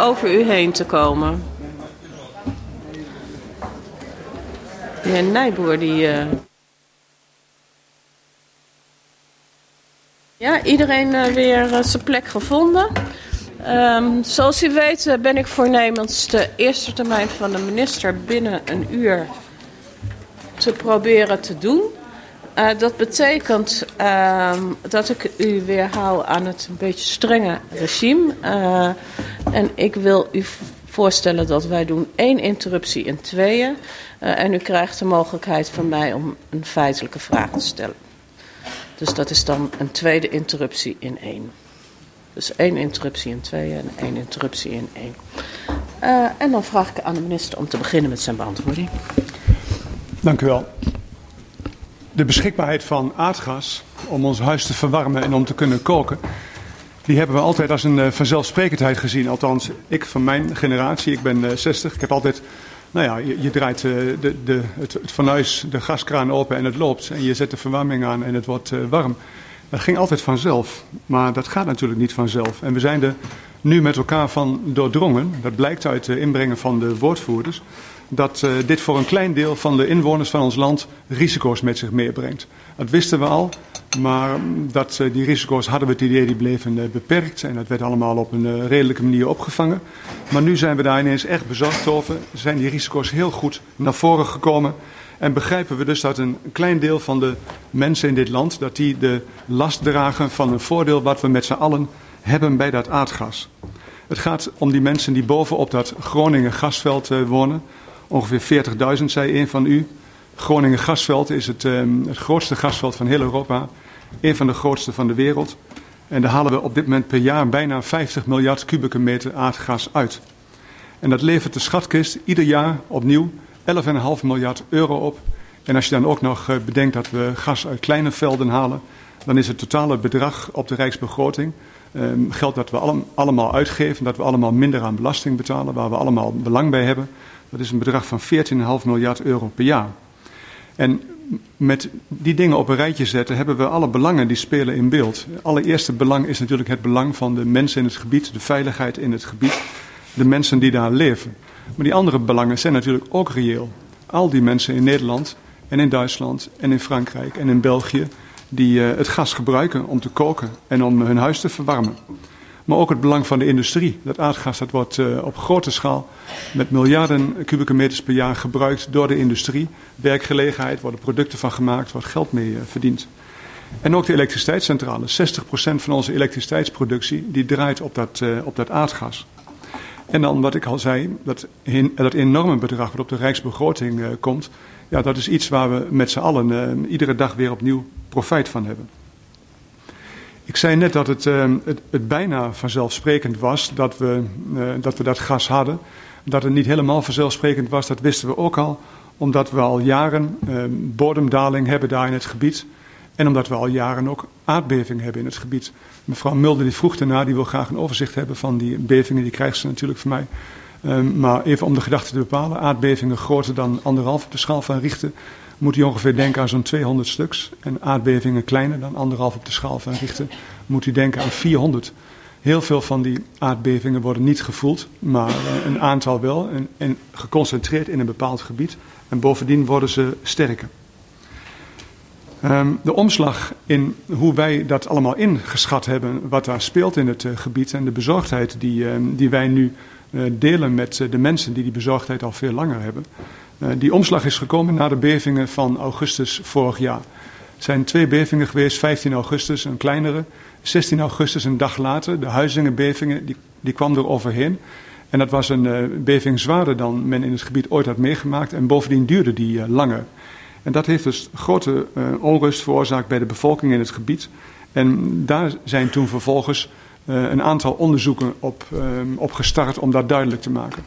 over u heen te komen. De heer Nijboer, die... Uh... Ja, iedereen uh, weer uh, zijn plek gevonden. Um, zoals u weet ben ik voornemens de eerste termijn van de minister binnen een uur te proberen te doen. Dat betekent uh, dat ik u weerhoud aan het een beetje strenge regime. En ik wil u voorstellen dat wij doen één interruptie in tweeën. en u krijgt de mogelijkheid van mij om een feitelijke vraag te stellen. Dus dat is dan een tweede interruptie in één. Dus één interruptie in tweeën en één interruptie in één. en dan vraag ik aan de minister om te beginnen met zijn beantwoording. Dank u wel. De beschikbaarheid van aardgas om ons huis te verwarmen en om te kunnen koken, die hebben we altijd als een uh, vanzelfsprekendheid gezien. Althans, ik van mijn generatie, ik ben uh, 60, ik heb altijd, nou ja, je, je draait uh, de, de, het, het fornuis, de gaskraan open en het loopt. En je zet de verwarming aan en het wordt warm. Dat ging altijd vanzelf, maar dat gaat natuurlijk niet vanzelf. En we zijn er nu met elkaar van doordrongen, dat blijkt uit de inbrengen van de woordvoerders dat uh, dit voor een klein deel van de inwoners van ons land risico's met zich meebrengt. Dat wisten we al, maar dat, uh, die risico's hadden we het idee die bleven uh, beperkt en dat werd allemaal op een redelijke manier opgevangen. Maar nu zijn we daar ineens echt bezorgd over, zijn die risico's heel goed naar voren gekomen en begrijpen we dus dat een klein deel van de mensen in dit land, dat die de last dragen van een voordeel wat we met z'n allen hebben bij dat aardgas. Het gaat om die mensen die bovenop dat Groningen gasveld wonen. Ongeveer 40.000, zei een van u. Groningen gasveld is het, um, het grootste gasveld van heel Europa. Een van de grootste van de wereld. En daar halen we op dit moment per jaar bijna 50 miljard kubieke meter aardgas uit. En dat levert de schatkist ieder jaar opnieuw 11,5 miljard euro op. En als je dan ook nog uh, bedenkt dat we gas uit kleine velden halen, dan is het totale bedrag op de rijksbegroting um, geld dat we allem, allemaal uitgeven, dat we allemaal minder aan belasting betalen, waar we allemaal belang bij hebben. Dat is een bedrag van 14,5 miljard euro per jaar. En met die dingen op een rijtje zetten hebben we alle belangen die spelen in beeld. Allereerste belang is natuurlijk het belang van de mensen in het gebied, de veiligheid in het gebied, de mensen die daar leven. Maar die andere belangen zijn natuurlijk ook reëel. Al die mensen in Nederland en in Duitsland en in Frankrijk en in België die uh, het gas gebruiken om te koken en om hun huis te verwarmen maar ook het belang van de industrie. Dat aardgas dat wordt uh, op grote schaal met miljarden kubieke meters per jaar gebruikt door de industrie. Werkgelegenheid, worden producten van gemaakt, wordt geld mee uh, verdiend. En ook de elektriciteitscentrale. 60% van onze elektriciteitsproductie die draait op dat, uh, op dat aardgas. En dan wat ik al zei, dat, dat enorme bedrag wat op de rijksbegroting komt, ja, dat is iets waar we met z'n allen iedere dag weer opnieuw profijt van hebben. Ik zei net dat het, uh, het, het, bijna vanzelfsprekend was dat we, uh, dat we dat gas hadden. Dat het niet helemaal vanzelfsprekend was, dat wisten we ook al. Omdat we al jaren uh, bodemdaling hebben daar in het gebied. En omdat we al jaren ook aardbevingen hebben in het gebied. Mevrouw Mulder die vroeg daarna, die wil graag een overzicht hebben van die bevingen. Die krijgt ze natuurlijk van mij. Um, maar even om de gedachte te bepalen. Aardbevingen groter dan anderhalf op de schaal van Richter moet u ongeveer denken aan zo'n 200 stuks. En aardbevingen kleiner dan anderhalf op de schaal van Richter moet u denken aan 400. Heel veel van die aardbevingen worden niet gevoeld, maar een aantal wel. En, en geconcentreerd in een bepaald gebied. En bovendien worden ze sterker. Um, de omslag in hoe wij dat allemaal ingeschat hebben, wat daar speelt in het uh, gebied en de bezorgdheid die, uh, die wij nu uh, delen met de mensen die die bezorgdheid al veel langer hebben. Uh, die omslag is gekomen na de bevingen van augustus vorig jaar. Er zijn twee bevingen geweest, 15 augustus, een kleinere. 16 augustus, een dag later, de Huizingenbevingen, die, die kwam er overheen. En dat was een uh, beving zwaarder dan men in het gebied ooit had meegemaakt. En bovendien duurde die uh, langer. En dat heeft dus grote onrust veroorzaakt bij de bevolking in het gebied. En daar zijn toen vervolgens een aantal onderzoeken op, op gestart om dat duidelijk te maken.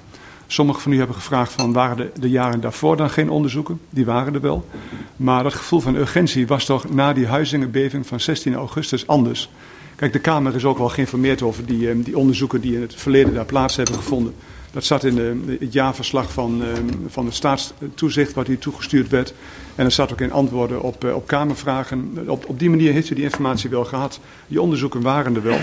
Sommigen van u hebben gevraagd van waren de, de, jaren daarvoor dan geen onderzoeken? Die waren er wel. Maar dat gevoel van urgentie was toch na die Huizingenbeving van 16 augustus anders. Kijk, de Kamer is ook wel geïnformeerd over die, um, die onderzoeken die in het verleden daar plaats hebben gevonden. Dat zat in de, het jaarverslag van, um, van het staatstoezicht wat hier toegestuurd werd. En dat zat ook in antwoorden op, uh, op Kamervragen. Op, op die manier heeft u die informatie wel gehad. Die onderzoeken waren er wel.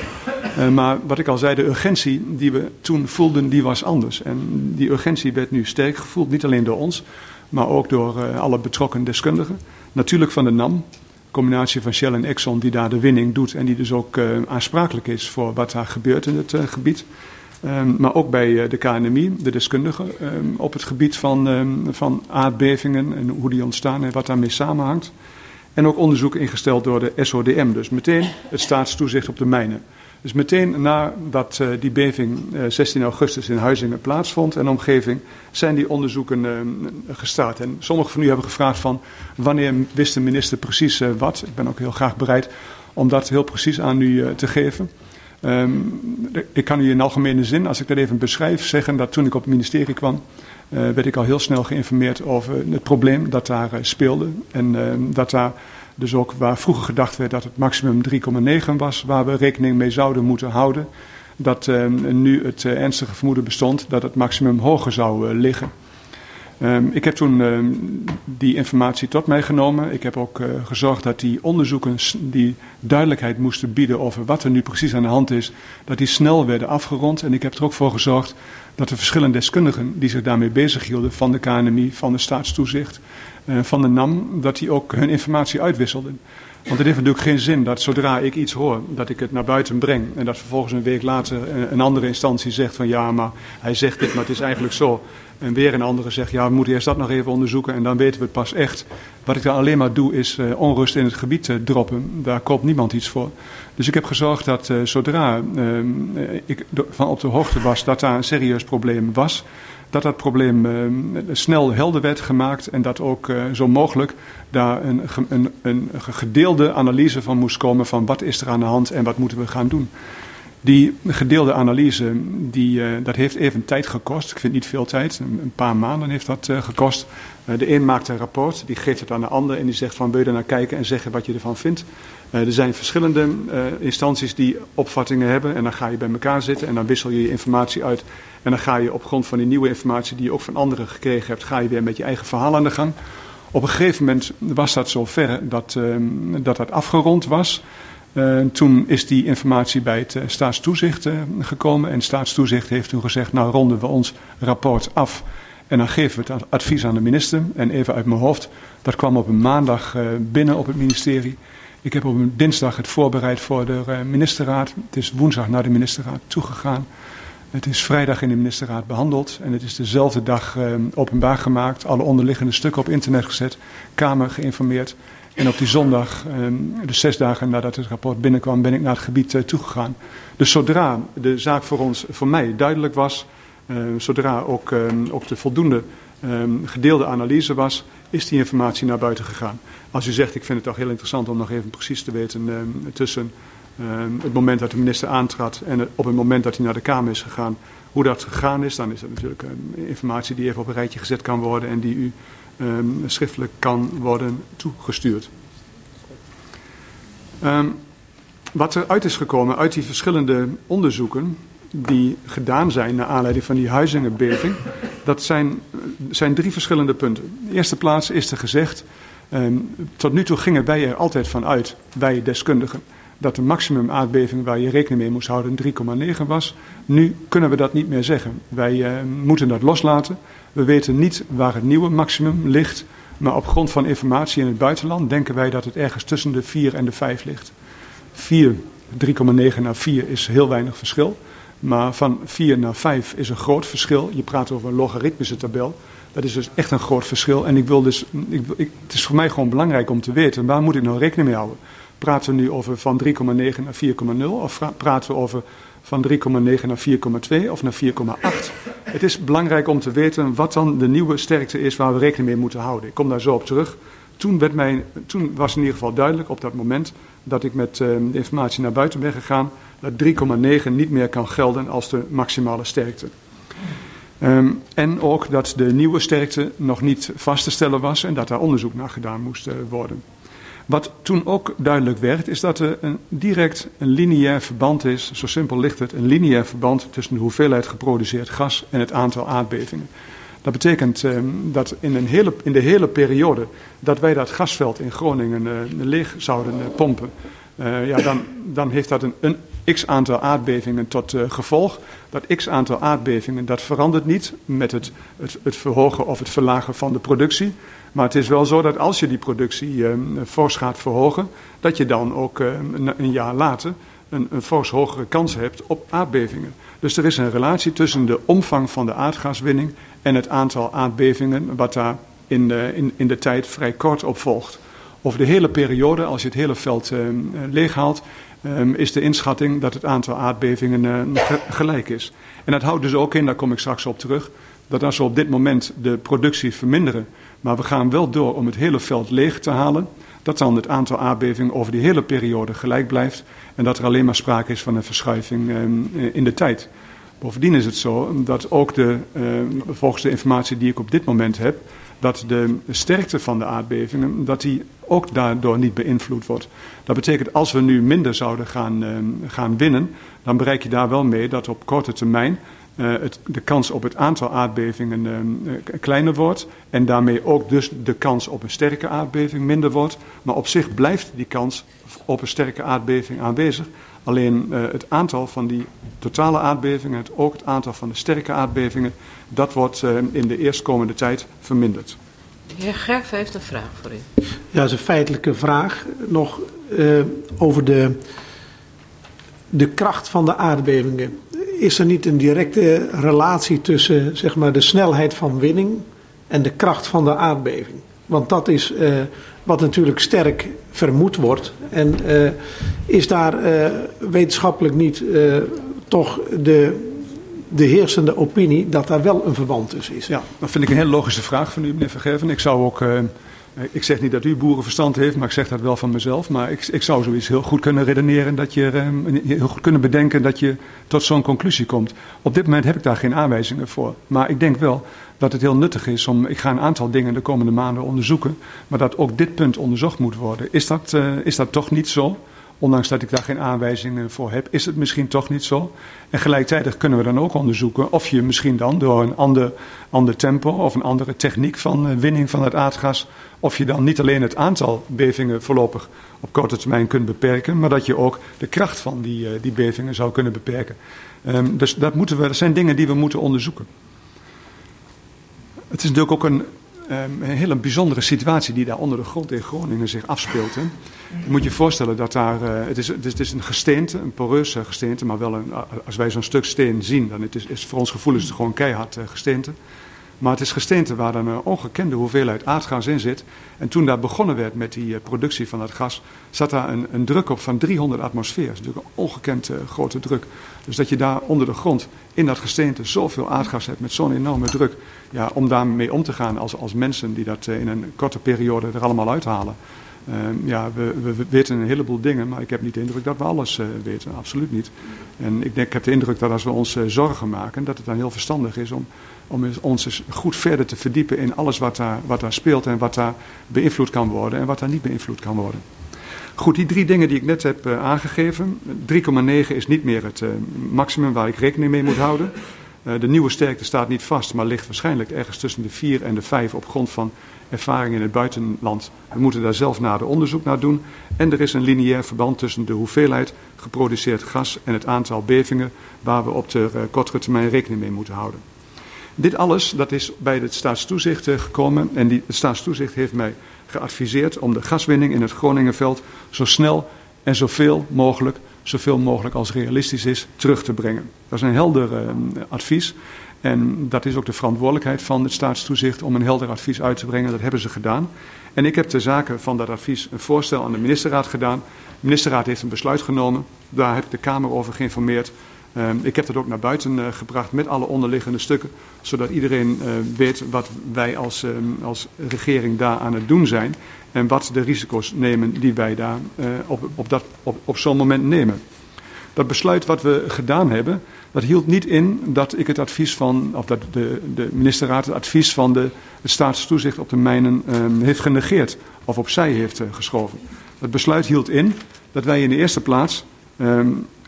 Uh, maar wat ik al zei, de urgentie die we toen voelden, die was anders. En die urgentie werd nu sterk gevoeld, niet alleen door ons, maar ook door uh, alle betrokken deskundigen. Natuurlijk van de NAM, combinatie van Shell en Exxon, die daar de winning doet en die dus ook aansprakelijk is voor wat daar gebeurt in het gebied. Um, maar ook bij de KNMI, de deskundigen, um, op het gebied van, um, van aardbevingen en hoe die ontstaan en wat daarmee samenhangt. En ook onderzoek ingesteld door de SODM, dus meteen het staatstoezicht op de mijnen. Dus meteen nadat uh, die beving uh, 16 augustus in Huizingen plaatsvond en omgeving, zijn die onderzoeken gestart. En sommigen van u hebben gevraagd van wanneer wist de minister precies wat. Ik ben ook heel graag bereid om dat heel precies aan u te geven. Um, ik kan u in algemene zin, als ik dat even beschrijf, zeggen dat toen ik op het ministerie kwam, werd ik al heel snel geïnformeerd over het probleem dat daar speelde. En dat daar dus ook waar vroeger gedacht werd dat het maximum 3,9 was, waar we rekening mee zouden moeten houden, dat uh, nu het uh, ernstige vermoeden bestond dat het maximum hoger zou liggen. Um, ik heb toen uh, die informatie tot mij genomen. Ik heb ook uh, gezorgd dat die onderzoeken die duidelijkheid moesten bieden over wat er nu precies aan de hand is, dat die snel werden afgerond. En ik heb er ook voor gezorgd dat de verschillende deskundigen die zich daarmee bezighielden, van de KNMI, van de staatstoezicht, uh, van de NAM, dat die ook hun informatie uitwisselden. Want het heeft natuurlijk geen zin dat zodra ik iets hoor, dat ik het naar buiten breng. En dat vervolgens een week later een andere instantie zegt van ja, maar hij zegt dit, maar het is eigenlijk zo. En weer een andere zegt, ja, we moeten eerst dat nog even onderzoeken en dan weten we het pas echt. Wat ik dan alleen maar doe, is uh, onrust in het gebied uh, droppen. Daar koopt niemand iets voor. Dus ik heb gezorgd dat uh, zodra ik van op de hoogte was dat daar een serieus probleem was, dat dat probleem snel helder werd gemaakt en dat ook zo mogelijk daar een, een, een gedeelde analyse van moest komen van wat is er aan de hand en wat moeten we gaan doen. Die gedeelde analyse, die, uh, dat heeft even tijd gekost. Ik vind niet veel tijd, een, paar maanden heeft dat uh, gekost. Uh, de een maakt een rapport, die geeft het aan de ander en die zegt van wil je er naar kijken en zeggen wat je ervan vindt. er zijn verschillende instanties die opvattingen hebben en dan ga je bij elkaar zitten en dan wissel je je informatie uit. En dan ga je op grond van die nieuwe informatie die je ook van anderen gekregen hebt, ga je weer met je eigen verhaal aan de gang. Op een gegeven moment was dat zo ver dat dat, dat afgerond was. Uh, toen is die informatie bij het uh, staatstoezicht uh, gekomen. En staatstoezicht heeft toen gezegd: Nou, ronden we ons rapport af. En dan geven we het advies aan de minister. En even uit mijn hoofd, dat kwam op een maandag binnen op het ministerie. Ik heb op een dinsdag het voorbereid voor de ministerraad. Het is woensdag naar de ministerraad toegegaan. Het is vrijdag in de ministerraad behandeld. En het is dezelfde dag openbaar gemaakt. Alle onderliggende stukken op internet gezet. Kamer geïnformeerd. En op die zondag, dus zes dagen nadat het rapport binnenkwam, ben ik naar het gebied uh, toegegaan. Dus zodra de zaak voor ons, voor mij duidelijk was, uh, zodra ook, uh, ook de voldoende gedeelde analyse was, is die informatie naar buiten gegaan. Als u zegt, ik vind het toch heel interessant om nog even precies te weten tussen het moment dat de minister aantrad en op het moment dat hij naar de Kamer is gegaan, hoe dat gegaan is, dan is dat natuurlijk informatie die even op een rijtje gezet kan worden en die u um, schriftelijk kan worden toegestuurd. Um, wat eruit is gekomen uit die verschillende onderzoeken die gedaan zijn naar aanleiding van die Huizingenbeving, dat zijn, zijn drie verschillende punten. In de eerste plaats is er gezegd, um, tot nu toe gingen wij er altijd van uit, wij deskundigen, dat de maximum aardbeving waar je rekening mee moest houden 3,9 was. Nu kunnen we dat niet meer zeggen. Wij uh, moeten dat loslaten. We weten niet waar het nieuwe maximum ligt. Maar op grond van informatie in het buitenland denken wij dat het ergens tussen de 4 en de 5 ligt. 4, 3,9 naar 4 is heel weinig verschil. Maar van 4 naar 5 is een groot verschil. Je praat over een logaritmische tabel. Dat is dus echt een groot verschil. En ik wil dus, ik, ik, het is voor mij gewoon belangrijk om te weten, waar moet ik nou rekening mee houden? Praten we nu over van 3,9 naar 4,0 of praten we over van 3,9 naar 4,2 of naar 4,8? Het is belangrijk om te weten wat dan de nieuwe sterkte is waar we rekening mee moeten houden. Ik kom daar zo op terug. Toen, werd mij, toen was in ieder geval duidelijk op dat moment dat ik met uh, de informatie naar buiten ben gegaan dat 3,9 niet meer kan gelden als de maximale sterkte. Um, en ook dat de nieuwe sterkte nog niet vast te stellen was en dat daar onderzoek naar gedaan moest uh, worden. Wat toen ook duidelijk werd, is dat er een direct een lineair verband is, zo simpel ligt het, een lineair verband tussen de hoeveelheid geproduceerd gas en het aantal aardbevingen. Dat betekent uh, dat in, een hele, in de hele periode dat wij dat gasveld in Groningen uh, leeg zouden uh, pompen, ja, dan, dan heeft dat een, x aantal aardbevingen tot uh, gevolg. Dat x aantal aardbevingen, dat verandert niet met het, het, het, verhogen of het verlagen van de productie. Maar het is wel zo dat als je die productie uh, fors gaat verhogen, dat je dan ook uh, een jaar later een, een fors hogere kans hebt op aardbevingen. Dus er is een relatie tussen de omvang van de aardgaswinning en het aantal aardbevingen wat daar in de, in, de tijd vrij kort op volgt. Over de hele periode, als je het hele veld uh, leeghaalt, is de inschatting dat het aantal aardbevingen uh, gelijk is. En dat houdt dus ook in, daar kom ik straks op terug, dat als we op dit moment de productie verminderen, maar we gaan wel door om het hele veld leeg te halen, dat dan het aantal aardbevingen over die hele periode gelijk blijft en dat er alleen maar sprake is van een verschuiving um, in de tijd. Bovendien is het zo dat ook de, uh, volgens de informatie die ik op dit moment heb, dat de sterkte van de aardbevingen dat die ook daardoor niet beïnvloed wordt. Dat betekent als we nu minder zouden gaan, uh, gaan winnen, dan bereik je daar wel mee dat op korte termijn het, de kans op het aantal aardbevingen uh, kleiner wordt. En daarmee ook dus de kans op een sterke aardbeving minder wordt. Maar op zich blijft die kans op een sterke aardbeving aanwezig. Alleen uh, het aantal van die totale aardbevingen, het, ook het aantal van de sterke aardbevingen, dat wordt uh, in de eerstkomende tijd verminderd. De heer Gerf heeft een vraag voor u. Ja, dat is een feitelijke vraag. Nog uh, over de, de kracht van de aardbevingen. Is er niet een directe relatie tussen zeg maar, de snelheid van winning en de kracht van de aardbeving? Want dat is wat natuurlijk sterk vermoed wordt. En uh, is daar uh, wetenschappelijk niet toch de, de heersende opinie dat daar wel een verband tussen is? Ja, dat vind ik een heel logische vraag van u, meneer Vergeven. Ik zou ook. Ik zeg niet dat u boerenverstand heeft, maar ik zeg dat wel van mezelf. Maar ik, ik zou zoiets heel goed kunnen redeneren, dat je, heel goed kunnen bedenken dat je tot zo'n conclusie komt. Op dit moment heb ik daar geen aanwijzingen voor. Maar ik denk wel dat het heel nuttig is om. Ik ga een aantal dingen de komende maanden onderzoeken. Maar dat ook dit punt onderzocht moet worden. Is dat, uh, is dat toch niet zo? Ondanks dat ik daar geen aanwijzingen voor heb, is het misschien toch niet zo. En gelijktijdig kunnen we dan ook onderzoeken of je misschien dan door een ander, ander tempo of een andere techniek van uh, winning van het aardgas, of je dan niet alleen het aantal bevingen voorlopig op korte termijn kunt beperken, maar dat je ook de kracht van die, uh, die bevingen zou kunnen beperken. Um, dus dat, moeten we, dat zijn dingen die we moeten onderzoeken. Het is natuurlijk ook een, um, een hele bijzondere situatie die daar onder de grond in Groningen zich afspeelt. Hè. Je moet je voorstellen dat daar, uh, het, is, het is een gesteente, een poreuze gesteente, maar wel een, als wij zo'n stuk steen zien, dan het is, is voor ons gevoel is het gewoon keihard uh, gesteente. Maar het is gesteente waar dan een ongekende hoeveelheid aardgas in zit. En toen daar begonnen werd met die uh, productie van dat gas, zat daar een, een, druk op van 300 atmosfeer. Dat is natuurlijk een ongekend grote druk. Dus dat je daar onder de grond in dat gesteente zoveel aardgas hebt met zo'n enorme druk. Ja, om daarmee om te gaan als, als mensen die dat uh, in een korte periode er allemaal uithalen. Uh, ja, we, we, we, weten een heleboel dingen, maar ik heb niet de indruk dat we alles uh, weten. Absoluut niet. En ik, denk, ik heb de indruk dat als we ons uh, zorgen maken, dat het dan heel verstandig is om, om ons eens goed verder te verdiepen in alles wat daar, wat daar speelt en wat daar beïnvloed kan worden en wat daar niet beïnvloed kan worden. Goed, die drie dingen die ik net heb aangegeven. 3,9 is niet meer het maximum waar ik rekening mee moet houden. de nieuwe sterkte staat niet vast, maar ligt waarschijnlijk ergens tussen de 4 en de 5 op grond van ervaring in het buitenland. We moeten daar zelf nader onderzoek naar doen. En er is een lineair verband tussen de hoeveelheid geproduceerd gas en het aantal bevingen waar we op de kortere termijn rekening mee moeten houden. Dit alles dat is bij het staatstoezicht gekomen en die, het staatstoezicht heeft mij geadviseerd om de gaswinning in het Groningenveld zo snel en zoveel mogelijk, zoveel mogelijk als realistisch is, terug te brengen. Dat is een helder uh, advies. En dat is ook de verantwoordelijkheid van het staatstoezicht om een helder advies uit te brengen. Dat hebben ze gedaan. En ik heb ter zake van dat advies een voorstel aan de ministerraad gedaan. De ministerraad heeft een besluit genomen. Daar heb ik de Kamer over geïnformeerd. Um, ik heb dat ook naar buiten uh, gebracht met alle onderliggende stukken. Zodat iedereen uh, weet wat wij als, uh, als regering daar aan het doen zijn. En wat de risico's nemen die wij daar uh, op, op, dat, op, op zo'n moment nemen. Dat besluit wat we gedaan hebben, dat hield niet in dat ik het advies van, of dat de, de ministerraad het advies van de, het staatstoezicht op de mijnen um, heeft genegeerd of opzij heeft geschoven. Dat besluit hield in dat wij in de eerste plaats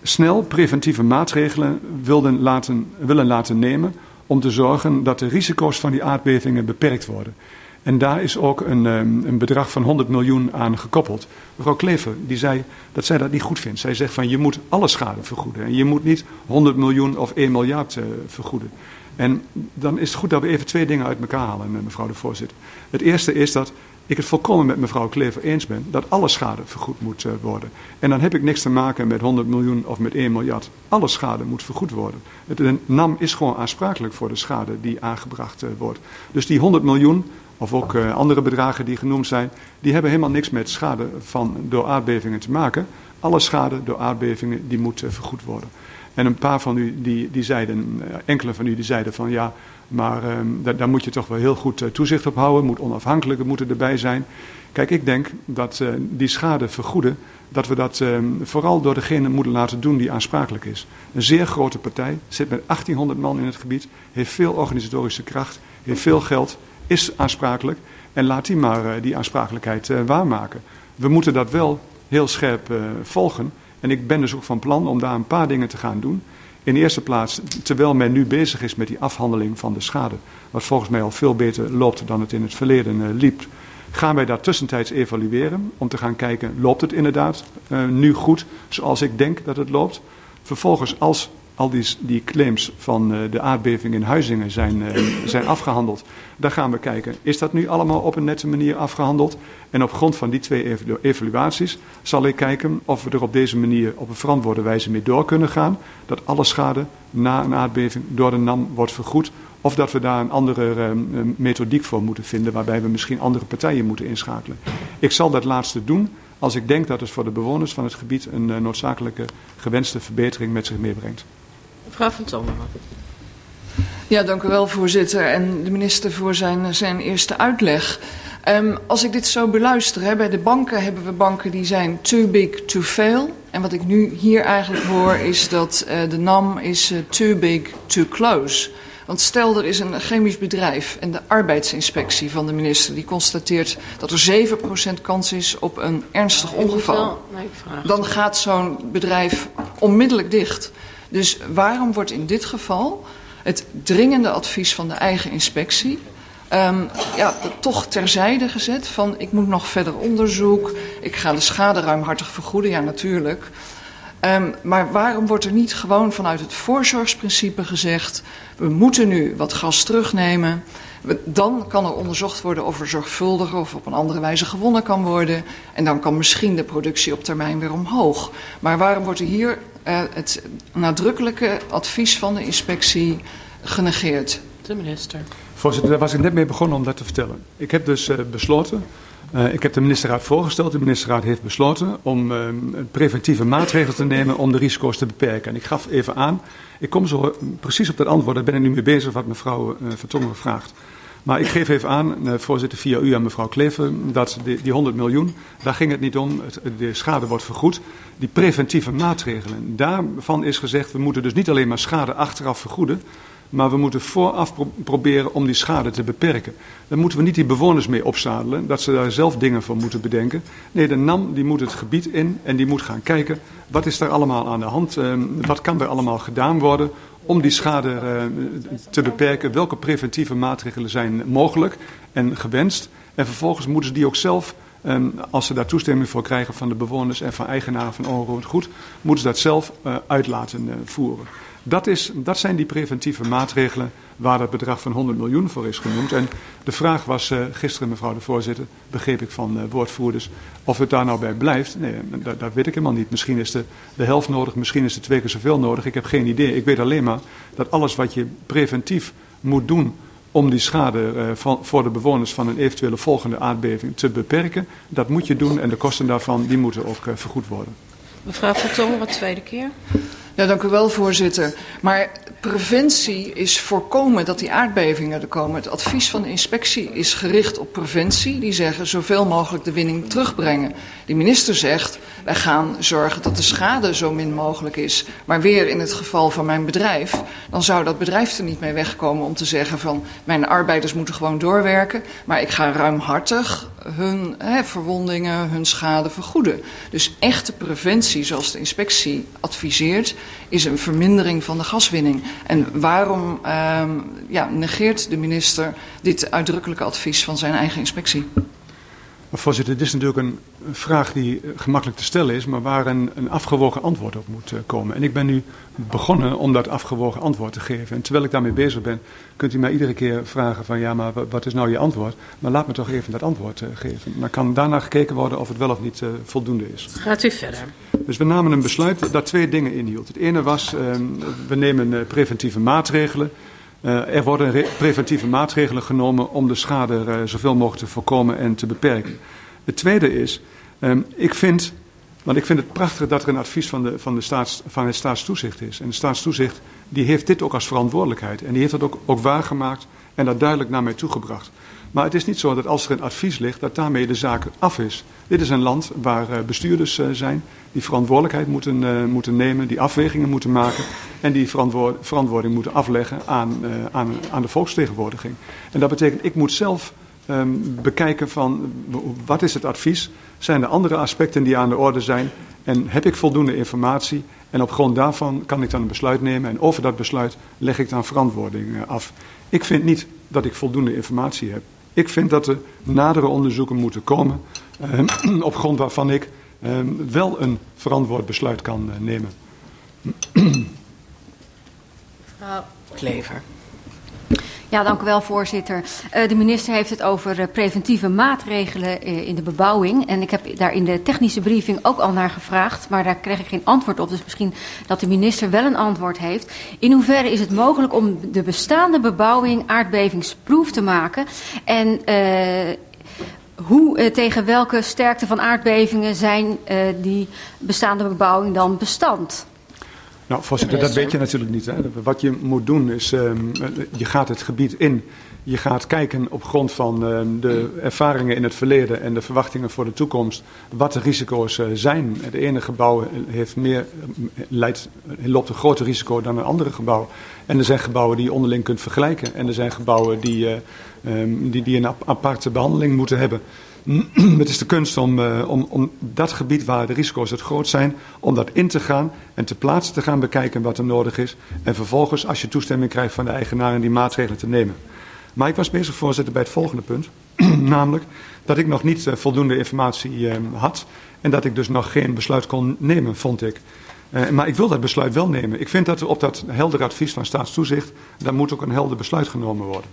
snel preventieve maatregelen wilden laten, willen laten nemen om te zorgen dat de risico's van die aardbevingen beperkt worden. En daar is ook een, ehm, een bedrag van 100 miljoen aan gekoppeld. Mevrouw Klever die zei dat zij dat niet goed vindt. Zij zegt van je moet alle schade vergoeden. En je moet niet 100 miljoen of 1 miljard uh, vergoeden. En dan is het goed dat we even twee dingen uit elkaar halen, mevrouw de voorzitter. Het eerste is dat ik het volkomen met mevrouw Klever eens ben dat alle schade vergoed moet uh, worden. En dan heb ik niks te maken met 100 miljoen of met 1 miljard. Alle schade moet vergoed worden. Het NAM is gewoon aansprakelijk voor de schade die aangebracht uh, wordt. Dus die 100 miljoen, of ook uh, andere bedragen die genoemd zijn, die hebben helemaal niks met schade van, door aardbevingen te maken. Alle schade door aardbevingen die moet vergoed worden. En een paar van u die, die zeiden, enkele van u die zeiden van ja, maar um, daar, moet je toch wel heel goed uh, toezicht op houden. Moet onafhankelijke moeten erbij zijn. Kijk, ik denk dat uh, die schade vergoeden, dat we dat um, vooral door degene moeten laten doen die aansprakelijk is. Een zeer grote partij, zit met 1800 man in het gebied, heeft veel organisatorische kracht, heeft veel geld, is aansprakelijk. En laat die maar uh, die aansprakelijkheid waarmaken. We moeten dat wel heel scherp volgen. En ik ben dus ook van plan om daar een paar dingen te gaan doen. In eerste plaats, terwijl men nu bezig is met die afhandeling van de schade, wat volgens mij al veel beter loopt dan het in het verleden uh, liep, gaan wij dat tussentijds evalueren om te gaan kijken, loopt het inderdaad uh, nu goed zoals ik denk dat het loopt. Vervolgens, als al die, die claims van uh, de aardbeving in Huizingen zijn, uh, zijn afgehandeld. Dan gaan we kijken, is dat nu allemaal op een nette manier afgehandeld? En op grond van die twee evalu evaluaties zal ik kijken of we er op deze manier op een verantwoorde wijze mee door kunnen gaan. Dat alle schade na een aardbeving door de NAM wordt vergoed. Of dat we daar een andere uh, methodiek voor moeten vinden, waarbij we misschien andere partijen moeten inschakelen. Ik zal dat laatste doen als ik denk dat het voor de bewoners van het gebied een noodzakelijke gewenste verbetering met zich meebrengt. Mevrouw van Tongeren. Ja, dank u wel, voorzitter. En de minister voor zijn, zijn eerste uitleg. Um, als ik dit zo beluister, hè, bij de banken hebben we banken die zijn too big to fail. En wat ik nu hier eigenlijk hoor is dat uh, de NAM is uh, too big to close. Want stel er is een chemisch bedrijf en de arbeidsinspectie van de minister die constateert dat er 7% kans is op een ernstig ongeval. Dan gaat zo'n bedrijf onmiddellijk dicht. Dus waarom wordt in dit geval het dringende advies van de eigen inspectie um, ja, toch terzijde gezet van ik moet nog verder onderzoek, ik ga de schade ruimhartig vergoeden, ja natuurlijk. Um, maar waarom wordt er niet gewoon vanuit het voorzorgsprincipe gezegd, we moeten nu wat gas terugnemen, dan kan er onderzocht worden of er zorgvuldiger of op een andere wijze gewonnen kan worden. En dan kan misschien de productie op termijn weer omhoog. Maar waarom wordt er hier uh, het nadrukkelijke advies van de inspectie genegeerd? De minister. Voorzitter, daar was ik net mee begonnen om dat te vertellen. Ik heb dus uh, besloten, uh, ik heb de ministerraad voorgesteld, de ministerraad heeft besloten om uh, preventieve maatregelen te nemen om de risico's te beperken. En ik gaf even aan, ik kom zo precies op dat antwoord, daar ben ik nu mee bezig wat mevrouw uh, Vertongen vraagt. Maar ik geef even aan, uh, voorzitter, via u aan mevrouw Klever, dat die, die 100 miljoen, daar ging het niet om. Het, de schade wordt vergoed. Die preventieve maatregelen, daarvan is gezegd, we moeten dus niet alleen maar schade achteraf vergoeden, maar we moeten vooraf pro proberen om die schade te beperken. Dan moeten we niet die bewoners mee opzadelen, dat ze daar zelf dingen voor moeten bedenken. Nee, de NAM die moet het gebied in en die moet gaan kijken, wat is er allemaal aan de hand, uh, wat kan er allemaal gedaan worden om die schade uh, te beperken. Welke preventieve maatregelen zijn mogelijk en gewenst. En vervolgens moeten ze die ook zelf, um, als ze daar toestemming voor krijgen van de bewoners en van eigenaren van onroerend goed, moeten ze dat zelf uh, uit laten uh, voeren. Dat, is, dat zijn die preventieve maatregelen waar dat bedrag van 100 miljoen voor is genoemd. En de vraag was uh, gisteren, mevrouw de voorzitter, begreep ik van uh, woordvoerders, of het daar nou bij blijft. Nee, dat, dat weet ik helemaal niet. Misschien is de, de helft nodig, misschien is er twee keer zoveel nodig. Ik heb geen idee. Ik weet alleen maar dat alles wat je preventief moet doen om die schade van, voor de bewoners van een eventuele volgende aardbeving te beperken, dat moet je doen en de kosten daarvan die moeten ook vergoed worden. Mevrouw Van Tongeren, tweede keer. Ja, dank u wel, voorzitter. Maar preventie is voorkomen dat die aardbevingen er komen. Het advies van de inspectie is gericht op preventie. Die zeggen zoveel mogelijk de winning terugbrengen. De minister zegt, wij gaan zorgen dat de schade zo min mogelijk is. Maar weer in het geval van mijn bedrijf, dan zou dat bedrijf er niet mee wegkomen om te zeggen van mijn arbeiders moeten gewoon doorwerken. Maar ik ga ruimhartig hun hè, verwondingen, hun schade vergoeden. Dus echte preventie, zoals de inspectie adviseert, is een vermindering van de gaswinning. En waarom uh, ja, negeert de minister dit uitdrukkelijke advies van zijn eigen inspectie? Voorzitter, dit is natuurlijk een vraag die eh, gemakkelijk te stellen is, maar waar een, een afgewogen antwoord op moet eh, komen. En ik ben nu begonnen om dat afgewogen antwoord te geven. En terwijl ik daarmee bezig ben, kunt u mij iedere keer vragen van ja, maar wat is nou je antwoord? Maar laat me toch even dat antwoord uh, geven. Dan kan daarna gekeken worden of het wel of niet uh, voldoende is. Gaat u verder. Dus we namen een besluit dat twee dingen inhield. Het ene was, uh, we nemen preventieve maatregelen. Uh, er worden preventieve maatregelen genomen om de schade uh, zoveel mogelijk te voorkomen en te beperken. Het tweede is, um, ik vind, want ik vind het prachtig dat er een advies van, de, van, de staats, van het staatstoezicht is. En de staatstoezicht die heeft dit ook als verantwoordelijkheid. En die heeft dat ook, ook waargemaakt en dat duidelijk naar mij toegebracht. Maar het is niet zo dat als er een advies ligt, dat daarmee de zaak af is. Dit is een land waar uh, bestuurders uh, zijn die verantwoordelijkheid moeten, uh, moeten nemen, die afwegingen moeten maken en die verantwoord, verantwoording moeten afleggen aan, aan, aan de volksvertegenwoordiging. En dat betekent, ik moet zelf um, bekijken van wat is het advies, zijn er andere aspecten die aan de orde zijn en heb ik voldoende informatie en op grond daarvan kan ik dan een besluit nemen en over dat besluit leg ik dan verantwoording af. Ik vind niet dat ik voldoende informatie heb. Ik vind dat er nadere onderzoeken moeten komen eh, op grond waarvan ik eh, wel een verantwoord besluit kan uh, nemen. Mevrouw Klever. Ja, dank u wel, voorzitter. Uh, de minister heeft het over uh, preventieve maatregelen uh, in de bebouwing. En ik heb daar in de technische briefing ook al naar gevraagd, maar daar kreeg ik geen antwoord op. Dus misschien dat de minister wel een antwoord heeft. In hoeverre is het mogelijk om de bestaande bebouwing aardbevingsproof te maken? En hoe, tegen welke sterkte van aardbevingen zijn die bestaande bebouwing dan bestand? Nou, voorzitter, dat weet je natuurlijk niet. Hè. Wat je moet doen is, um, je gaat het gebied in. Je gaat kijken op grond van uh, de ervaringen in het verleden en de verwachtingen voor de toekomst, wat de risico's uh, zijn. Het ene gebouw heeft meer, leidt, loopt een groter risico dan een andere gebouw. En er zijn gebouwen die je onderling kunt vergelijken. En er zijn gebouwen die, uh, um, die, die een aparte behandeling moeten hebben. Het is de kunst om, uh, om, om dat gebied waar de risico's het groot zijn, om dat in te gaan en te plaatsen te gaan bekijken wat er nodig is. En vervolgens, als je toestemming krijgt van de eigenaren, die maatregelen te nemen. Maar ik was bezig, voorzitter, bij het volgende punt. namelijk dat ik nog niet uh, voldoende informatie uh, had. En dat ik dus nog geen besluit kon nemen, vond ik. Uh, maar ik wil dat besluit wel nemen. Ik vind dat op dat helder advies van staatstoezicht, daar moet ook een helder besluit genomen worden.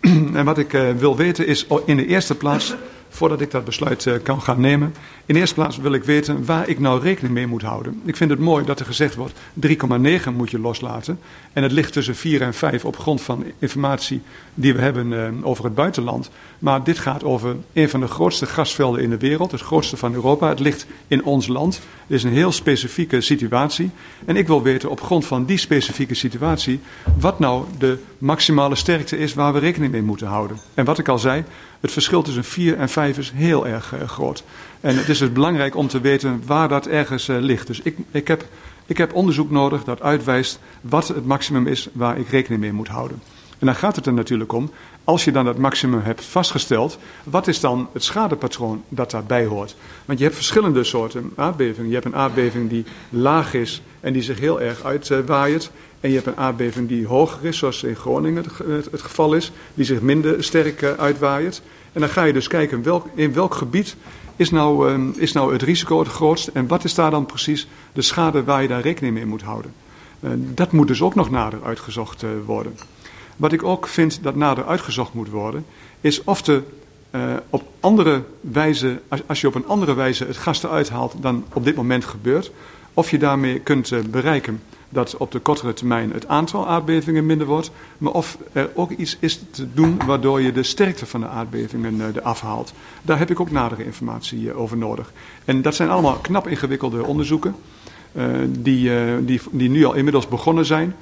en wat ik wil weten is in de eerste plaats voordat ik dat besluit uh, kan gaan nemen. In eerste plaats wil ik weten waar ik nou rekening mee moet houden. Ik vind het mooi dat er gezegd wordt 3,9 moet je loslaten. En het ligt tussen 4 en 5 op grond van informatie die we hebben uh, over het buitenland. Maar dit gaat over een van de grootste gasvelden in de wereld, het grootste van Europa. Het ligt in ons land. Het is een heel specifieke situatie. En ik wil weten op grond van die specifieke situatie wat nou de maximale sterkte is waar we rekening mee moeten houden. En wat ik al zei, het verschil tussen 4 en 5 is heel erg uh, groot. En het is dus belangrijk om te weten waar dat ergens uh, ligt. Dus ik, ik, heb, ik heb onderzoek nodig dat uitwijst wat het maximum is waar ik rekening mee moet houden. En dan gaat het er natuurlijk om, als je dan dat maximum hebt vastgesteld, wat is dan het schadepatroon dat daarbij hoort? Want je hebt verschillende soorten aardbevingen. Je hebt een aardbeving die laag is en die zich heel erg uitwaait. En je hebt een aardbeving die hoger is, zoals in Groningen het, geval is, die zich minder sterk uh, uitwaait. En dan ga je dus kijken in welk gebied is nou, um, is nou het risico het grootst en wat is daar dan precies de schade waar je daar rekening mee moet houden. Uh, dat moet dus ook nog nader uitgezocht uh, worden. Wat ik ook vind dat nader uitgezocht moet worden, is of de uh, op andere wijze, als, je op een andere wijze het gas eruit haalt dan op dit moment gebeurt, of je daarmee kunt uh, bereiken dat op de kortere termijn het aantal aardbevingen minder wordt, maar of er ook iets is te doen waardoor je de sterkte van de aardbevingen uh, eraf haalt. Daar heb ik ook nadere informatie over nodig. En dat zijn allemaal knap ingewikkelde onderzoeken, die, die, die nu al inmiddels begonnen zijn.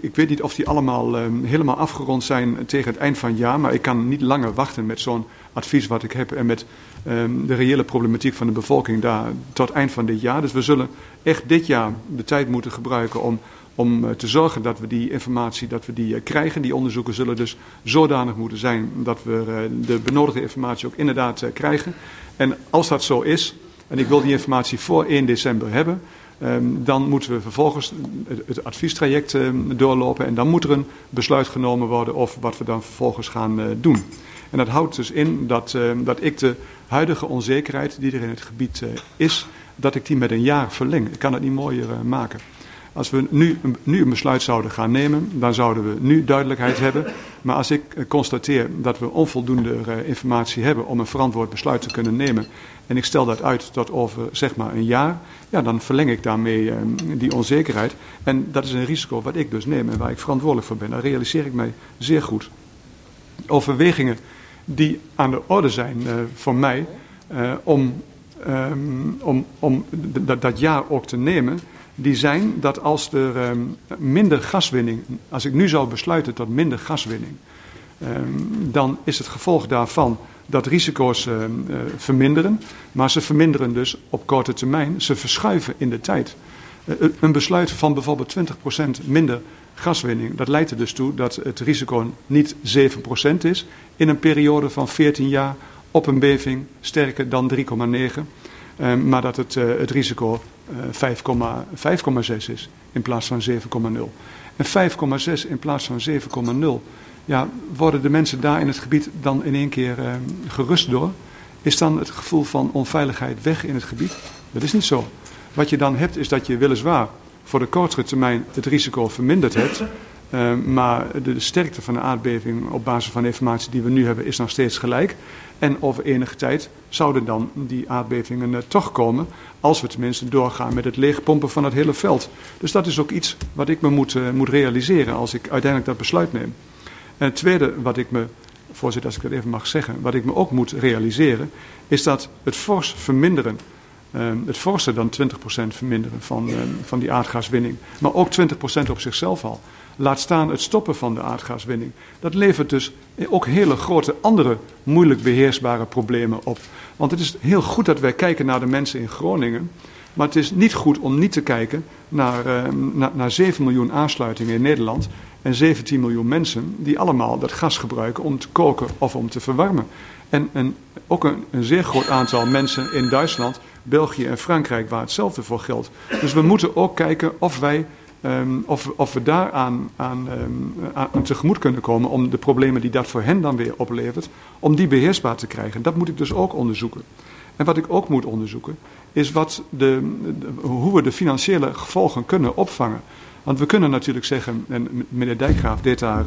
Ik weet niet of die allemaal um, helemaal afgerond zijn tegen het eind van het jaar, maar ik kan niet langer wachten met zo'n advies wat ik heb en met um, de reële problematiek van de bevolking daar tot eind van dit jaar. Dus we zullen echt dit jaar de tijd moeten gebruiken om, om uh, te zorgen dat we die informatie dat we die, uh, krijgen. Die onderzoeken zullen dus zodanig moeten zijn dat we uh, de benodigde informatie ook inderdaad krijgen. En als dat zo is, en ik wil die informatie voor 1 december hebben, Ehm, dan moeten we vervolgens het, adviestraject ehm, doorlopen en dan moet er een besluit genomen worden over wat we dan vervolgens gaan eh, doen. En dat houdt dus in dat, ehm, dat ik de huidige onzekerheid die er in het gebied eh, is, dat ik die met een jaar verleng. Ik kan het niet mooier eh, maken. Als we nu, nu een besluit zouden gaan nemen, dan zouden we nu duidelijkheid hebben. Maar als ik constateer dat we onvoldoende informatie hebben om een verantwoord besluit te kunnen nemen en ik stel dat uit tot over zeg maar een jaar, ja, dan verleng ik daarmee eh, die onzekerheid. En dat is een risico wat ik dus neem en waar ik verantwoordelijk voor ben. Dat realiseer ik mij zeer goed. Overwegingen die aan de orde zijn uh, voor mij uh, om, um, om, om dat jaar ook te nemen, die zijn dat als er um, minder gaswinning, als ik nu zou besluiten tot minder gaswinning, dan is het gevolg daarvan dat risico's uh, uh, verminderen. Maar ze verminderen dus op korte termijn. Ze verschuiven in de tijd. Uh, een besluit van bijvoorbeeld 20% minder gaswinning, dat leidt er dus toe dat het risico niet 7% is in een periode van 14 jaar op een beving sterker dan 3,9. maar dat het, het risico 5,6 is in plaats van 7,0. En 5,6 in plaats van 7,0 ja, worden de mensen daar in het gebied dan in één keer uh, gerust door? Is dan het gevoel van onveiligheid weg in het gebied? Dat is niet zo. Wat je dan hebt is dat je weliswaar voor de kortere termijn het risico verminderd hebt. Uh, maar de, sterkte van de aardbeving op basis van de informatie die we nu hebben is nog steeds gelijk. En over enige tijd zouden dan die aardbevingen uh, toch komen. Als we tenminste doorgaan met het leegpompen van het hele veld. Dus dat is ook iets wat ik me moet, uh, moet realiseren als ik uiteindelijk dat besluit neem. En het tweede wat ik me, voorzitter, als ik dat even mag zeggen, wat ik me ook moet realiseren, is dat het fors verminderen, um, het forser dan 20% verminderen van, um, van die aardgaswinning, maar ook 20% op zichzelf al. Laat staan het stoppen van de aardgaswinning. Dat levert dus ook hele grote andere moeilijk beheersbare problemen op. Want het is heel goed dat wij kijken naar de mensen in Groningen. Maar het is niet goed om niet te kijken naar, uh, naar, naar 7 miljoen aansluitingen in Nederland en 17 miljoen mensen die allemaal dat gas gebruiken om te koken of om te verwarmen. En, ook een, een, zeer groot aantal mensen in Duitsland, België en Frankrijk waar hetzelfde voor geldt. Dus we moeten ook kijken of wij um, of, of we daaraan aan, um, aan tegemoet kunnen komen om de problemen die dat voor hen dan weer oplevert, om die beheersbaar te krijgen. Dat moet ik dus ook onderzoeken. En wat ik ook moet onderzoeken, is wat de, hoe we de financiële gevolgen kunnen opvangen. Want we kunnen natuurlijk zeggen, en meneer Dijkgraaf deed daar,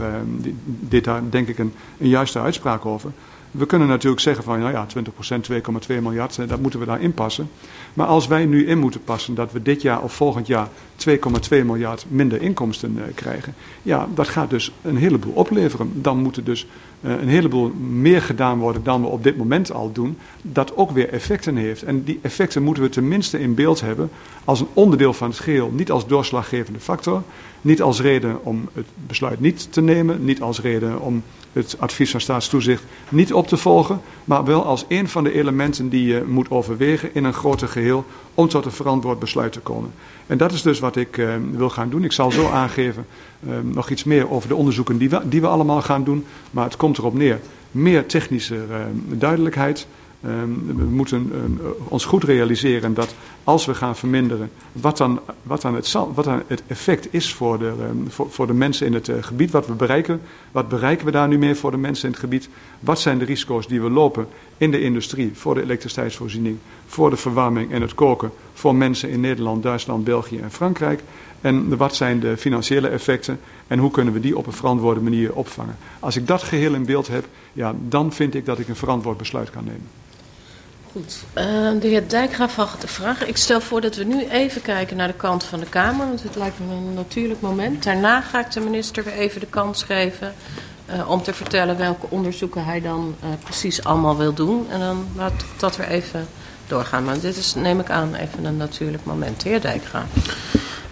deed daar denk ik een, een juiste uitspraak over. We kunnen natuurlijk zeggen van, nou ja, 20%, 2,2 miljard, dat moeten we daar inpassen. Maar als wij nu in moeten passen dat we dit jaar of volgend jaar 2,2 miljard minder inkomsten uh, krijgen, ja, dat gaat dus een heleboel opleveren. Dan moet er dus uh, een heleboel meer gedaan worden dan we op dit moment al doen, dat ook weer effecten heeft. En die effecten moeten we tenminste in beeld hebben als een onderdeel van het geheel, niet als doorslaggevende factor, niet als reden om het besluit niet te nemen, niet als reden om het advies van staatstoezicht niet op te volgen, maar wel als een van de elementen die je moet overwegen in een groter geheel om tot een verantwoord besluit te komen. En dat is dus wat ik uh, wil gaan doen. Ik zal zo aangeven uh, nog iets meer over de onderzoeken die we, die we allemaal gaan doen, maar het komt erop neer. Meer technische uh, duidelijkheid, we moeten um, ons goed realiseren dat als we gaan verminderen, wat dan, wat dan, het, wat dan het effect is voor de, um, voor, de mensen in het uh, gebied, wat we bereiken. Wat bereiken we daar nu meer voor de mensen in het gebied? Wat zijn de risico's die we lopen in de industrie, voor de elektriciteitsvoorziening, voor de verwarming en het koken, voor mensen in Nederland, Duitsland, België en Frankrijk? En wat zijn de financiële effecten en hoe kunnen we die op een verantwoorde manier opvangen? Als ik dat geheel in beeld heb, ja, dan vind ik dat ik een verantwoord besluit kan nemen. Goed. Uh, de heer Dijkgraaf had de vraag. Ik stel voor dat we nu even kijken naar de kant van de Kamer, want het lijkt me een natuurlijk moment. Daarna ga ik de minister weer even de kans geven uh, om te vertellen welke onderzoeken hij dan uh, precies allemaal wil doen. En dan laat ik dat weer even doorgaan. Maar dit is, neem ik aan, even een natuurlijk moment. De heer Dijkgraaf.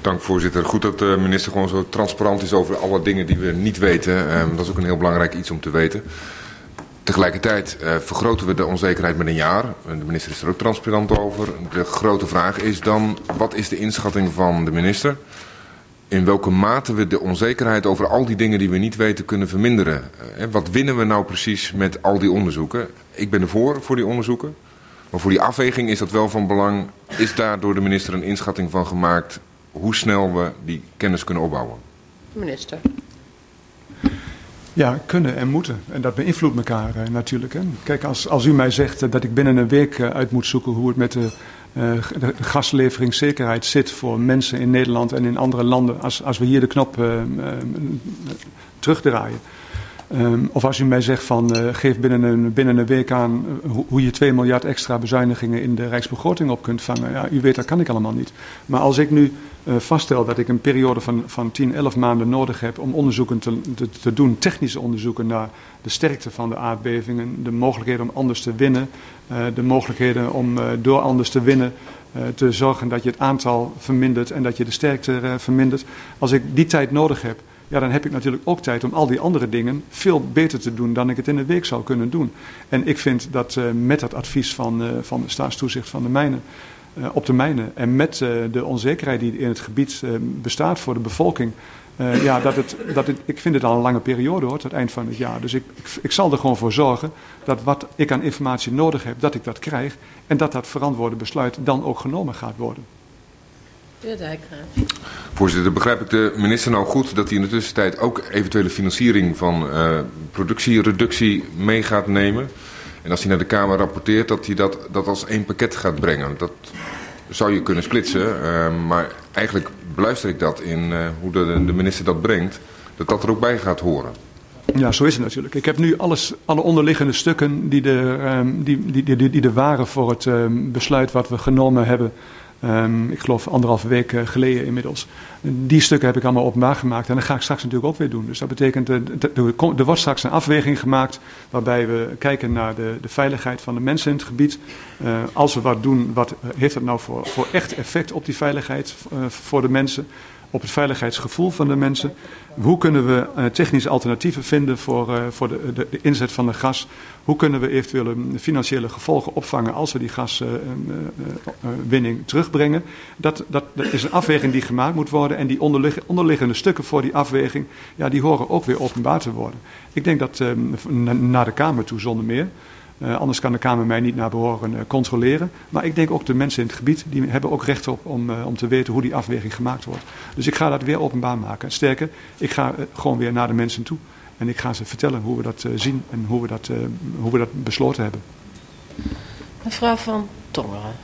Dank voorzitter. Goed dat de minister gewoon zo transparant is over alle dingen die we niet weten. Um, dat is ook een heel belangrijk iets om te weten. Tegelijkertijd uh, vergroten we de onzekerheid met een jaar. De minister is er ook transparant over. De grote vraag is dan, wat is de inschatting van de minister? In welke mate we de onzekerheid over al die dingen die we niet weten kunnen verminderen? Uh, wat winnen we nou precies met al die onderzoeken? Ik ben ervoor, voor die onderzoeken. Maar voor die afweging is dat wel van belang. Is daar door de minister een inschatting van gemaakt hoe snel we die kennis kunnen opbouwen? Minister. Ja, kunnen en moeten. En dat beïnvloedt elkaar uh, natuurlijk. Hè. Kijk, als, als u mij zegt uh, dat ik binnen een week uh, uit moet zoeken hoe het met de, de gasleveringszekerheid zit voor mensen in Nederland en in andere landen, als, als we hier de knop terugdraaien. Um, of als u mij zegt van uh, geef binnen een, binnen een week aan uh, hoe je 2 miljard extra bezuinigingen in de rijksbegroting op kunt vangen. Ja, u weet dat kan ik allemaal niet. Maar als ik nu uh, vaststel dat ik een periode van, van 10, 11 maanden nodig heb om onderzoeken te, te, te, doen, technische onderzoeken naar de sterkte van de aardbevingen, de mogelijkheden om anders te winnen, de mogelijkheden om door anders te winnen te zorgen dat je het aantal vermindert en dat je de sterkte vermindert. Als ik die tijd nodig heb ja, dan heb ik natuurlijk ook tijd om al die andere dingen veel beter te doen dan ik het in een week zou kunnen doen. En ik vind dat uh, met dat advies van, uh, van de staatstoezicht van de mijnen, uh, op de mijnen en met de onzekerheid die in het gebied bestaat voor de bevolking, ja, dat het, dat ik vind het al een lange periode hoor, het eind van het jaar. Dus ik, ik zal er gewoon voor zorgen dat wat ik aan informatie nodig heb, dat ik dat krijg en dat dat verantwoorde besluit dan ook genomen gaat worden. De Dijkgraaf. Voorzitter, begrijp ik de minister nou goed dat hij in de tussentijd ook eventuele financiering van uh, productiereductie mee gaat nemen? En als hij naar de Kamer rapporteert dat hij dat, dat als één pakket gaat brengen. Dat zou je kunnen splitsen, uh, maar eigenlijk beluister ik dat in uh, hoe de, de minister dat brengt, dat dat er ook bij gaat horen. Ja, zo is het natuurlijk. Ik heb nu alles, alle onderliggende stukken die, de, um, die, die, die, die er waren voor het um, besluit wat we genomen hebben Um, ik geloof anderhalve week uh, geleden inmiddels. Die stukken heb ik allemaal openbaar gemaakt en dat ga ik straks natuurlijk ook weer doen. Dus dat betekent, uh, er wordt straks een afweging gemaakt waarbij we kijken naar de, de veiligheid van de mensen in het gebied. Uh, als we wat doen, wat heeft dat nou voor, voor echt effect op die veiligheid voor de mensen? Op het veiligheidsgevoel van de mensen. Hoe kunnen we uh, technische alternatieven vinden voor, uh, voor de, de, de, inzet van de gas? Hoe kunnen we eventuele financiële gevolgen opvangen als we die gaswinning uh, terugbrengen? Dat, dat, dat, is een afweging die gemaakt moet worden. En die onderlig, onderliggende stukken voor die afweging, ja, die horen ook weer openbaar te worden. Ik denk dat naar de Kamer toe zonder meer. Uh, anders kan de Kamer mij niet naar behoren uh, controleren. Maar ik denk ook de mensen in het gebied, die hebben ook recht op om, uh, om te weten hoe die afweging gemaakt wordt. Dus ik ga dat weer openbaar maken. Sterker, ik ga gewoon weer naar de mensen toe. En ik ga ze vertellen hoe we dat zien en hoe we dat, hoe we dat besloten hebben. Mevrouw van Tongeren.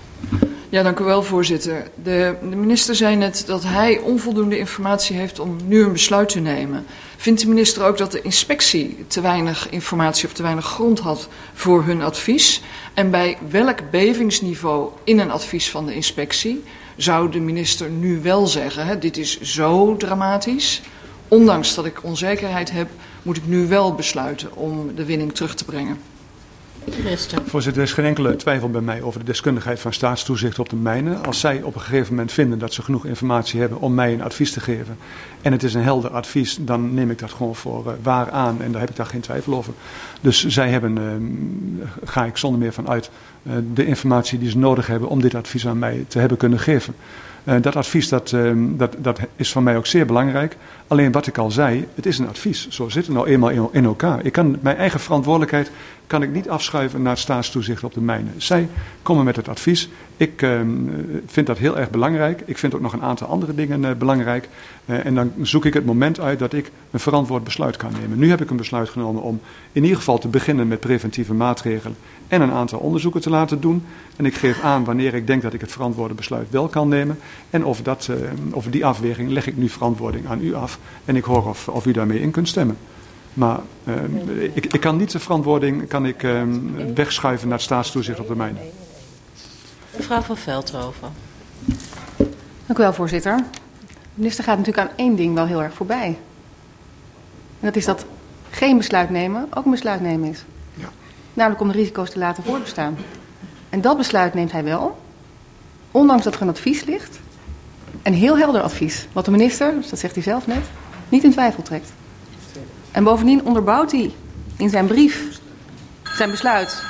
Ja, dank u wel, voorzitter. De, de, minister zei net dat hij onvoldoende informatie heeft om nu een besluit te nemen. Vindt de minister ook dat de inspectie te weinig informatie of te weinig grond had voor hun advies? En bij welk bevingsniveau in een advies van de inspectie zou de minister nu wel zeggen: hè, dit is zo dramatisch? Ondanks dat ik onzekerheid heb, moet ik nu wel besluiten om de winning terug te brengen. Voorzitter, er is geen enkele twijfel bij mij over de deskundigheid van staatstoezicht op de mijnen. Als zij op een gegeven moment vinden dat ze genoeg informatie hebben om mij een advies te geven. en het is een helder advies, dan neem ik dat gewoon voor uh, waar aan. en daar heb ik daar geen twijfel over. Dus zij hebben, uh, ga ik zonder meer van uit, uh, de informatie die ze nodig hebben om dit advies aan mij te hebben kunnen geven. Uh, dat advies dat, uh, dat, dat is voor mij ook zeer belangrijk. Alleen wat ik al zei, het is een advies. Zo zit het nou eenmaal in elkaar. Ik kan mijn eigen verantwoordelijkheid kan ik niet afschuiven naar staatstoezicht op de mijnen. Zij komen met het advies. Ik uh, vind dat heel erg belangrijk. Ik vind ook nog een aantal andere dingen uh, belangrijk. Uh, en dan zoek ik het moment uit dat ik een verantwoord besluit kan nemen. Nu heb ik een besluit genomen om in ieder geval te beginnen met preventieve maatregelen en een aantal onderzoeken te laten doen. En ik geef aan wanneer ik denk dat ik het verantwoorde besluit wel kan nemen. En over, dat, uh, over die afweging leg ik nu verantwoording aan u af. En ik hoor of, of u daarmee in kunt stemmen. Maar uh, ik, ik, kan niet de verantwoording kan ik, uh, wegschuiven naar het staatstoezicht op de mijnen. Mevrouw van Veldhoven. Dank u wel, voorzitter. De minister gaat natuurlijk aan één ding wel heel erg voorbij. En dat is dat geen besluit nemen ook een besluit nemen is. Ja. Namelijk om de risico's te laten voortbestaan. En dat besluit neemt hij wel, ondanks dat er een advies ligt. Een heel helder advies, wat de minister, dus dat zegt hij zelf net, niet in twijfel trekt. En bovendien onderbouwt hij in zijn brief zijn besluit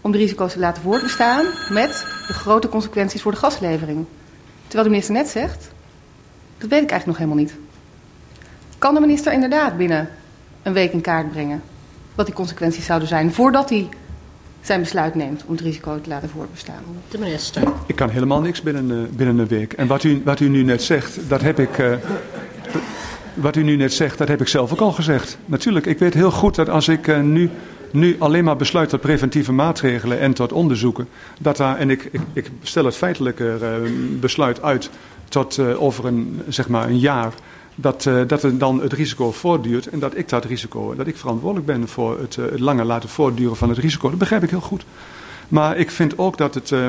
om de risico's te laten voortbestaan met de grote consequenties voor de gaslevering. Terwijl de minister net zegt, dat weet ik eigenlijk nog helemaal niet. Kan de minister inderdaad binnen een week in kaart brengen wat die consequenties zouden zijn voordat hij zijn besluit neemt om het risico te laten voortbestaan. De minister. Ik kan helemaal niks binnen, uh, binnen een week. En wat u, wat u nu net zegt, dat heb ik. Uh, wat u nu net zegt, dat heb ik zelf ook al gezegd. Natuurlijk, ik weet heel goed dat als ik uh, nu, nu alleen maar besluit tot preventieve maatregelen en tot onderzoeken, dat daar, en ik, ik, ik stel het feitelijke besluit uit tot over een, zeg maar een jaar, dat, dat er dan het risico voortduurt en dat ik dat risico, dat ik verantwoordelijk ben voor het, het langer laten voortduren van het risico. Dat begrijp ik heel goed. Maar ik vind ook dat het uh,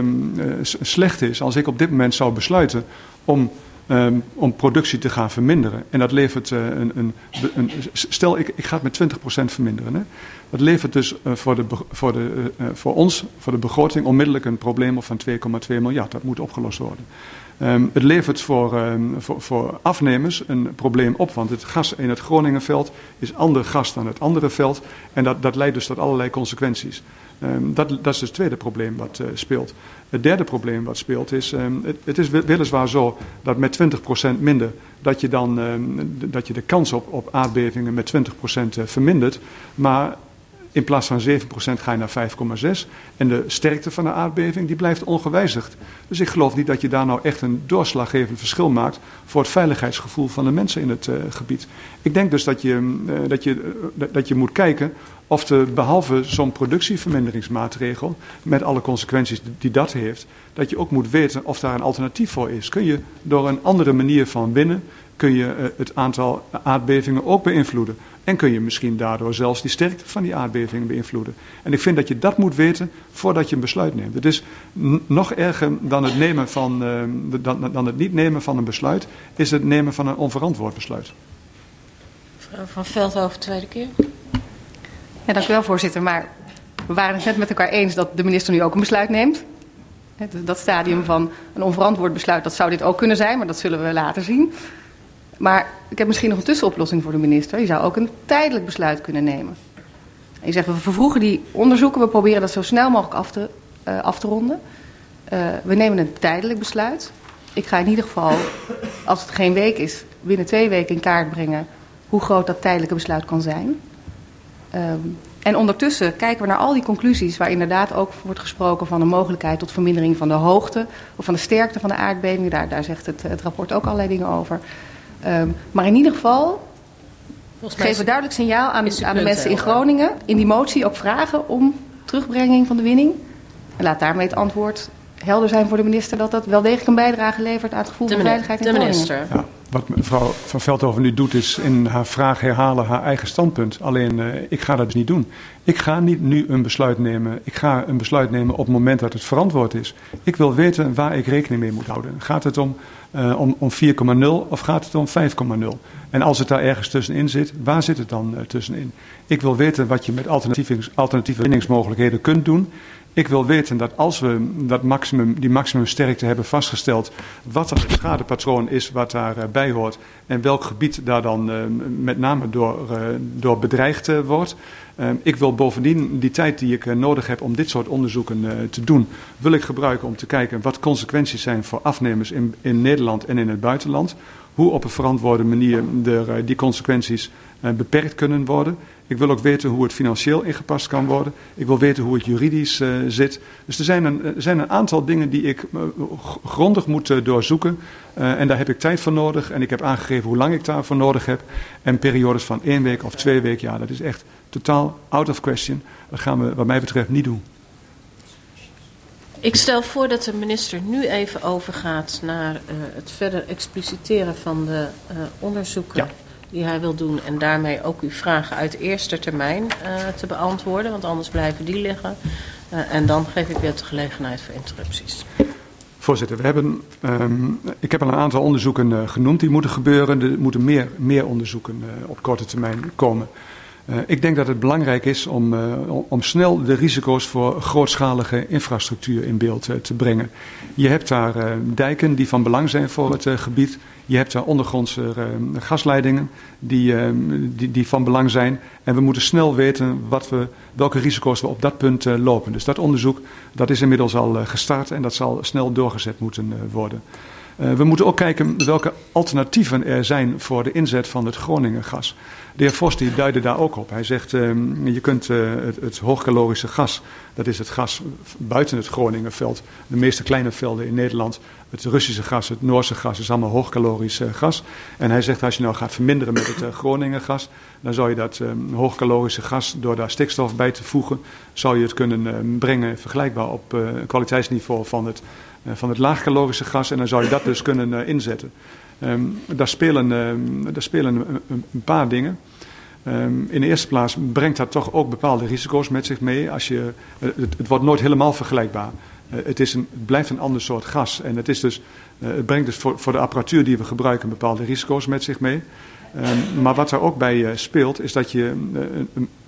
slecht is als ik op dit moment zou besluiten om, um, om productie te gaan verminderen. En dat levert een, een, een, Stel, ik, ik ga het met 20% verminderen. Hè? Dat levert dus voor, de, voor, de, voor ons, voor de begroting, onmiddellijk een probleem van 2,2 miljard. Dat moet opgelost worden. Um, het levert voor, um, voor, voor, afnemers een probleem op, want het gas in het Groningenveld is ander gas dan het andere veld. En dat, dat leidt dus tot allerlei consequenties. Um, dat, dat, is het tweede probleem wat uh, speelt. Het derde probleem wat speelt is, het, het, is weliswaar zo dat met 20% minder, dat je, dan, dat je de kans op, op aardbevingen met 20% uh, vermindert. Maar in plaats van 7% ga je naar 5,6. En de sterkte van de aardbeving die blijft ongewijzigd. Dus ik geloof niet dat je daar nou echt een doorslaggevend verschil maakt voor het veiligheidsgevoel van de mensen in het uh, gebied. Ik denk dus dat je, dat, je, dat je moet kijken of de, behalve zo'n productieverminderingsmaatregel, met alle consequenties die dat heeft, dat je ook moet weten of daar een alternatief voor is. Kun je door een andere manier van winnen, kun je het aantal aardbevingen ook beïnvloeden. En kun je misschien daardoor zelfs die sterkte van die aardbeving beïnvloeden. En ik vind dat je dat moet weten voordat je een besluit neemt. Het is nog erger dan het, nemen van, uh, dan, dan het niet nemen van een besluit, is het nemen van een onverantwoord besluit. Mevrouw van Veldhoven, tweede keer. Ja, dank u wel, voorzitter. Maar we waren het net met elkaar eens dat de minister nu ook een besluit neemt. Dat stadium van een onverantwoord besluit, dat zou dit ook kunnen zijn, maar dat zullen we later zien. Maar ik heb misschien nog een tussenoplossing voor de minister. Je zou ook een tijdelijk besluit kunnen nemen. En je zegt, we vervroegen die onderzoeken, we proberen dat zo snel mogelijk af te, uh, af te ronden. Uh, we nemen een tijdelijk besluit. Ik ga in ieder geval, als het geen week is, binnen twee weken in kaart brengen hoe groot dat tijdelijke besluit kan zijn. Um, en ondertussen kijken we naar al die conclusies waar inderdaad ook wordt gesproken van een mogelijkheid tot vermindering van de hoogte of van de sterkte van de aardbeving. Daar, daar zegt het, het rapport ook allerlei dingen over. Um, maar in ieder geval geven we duidelijk signaal aan, aan de mensen in Groningen in die motie ook vragen om terugbrenging van de winning. En laat daarmee het antwoord helder zijn voor de minister dat dat wel degelijk een bijdrage levert aan het gevoel de van veiligheid in de Groningen. minister. Ja, wat mevrouw Van Veldhoven nu doet is in haar vraag herhalen haar eigen standpunt. Alleen uh, ik ga dat dus niet doen. Ik ga niet nu een besluit nemen. Ik ga een besluit nemen op het moment dat het verantwoord is. Ik wil weten waar ik rekening mee moet houden. Gaat het om, uh, om, om 4,0 of gaat het om 5,0? En als het daar ergens tussenin zit, waar zit het dan uh, tussenin? Ik wil weten wat je met alternatieve, alternatieve winningsmogelijkheden kunt doen. Ik wil weten dat als we dat maximum, die maximumsterkte hebben vastgesteld, wat dan het schadepatroon is wat daarbij hoort en welk gebied daar dan uh, met name door, uh, door bedreigd wordt. ik wil bovendien die tijd die ik nodig heb om dit soort onderzoeken te doen, wil ik gebruiken om te kijken wat consequenties zijn voor afnemers in, in Nederland en in het buitenland. Hoe op een verantwoorde manier er, die consequenties beperkt kunnen worden. Ik wil ook weten hoe het financieel ingepast kan worden. Ik wil weten hoe het juridisch uh, zit. Dus er zijn, een, er zijn een aantal dingen die ik uh, grondig moet uh, doorzoeken. en daar heb ik tijd voor nodig. En ik heb aangegeven hoe lang ik daarvoor nodig heb. En periodes van één week of twee weken, ja, dat is echt totaal out of question. Dat gaan we wat mij betreft niet doen. Ik stel voor dat de minister nu even overgaat naar het verder expliciteren van de onderzoeken. Ja die hij wil doen. En daarmee ook uw vragen uit eerste termijn uh, te beantwoorden. Want anders blijven die liggen. Uh, en dan geef ik weer de gelegenheid voor interrupties. Voorzitter, we hebben, um, ik heb al een aantal onderzoeken uh, genoemd die moeten gebeuren. Er moeten meer, meer onderzoeken op korte termijn komen. Uh, ik denk dat het belangrijk is om, uh, om snel de risico's voor grootschalige infrastructuur in beeld uh, te brengen. Je hebt daar dijken die van belang zijn voor het gebied. Je hebt daar ondergrondse gasleidingen die, die, die, van belang zijn. En we moeten snel weten wat we, welke risico's we op dat punt lopen. Dus dat onderzoek dat is inmiddels al gestart en dat zal snel doorgezet moeten worden. Uh, we moeten ook kijken welke alternatieven er zijn voor de inzet van het Groningengas. De heer Vos die duidde daar ook op. Hij zegt, uh, je kunt uh, het, hoogcalorische gas, dat is het gas buiten het Groningenveld, de meeste kleine velden in Nederland, het Russische gas, het Noorse gas, is allemaal hoogcalorisch gas. En hij zegt, als je nou gaat verminderen met het Groningengas, dan zou je dat hoogcalorische gas, door daar stikstof bij te voegen, zou je het kunnen brengen vergelijkbaar op kwaliteitsniveau van het eh, van het laagcalorische gas en dan zou je dat dus kunnen uh, inzetten. Um, daar spelen, uh, daar spelen een, een, paar dingen. Um, in de eerste plaats brengt dat toch ook bepaalde risico's met zich mee. Als je, het, het wordt nooit helemaal vergelijkbaar. het, is een, het blijft een ander soort gas. En het, is dus, het brengt dus voor, voor de apparatuur die we gebruiken bepaalde risico's met zich mee. Maar wat er ook bij speelt, is dat je.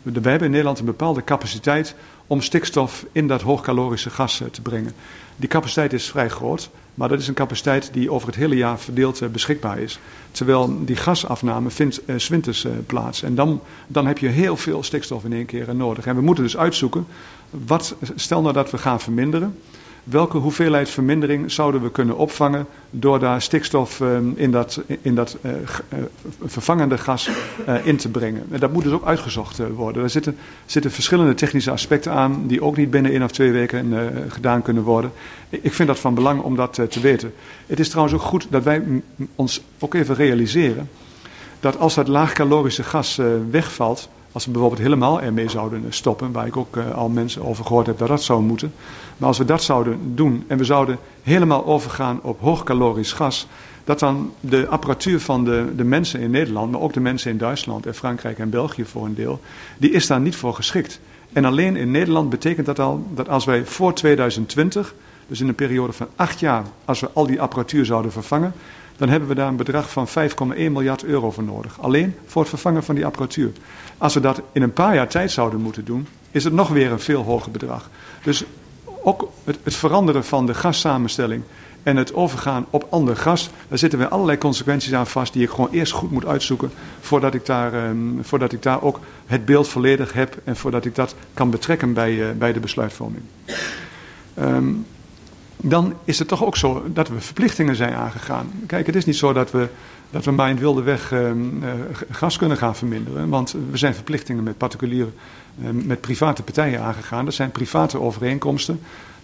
we hebben in Nederland een bepaalde capaciteit om stikstof in dat hoogcalorische gas te brengen. Die capaciteit is vrij groot, maar dat is een capaciteit die over het hele jaar verdeeld uh, beschikbaar is. Terwijl die gasafname vindt uh, winters uh, plaats. En dan, dan heb je heel veel stikstof in één keer nodig. En we moeten dus uitzoeken, wat, stel nou dat we gaan verminderen welke hoeveelheid vermindering zouden we kunnen opvangen door daar stikstof ehm, in dat, in dat uh, vervangende gas uh, in te brengen. En dat moet dus ook uitgezocht worden. Er zitten, zitten verschillende technische aspecten aan die ook niet binnen één of twee weken gedaan kunnen worden. Ik vind dat van belang om dat te weten. Het is trouwens ook goed dat wij ons ook even realiseren dat als dat laagcalorische gas wegvalt, als we bijvoorbeeld helemaal ermee zouden stoppen, waar ik ook uh, al mensen over gehoord heb dat dat zou moeten. Maar als we dat zouden doen en we zouden helemaal overgaan op hoogcalorisch gas, dat dan de apparatuur van de, de mensen in Nederland, maar ook de mensen in Duitsland en Frankrijk en België voor een deel, die is daar niet voor geschikt. En alleen in Nederland betekent dat al dat als wij voor 2020, dus in een periode van acht jaar, als we al die apparatuur zouden vervangen, dan hebben we daar een bedrag van 5,1 miljard euro voor nodig. Alleen voor het vervangen van die apparatuur. Als we dat in een paar jaar tijd zouden moeten doen, is het nog weer een veel hoger bedrag. Dus ook het, het veranderen van de gassamenstelling en het overgaan op ander gas, daar zitten weer allerlei consequenties aan vast die ik gewoon eerst goed moet uitzoeken voordat ik daar, um, voordat ik daar ook het beeld volledig heb en voordat ik dat kan betrekken bij, uh, bij de besluitvorming. Um, dan is het toch ook zo dat we verplichtingen zijn aangegaan. Kijk, het is niet zo dat we, dat we maar in wilde weg uh, gas kunnen gaan verminderen. Want we zijn verplichtingen met particuliere, uh, met private partijen aangegaan. Dat zijn private overeenkomsten.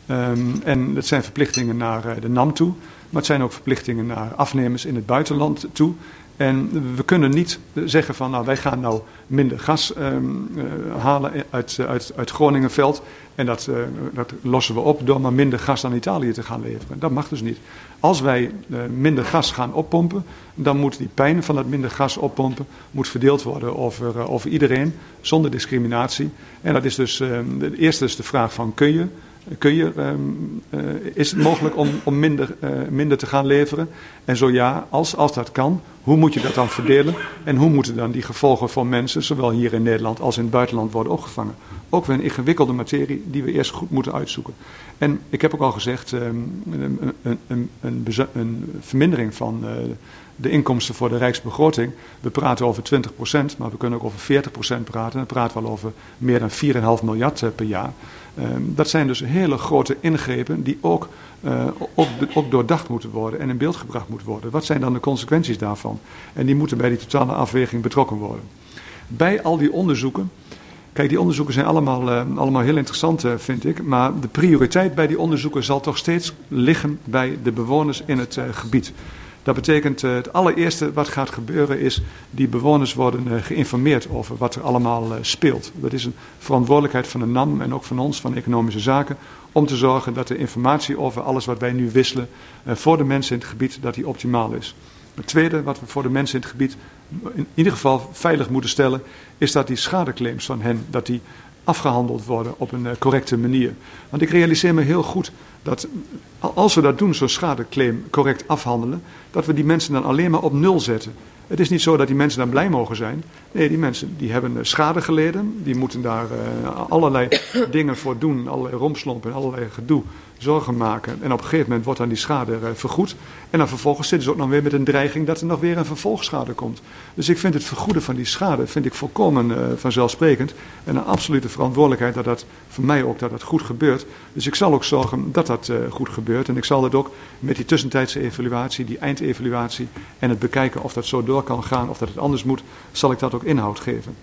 Um, en het zijn verplichtingen naar uh, de NAM toe. Maar het zijn ook verplichtingen naar afnemers in het buitenland toe. En we kunnen niet zeggen van nou wij gaan nou minder gas um, uh, halen uit, uit, uit Groningenveld. En dat, uh, dat lossen we op door maar minder gas aan Italië te gaan leveren. Dat mag dus niet. Als wij minder gas gaan oppompen, dan moet die pijn van dat minder gas oppompen moet verdeeld worden over, iedereen zonder discriminatie. En dat is dus, de eerste is de vraag van kun je Kun je, uh, is het mogelijk om, om minder, minder te gaan leveren? En zo ja, als, als dat kan, hoe moet je dat dan verdelen? En hoe moeten dan die gevolgen voor mensen, zowel hier in Nederland als in het buitenland, worden opgevangen? Ook weer een ingewikkelde materie die we eerst goed moeten uitzoeken. En ik heb ook al gezegd, um, een, een, een, een, vermindering van uh, de inkomsten voor de rijksbegroting. We praten over 20%, maar we kunnen ook over 40% praten. Dan praten we al over meer dan 4,5 miljard per jaar. Um, dat zijn dus hele grote ingrepen die ook, uh, ook, ook, doordacht moeten worden en in beeld gebracht moeten worden. Wat zijn dan de consequenties daarvan? En die moeten bij die totale afweging betrokken worden. Bij al die onderzoeken, kijk, die onderzoeken zijn allemaal, uh, allemaal heel interessant, uh, vind ik. Maar de prioriteit bij die onderzoeken zal toch steeds liggen bij de bewoners in het gebied. Dat betekent uh, het allereerste wat gaat gebeuren is die bewoners worden uh, geïnformeerd over wat er allemaal uh, speelt. Dat is een verantwoordelijkheid van de NAM en ook van ons, van Economische Zaken, om te zorgen dat de informatie over alles wat wij nu wisselen voor de mensen in het gebied, dat die optimaal is. Het tweede wat we voor de mensen in het gebied in ieder geval veilig moeten stellen, is dat die schadeclaims van hen, dat die afgehandeld worden op een correcte manier. Want ik realiseer me heel goed dat als we dat doen, zo'n schadeclaim correct afhandelen, dat we die mensen dan alleen maar op nul zetten. Het is niet zo dat die mensen dan blij mogen zijn. Nee, die mensen die hebben schade geleden. Die moeten daar uh, allerlei dingen voor doen. Allerlei rompslompen en allerlei gedoe. zorgen maken. En op een gegeven moment wordt dan die schade uh, vergoed. En dan vervolgens zitten ze ook nog weer met een dreiging dat er nog weer een vervolgschade komt. Dus ik vind het vergoeden van die schade vind ik volkomen uh, vanzelfsprekend. En een absolute verantwoordelijkheid dat dat voor mij ook dat dat goed gebeurt. Dus ik zal ook zorgen dat dat goed gebeurt. En ik zal dat ook met die tussentijdse evaluatie, die eindevaluatie en het bekijken of dat zo door kan gaan of dat het anders moet, zal ik dat ook inhoud geven.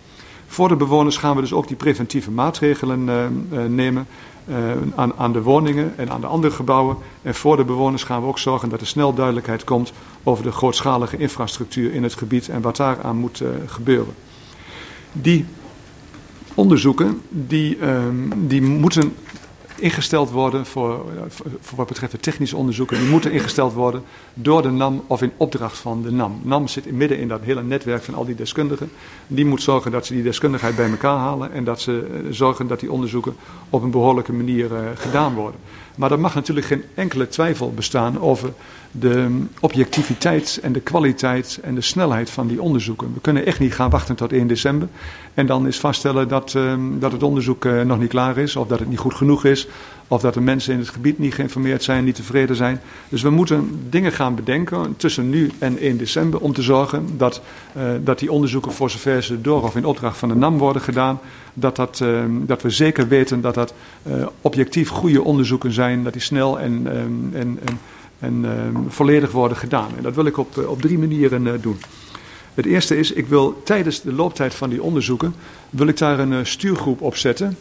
Voor de bewoners gaan we dus ook die preventieve maatregelen uh, uh, nemen uh, aan, aan, de woningen en aan de andere gebouwen. En voor de bewoners gaan we ook zorgen dat er snel duidelijkheid komt over de grootschalige infrastructuur in het gebied en wat daaraan moet gebeuren. Die onderzoeken die, die moeten ingesteld worden voor, voor wat betreft de technische onderzoeken. Die moeten ingesteld worden door de NAM of in opdracht van de NAM. NAM zit midden in dat hele netwerk van al die deskundigen. Die moet zorgen dat ze die deskundigheid bij elkaar halen en dat ze zorgen dat die onderzoeken op een behoorlijke manier uh, gedaan worden. Maar er mag natuurlijk geen enkele twijfel bestaan over de objectiviteit en de kwaliteit en de snelheid van die onderzoeken. We kunnen echt niet gaan wachten tot 1 december en dan is vaststellen dat, uh, dat het onderzoek uh, nog niet klaar is of dat het niet goed genoeg is of dat de mensen in het gebied niet geïnformeerd zijn, niet tevreden zijn. Dus we moeten dingen gaan bedenken tussen nu en 1 december om te zorgen dat, uh, dat die onderzoeken voor zover ze door of in opdracht van de NAM worden gedaan, dat, dat, uh, dat we zeker weten dat dat uh, objectief goede onderzoeken zijn, dat die snel en, um, en, en, en um, volledig worden gedaan. En dat wil ik op, op drie manieren doen. Het eerste is, ik wil tijdens de looptijd van die onderzoeken, wil ik daar een stuurgroep op zetten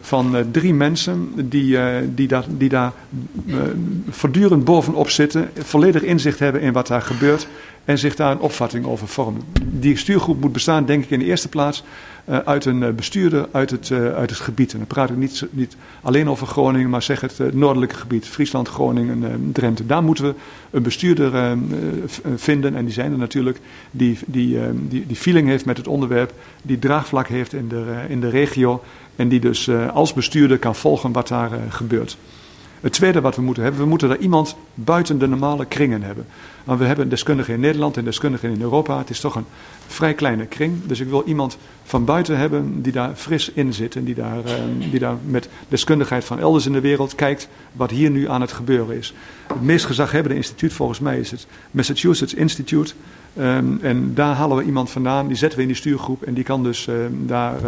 van drie mensen die, die, daar, die daar voortdurend bovenop zitten, volledig inzicht hebben in wat daar gebeurt en zich daar een opvatting over vormen. Die stuurgroep moet bestaan, denk ik, in de eerste plaats uit een bestuurder uit het, uit het gebied. En dan praat ik niet, niet alleen over Groningen, maar zeg het noordelijke gebied, Friesland, Groningen, Drenthe. Daar moeten we een bestuurder vinden, en die zijn er natuurlijk, die, die, die, die feeling heeft met het onderwerp, die draagvlak heeft in de, in de regio en die dus als bestuurder kan volgen wat daar gebeurt. Het tweede wat we moeten hebben, we moeten daar iemand buiten de normale kringen hebben. Want we hebben deskundigen in Nederland en deskundigen in Europa. Het is toch een vrij kleine kring. Dus ik wil iemand van buiten hebben die daar fris in zit. En die daar, uh, die daar met deskundigheid van elders in de wereld kijkt wat hier nu aan het gebeuren is. Het meest gezaghebbende instituut volgens mij is het Massachusetts Institute. Um, en daar halen we iemand vandaan, die zetten we in die stuurgroep en die kan dus uh, daar,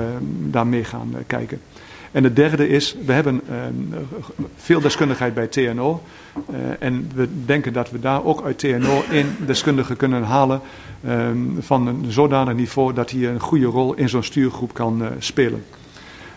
daar mee gaan uh, kijken. En het derde is, we hebben veel deskundigheid bij TNO. en we denken dat we daar ook uit TNO in deskundigen kunnen halen um, van een zodanig niveau dat hij een goede rol in zo'n stuurgroep kan spelen.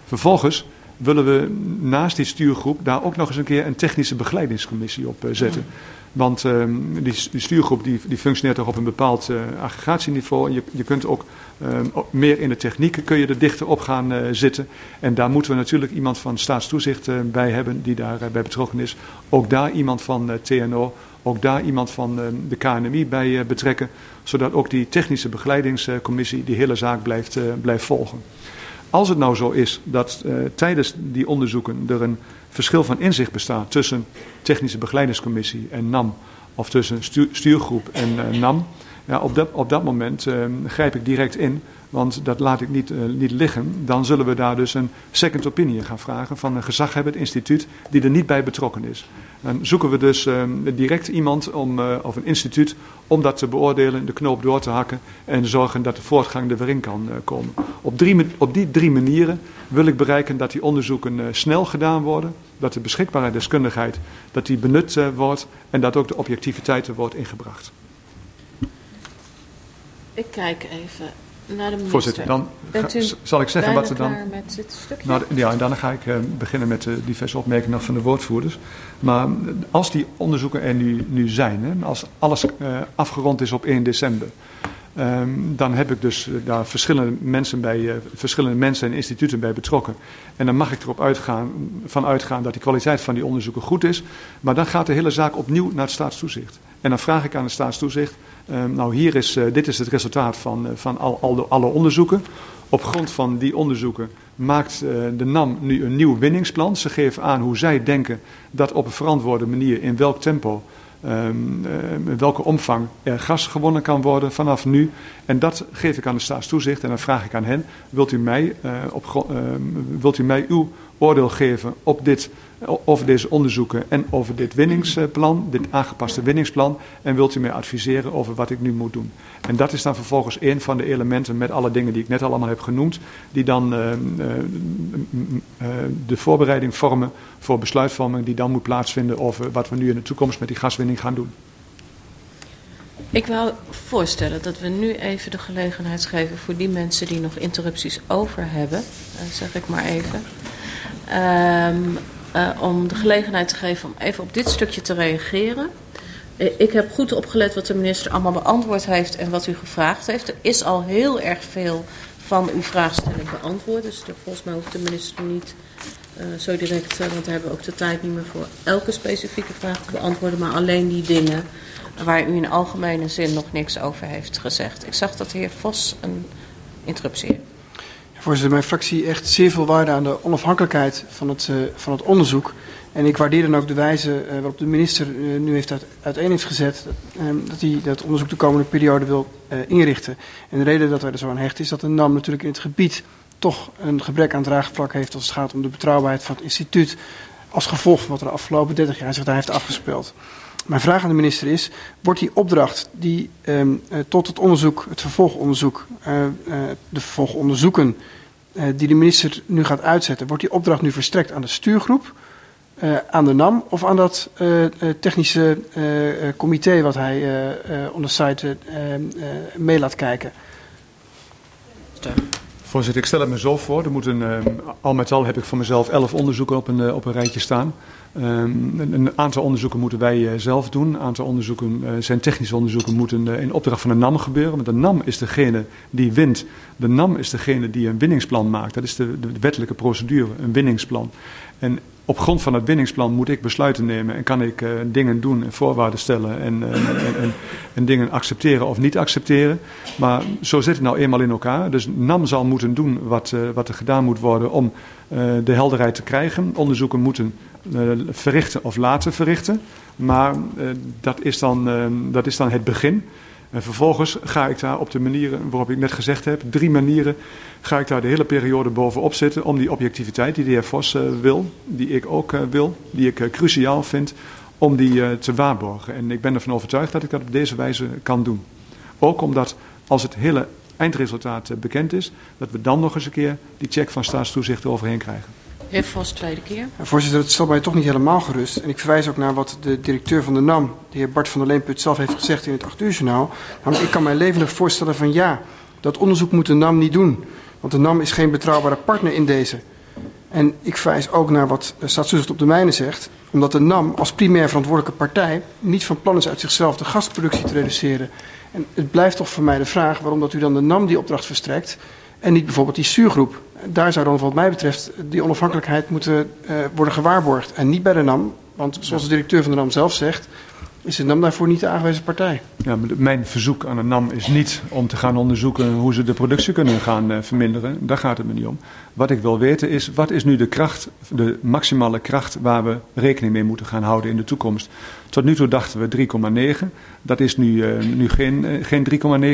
Vervolgens willen we naast die stuurgroep daar ook nog eens een keer een technische begeleidingscommissie op zetten. Want um, die, stuurgroep die, die functioneert toch op een bepaald uh, aggregatieniveau. En je, je kunt ook um, meer in de techniek kun je er dichter op gaan uh, zitten. En daar moeten we natuurlijk iemand van staatstoezicht uh, bij hebben die daarbij bij betrokken is. Ook daar iemand van TNO, ook daar iemand van de KNMI bij betrekken. Zodat ook die technische begeleidingscommissie die hele zaak blijft, blijft volgen. Als het nou zo is dat tijdens die onderzoeken er een verschil van inzicht bestaat tussen technische begeleidingscommissie en NAM of tussen stu stuurgroep en uh, NAM, ja, op, dat, op dat moment uh, grijp ik direct in, want dat laat ik niet, uh, niet liggen. Dan zullen we daar dus een second opinion gaan vragen van een gezaghebbend instituut die er niet bij betrokken is. Dan zoeken we dus direct iemand om, of een instituut om dat te beoordelen, de knoop door te hakken en zorgen dat de voortgang er weer in kan komen. Op, drie, op die drie manieren wil ik bereiken dat die onderzoeken snel gedaan worden, dat de beschikbare deskundigheid dat die benut wordt en dat ook de objectiviteit er wordt ingebracht. Ik kijk even naar de minister. Voorzitter, dan ga, zal ik zeggen wat er dan. Met dit stukje? Nou, ja, en dan ga ik uh, beginnen met de diverse opmerkingen van de woordvoerders. Maar als die onderzoeken er nu, nu zijn, hè, als alles afgerond is op 1 december. Um, dan heb ik dus daar verschillende mensen, bij, verschillende mensen en instituten bij betrokken. En dan mag ik erop uitgaan, van uitgaan dat de kwaliteit van die onderzoeken goed is. Maar dan gaat de hele zaak opnieuw naar het staatstoezicht. En dan vraag ik aan het staatstoezicht, nou hier is, uh, dit is het resultaat van, uh, van al, al de, alle onderzoeken. Op grond van die onderzoeken maakt de NAM nu een nieuw winningsplan. Ze geven aan hoe zij denken dat op een verantwoorde manier in welk tempo Um, uh, welke omvang er gas gewonnen kan worden vanaf nu. En dat geef ik aan de staatstoezicht en dan vraag ik aan hen: wilt u mij, op, wilt u mij uw oordeel geven op dit, over deze onderzoeken en over dit winningsplan, dit aangepaste winningsplan. En wilt u mij adviseren over wat ik nu moet doen. En dat is dan vervolgens een van de elementen met alle dingen die ik net allemaal heb genoemd, die dan uh, uh, de voorbereiding vormen voor besluitvorming die dan moet plaatsvinden over wat we nu in de toekomst met die gaswinning gaan doen. Ik wou voorstellen dat we nu even de gelegenheid geven voor die mensen die nog interrupties over hebben, zeg ik maar even. Um, uh, om de gelegenheid te geven om even op dit stukje te reageren. Uh, ik heb goed opgelet wat de minister allemaal beantwoord heeft en wat u gevraagd heeft. Er is al heel erg veel van uw vraagstelling beantwoord. Dus er, volgens mij hoeft de minister niet uh, zo direct, want daar hebben we ook de tijd niet meer voor elke specifieke vraag te beantwoorden, maar alleen die dingen waar u in algemene zin nog niks over heeft gezegd. Ik zag dat de heer Vos een interruptie heeft. Voorzitter, mijn fractie echt zeer veel waarde aan de onafhankelijkheid van het, uh, van het onderzoek. En ik waardeer dan ook de wijze uh, waarop de minister uh, nu heeft uit, uiteen heeft gezet dat hij dat onderzoek de komende periode wil inrichten. En de reden dat wij er zo aan hechten is dat de NAM natuurlijk in het gebied toch een gebrek aan draagvlak heeft als het gaat om de betrouwbaarheid van het instituut. Als gevolg van wat er de afgelopen 30 jaar zich daar heeft afgespeeld. Mijn vraag aan de minister is: wordt die opdracht die um, uh, tot het onderzoek, het vervolgonderzoek, uh, uh, de vervolgonderzoeken die de minister nu gaat uitzetten, wordt die opdracht nu verstrekt aan de stuurgroep, aan de NAM of aan dat technische comité wat hij de site mee laat kijken? Voorzitter, ik stel het me zo voor. Er moeten, uh, al met al heb ik voor mezelf elf onderzoeken op een, uh, op een rijtje staan. Um, een, aantal onderzoeken moeten wij uh, zelf doen. Een aantal onderzoeken zijn technische onderzoeken, moeten in opdracht van de NAM gebeuren. Want de NAM is degene die wint. De NAM is degene die een winningsplan maakt. Dat is de, de wettelijke procedure, een winningsplan. En op grond van het winningsplan moet ik besluiten nemen en kan ik uh, dingen doen en voorwaarden stellen en, uh, en, en, en, dingen accepteren of niet accepteren. Maar zo zit het nou eenmaal in elkaar. Dus NAM zal moeten doen wat, uh, wat er gedaan moet worden om de helderheid te krijgen. Onderzoeken moeten verrichten of laten verrichten. Maar dat, is dan, dat is dan het begin. En vervolgens ga ik daar op de manieren waarop ik net gezegd heb, drie manieren, ga ik daar de hele periode bovenop zitten om die objectiviteit die de heer Vos uh, wil, die ik ook uh, wil, die ik uh, cruciaal vind, om die te waarborgen. En ik ben ervan overtuigd dat ik dat op deze wijze kan doen. Ook omdat als het hele eindresultaat bekend is, dat we dan nog eens een keer die check van staatstoezicht overheen krijgen. Heer Vos, tweede keer. Voorzitter, het stelt mij toch niet helemaal gerust. En ik verwijs ook naar wat de directeur van de NAM, de heer Bart van der Leenput, zelf heeft gezegd in het 8 uur journaal. Namelijk, ik kan mij levendig voorstellen van ja, dat onderzoek moet de NAM niet doen. Want de NAM is geen betrouwbare partner in deze. En ik verwijs ook naar wat staatstoezicht op de mijnen zegt. Omdat de NAM als primair verantwoordelijke partij niet van plan is uit zichzelf de gasproductie te reduceren. En het blijft toch voor mij de vraag waarom dat u dan de NAM die opdracht verstrekt en niet bijvoorbeeld die stuurgroep. Daar zou dan wat mij betreft die onafhankelijkheid moeten uh, worden gewaarborgd. En niet bij de NAM, want zoals de directeur van de NAM zelf zegt, is de NAM daarvoor niet de aangewezen partij. Ja, maar mijn verzoek aan de NAM is niet om te gaan onderzoeken hoe ze de productie kunnen gaan uh, verminderen. Daar gaat het me niet om. Wat ik wil weten is, wat is nu de kracht, de maximale kracht waar we rekening mee moeten gaan houden in de toekomst. Tot nu toe dachten we 3,9. Dat is nu, uh, nu geen, uh, geen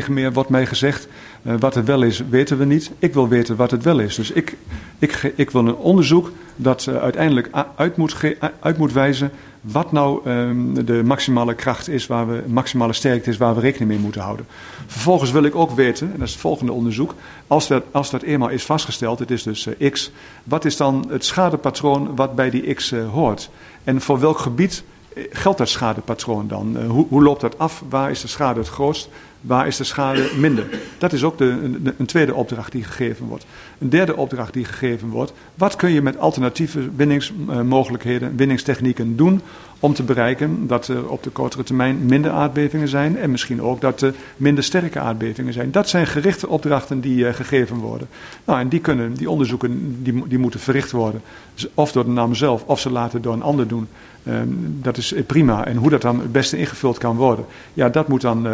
3,9 meer, wordt mij gezegd. Uh, wat het wel is, weten we niet. Ik wil weten wat het wel is. Dus ik, ik, ik wil een onderzoek dat uiteindelijk uit moet, uit moet wijzen wat nou um, de maximale kracht is, waar we, maximale sterkte is, waar we rekening mee moeten houden. Vervolgens wil ik ook weten, en dat is het volgende onderzoek, als dat, als dat eenmaal is vastgesteld, het is dus uh, X, wat is dan het schadepatroon wat bij die X uh, hoort? En voor welk gebied geldt dat schadepatroon dan? Hoe, hoe, loopt dat af? Waar is de schade het grootst? Waar is de schade minder? Dat is ook de, een tweede opdracht die gegeven wordt. Een derde opdracht die gegeven wordt. Wat kun je met alternatieve winningsmogelijkheden, winningstechnieken doen om te bereiken dat er op de kortere termijn minder aardbevingen zijn en misschien ook dat er minder sterke aardbevingen zijn. Dat zijn gerichte opdrachten die uh, gegeven worden. Nou, en die, kunnen, die onderzoeken die, die moeten verricht worden. Dus of door de NAM zelf of ze laten door een ander doen. Um, dat is prima. En hoe dat dan het beste ingevuld kan worden, ja, dat moet dan uh,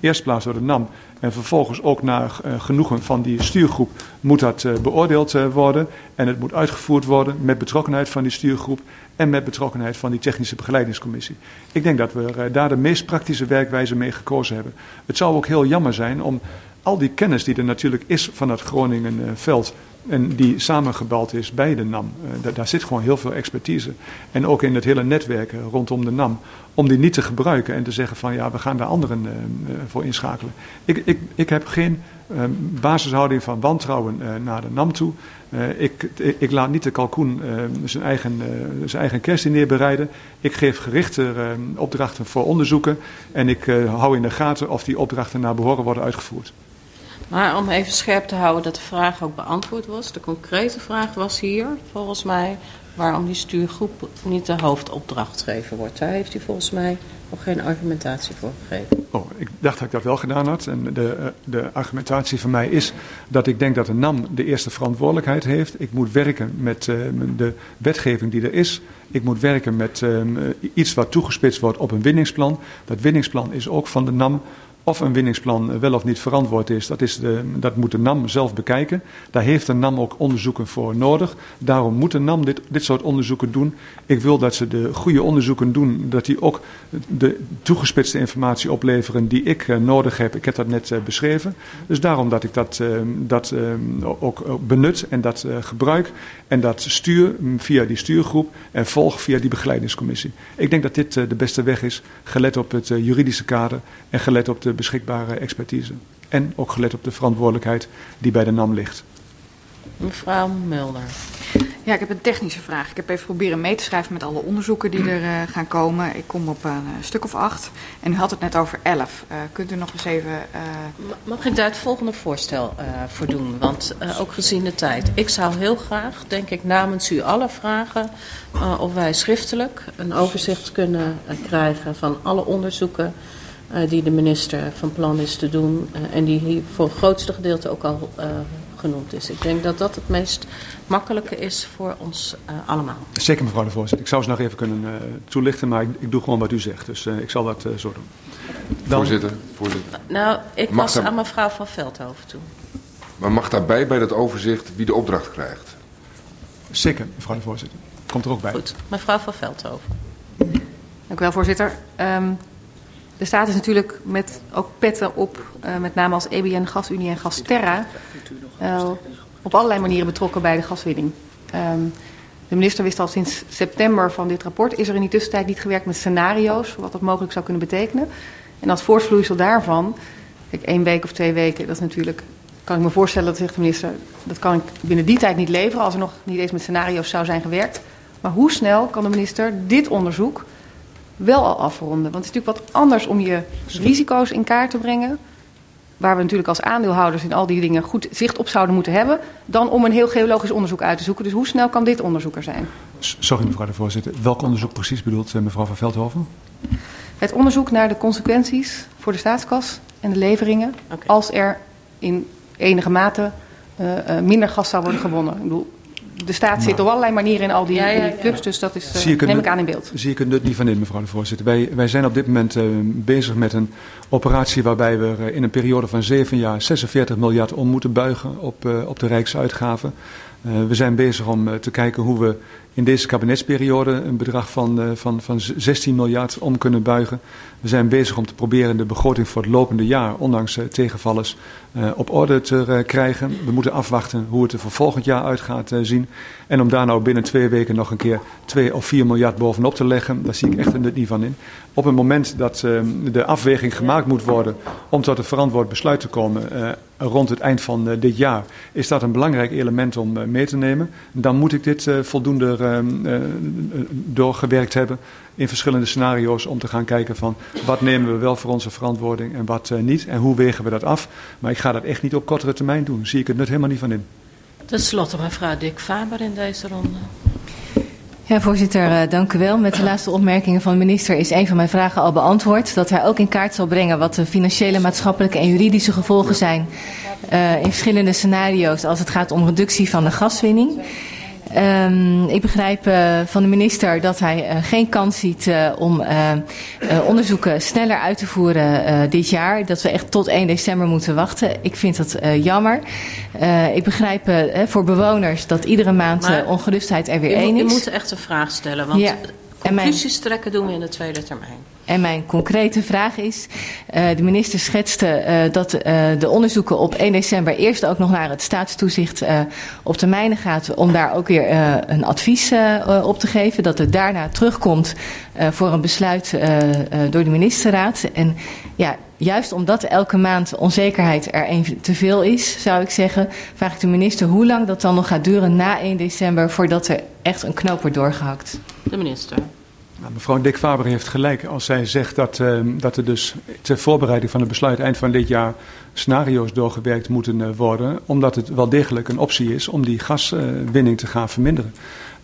eerst plaats door de NAM. En vervolgens ook naar uh, genoegen van die stuurgroep moet dat uh, beoordeeld worden. En het moet uitgevoerd worden met betrokkenheid van die stuurgroep en met betrokkenheid van die technische begeleidingscommissie. Ik denk dat we daar de meest praktische werkwijze mee gekozen hebben. Het zou ook heel jammer zijn om al die kennis die er natuurlijk is van het Groningen-veld En die samengebald is bij de NAM. Uh, daar zit gewoon heel veel expertise. En ook in het hele netwerk rondom de NAM. Om die niet te gebruiken en te zeggen van ja, we gaan daar anderen uh, voor inschakelen. Ik, ik, ik heb geen uh, basishouding van wantrouwen naar de NAM toe. Ik, ik, laat niet de kalkoen zijn, eigen, zijn eigen kerstdiner bereiden. Ik geef gerichte opdrachten voor onderzoeken. En ik hou in de gaten of die opdrachten naar behoren worden uitgevoerd. Maar om even scherp te houden dat de vraag ook beantwoord was. De concrete vraag was hier, volgens mij, waarom die stuurgroep niet de hoofdopdrachtgever wordt. Daar heeft u volgens mij nog geen argumentatie voor gegeven. Oh, ik dacht dat ik dat wel gedaan had. En de, de argumentatie van mij is dat ik denk dat de NAM de eerste verantwoordelijkheid heeft. Ik moet werken met uh, de wetgeving die er is. Ik moet werken met uh, iets wat toegespitst wordt op een winningsplan. Dat winningsplan is ook van de NAM. Of een winningsplan wel of niet verantwoord is, dat, is de, dat moet de NAM zelf bekijken. Daar heeft de NAM ook onderzoeken voor nodig. Daarom moet de NAM dit, dit soort onderzoeken doen. Ik wil dat ze de goede onderzoeken doen, dat die ook de toegespitste informatie opleveren die ik uh, nodig heb. Ik heb dat net uh, beschreven. Dus daarom dat ik dat, uh, dat ook benut en dat gebruik. En dat stuur via die stuurgroep en volg via die begeleidingscommissie. Ik denk dat dit de beste weg is, gelet op het juridische kader en gelet op de beschikbare expertise. En ook gelet op de verantwoordelijkheid die bij de NAM ligt. Mevrouw Mulder. Ja, ik heb een technische vraag. Ik heb even proberen mee te schrijven met alle onderzoeken die er uh, gaan komen. Ik kom op een uh, stuk of acht. En u had het net over elf. Uh, kunt u nog eens even... Mag ik daar het volgende voorstel voor doen? Want ook gezien de tijd. Ik zou heel graag, denk ik, namens u alle vragen... of wij schriftelijk een overzicht kunnen krijgen van alle onderzoeken... die de minister van plan is te doen. en die hier voor het grootste gedeelte ook al genoemd is. Ik denk dat dat het meest makkelijke is voor ons uh, allemaal. Zeker mevrouw de voorzitter. Ik zou ze nog even kunnen uh, toelichten, maar ik, ik, doe gewoon wat u zegt. Dus uh, ik zal dat zo doen. Dan... Voorzitter, voorzitter. Nou, ik mag was daar... aan mevrouw van Veldhoven toe. Maar mag daarbij bij dat overzicht wie de opdracht krijgt? Zeker, mevrouw de voorzitter. Komt er ook bij. Goed, mevrouw van Veldhoven. Dank u wel, voorzitter. Um, de staat is natuurlijk met ook petten op, uh, met name als EBN Gasunie en Gasterra, uh, op allerlei manieren betrokken bij de gaswinning. Um, de minister wist al sinds september van dit rapport. Is er in die tussentijd niet gewerkt met scenario's, wat dat mogelijk zou kunnen betekenen? En als voortvloeisel daarvan, kijk, één week of twee weken, dat is natuurlijk, kan ik me voorstellen, dat zegt de minister, dat kan ik binnen die tijd niet leveren als er nog niet eens met scenario's zou zijn gewerkt. Maar hoe snel kan de minister dit onderzoek wel al afronden. Want het is natuurlijk wat anders om je risico's in kaart te brengen. Waar we natuurlijk als aandeelhouders in al die dingen goed zicht op zouden moeten hebben. Dan om een heel geologisch onderzoek uit te zoeken. Dus hoe snel kan dit onderzoek er zijn? Sorry mevrouw de voorzitter. Welk onderzoek precies bedoelt eh, mevrouw van Veldhoven? Het onderzoek naar de consequenties voor de staatskas en de leveringen. Okay. Als er in enige mate uh, uh, minder gas zou worden gewonnen. Ik bedoel, de staat zit op allerlei manieren in al die, ja, ja, ja. clubs, dus dat is, uh, neem ik aan in beeld. Zie ik er nut niet van in, mevrouw de voorzitter. Wij, wij zijn op dit moment uh, bezig met een operatie waarbij we uh, in een periode van zeven jaar 46 miljard om moeten buigen op, op de rijksuitgaven. we zijn bezig om te kijken hoe we in deze kabinetsperiode een bedrag van, uh, van, van 16 miljard om kunnen buigen. We zijn bezig om te proberen de begroting voor het lopende jaar, ondanks uh, tegenvallers, uh, op orde te krijgen. We moeten afwachten hoe het er voor volgend jaar uit gaat zien. En om daar nou binnen twee weken nog een keer 2 of 4 miljard bovenop te leggen, daar zie ik echt een niet van in. Op het moment dat ehm, de afweging gemaakt moet worden om tot een verantwoord besluit te komen rond het eind van dit jaar, is dat een belangrijk element om mee te nemen. Dan moet ik dit voldoende uh, doorgewerkt hebben in verschillende scenario's om te gaan kijken van wat nemen we wel voor onze verantwoording en wat uh, niet en hoe wegen we dat af. Maar ik ga dat echt niet op kortere termijn doen. Zie ik het nut helemaal niet van in. Ten slotte mevrouw Dick Faber in deze ronde. Ja, voorzitter, uh, dank u wel. Met de laatste opmerkingen van de minister is een van mijn vragen al beantwoord. Dat hij ook in kaart zal brengen wat de financiële, maatschappelijke en juridische gevolgen zijn uh, in verschillende scenario's als het gaat om reductie van de gaswinning. Um, ik begrijp uh, van de minister dat hij uh, geen kans ziet uh, om onderzoeken sneller uit te voeren dit jaar. Dat we echt tot 1 december moeten wachten. Ik vind dat jammer. ik begrijp voor bewoners dat iedere maand ongerustheid er weer één is. Je moet echt een vraag stellen. Want ja Conclusies trekken doen we in de tweede termijn. En mijn concrete vraag is: uh, de minister schetste uh, dat uh, de onderzoeken op 1 december eerst ook nog naar het staatstoezicht op termijnen gaat om daar ook weer een advies op te geven. Dat het daarna terugkomt voor een besluit door de ministerraad. En ja, juist omdat elke maand onzekerheid er een te veel is, zou ik zeggen, vraag ik de minister hoe lang dat dan nog gaat duren na 1 december voordat er echt een knoop wordt doorgehakt. De minister. Nou, mevrouw Dick Faber heeft gelijk als zij zegt dat, uh, dat er dus ter voorbereiding van het besluit eind van dit jaar scenario's doorgewerkt moeten uh, worden, omdat het wel degelijk een optie is om die gaswinning uh, te gaan verminderen.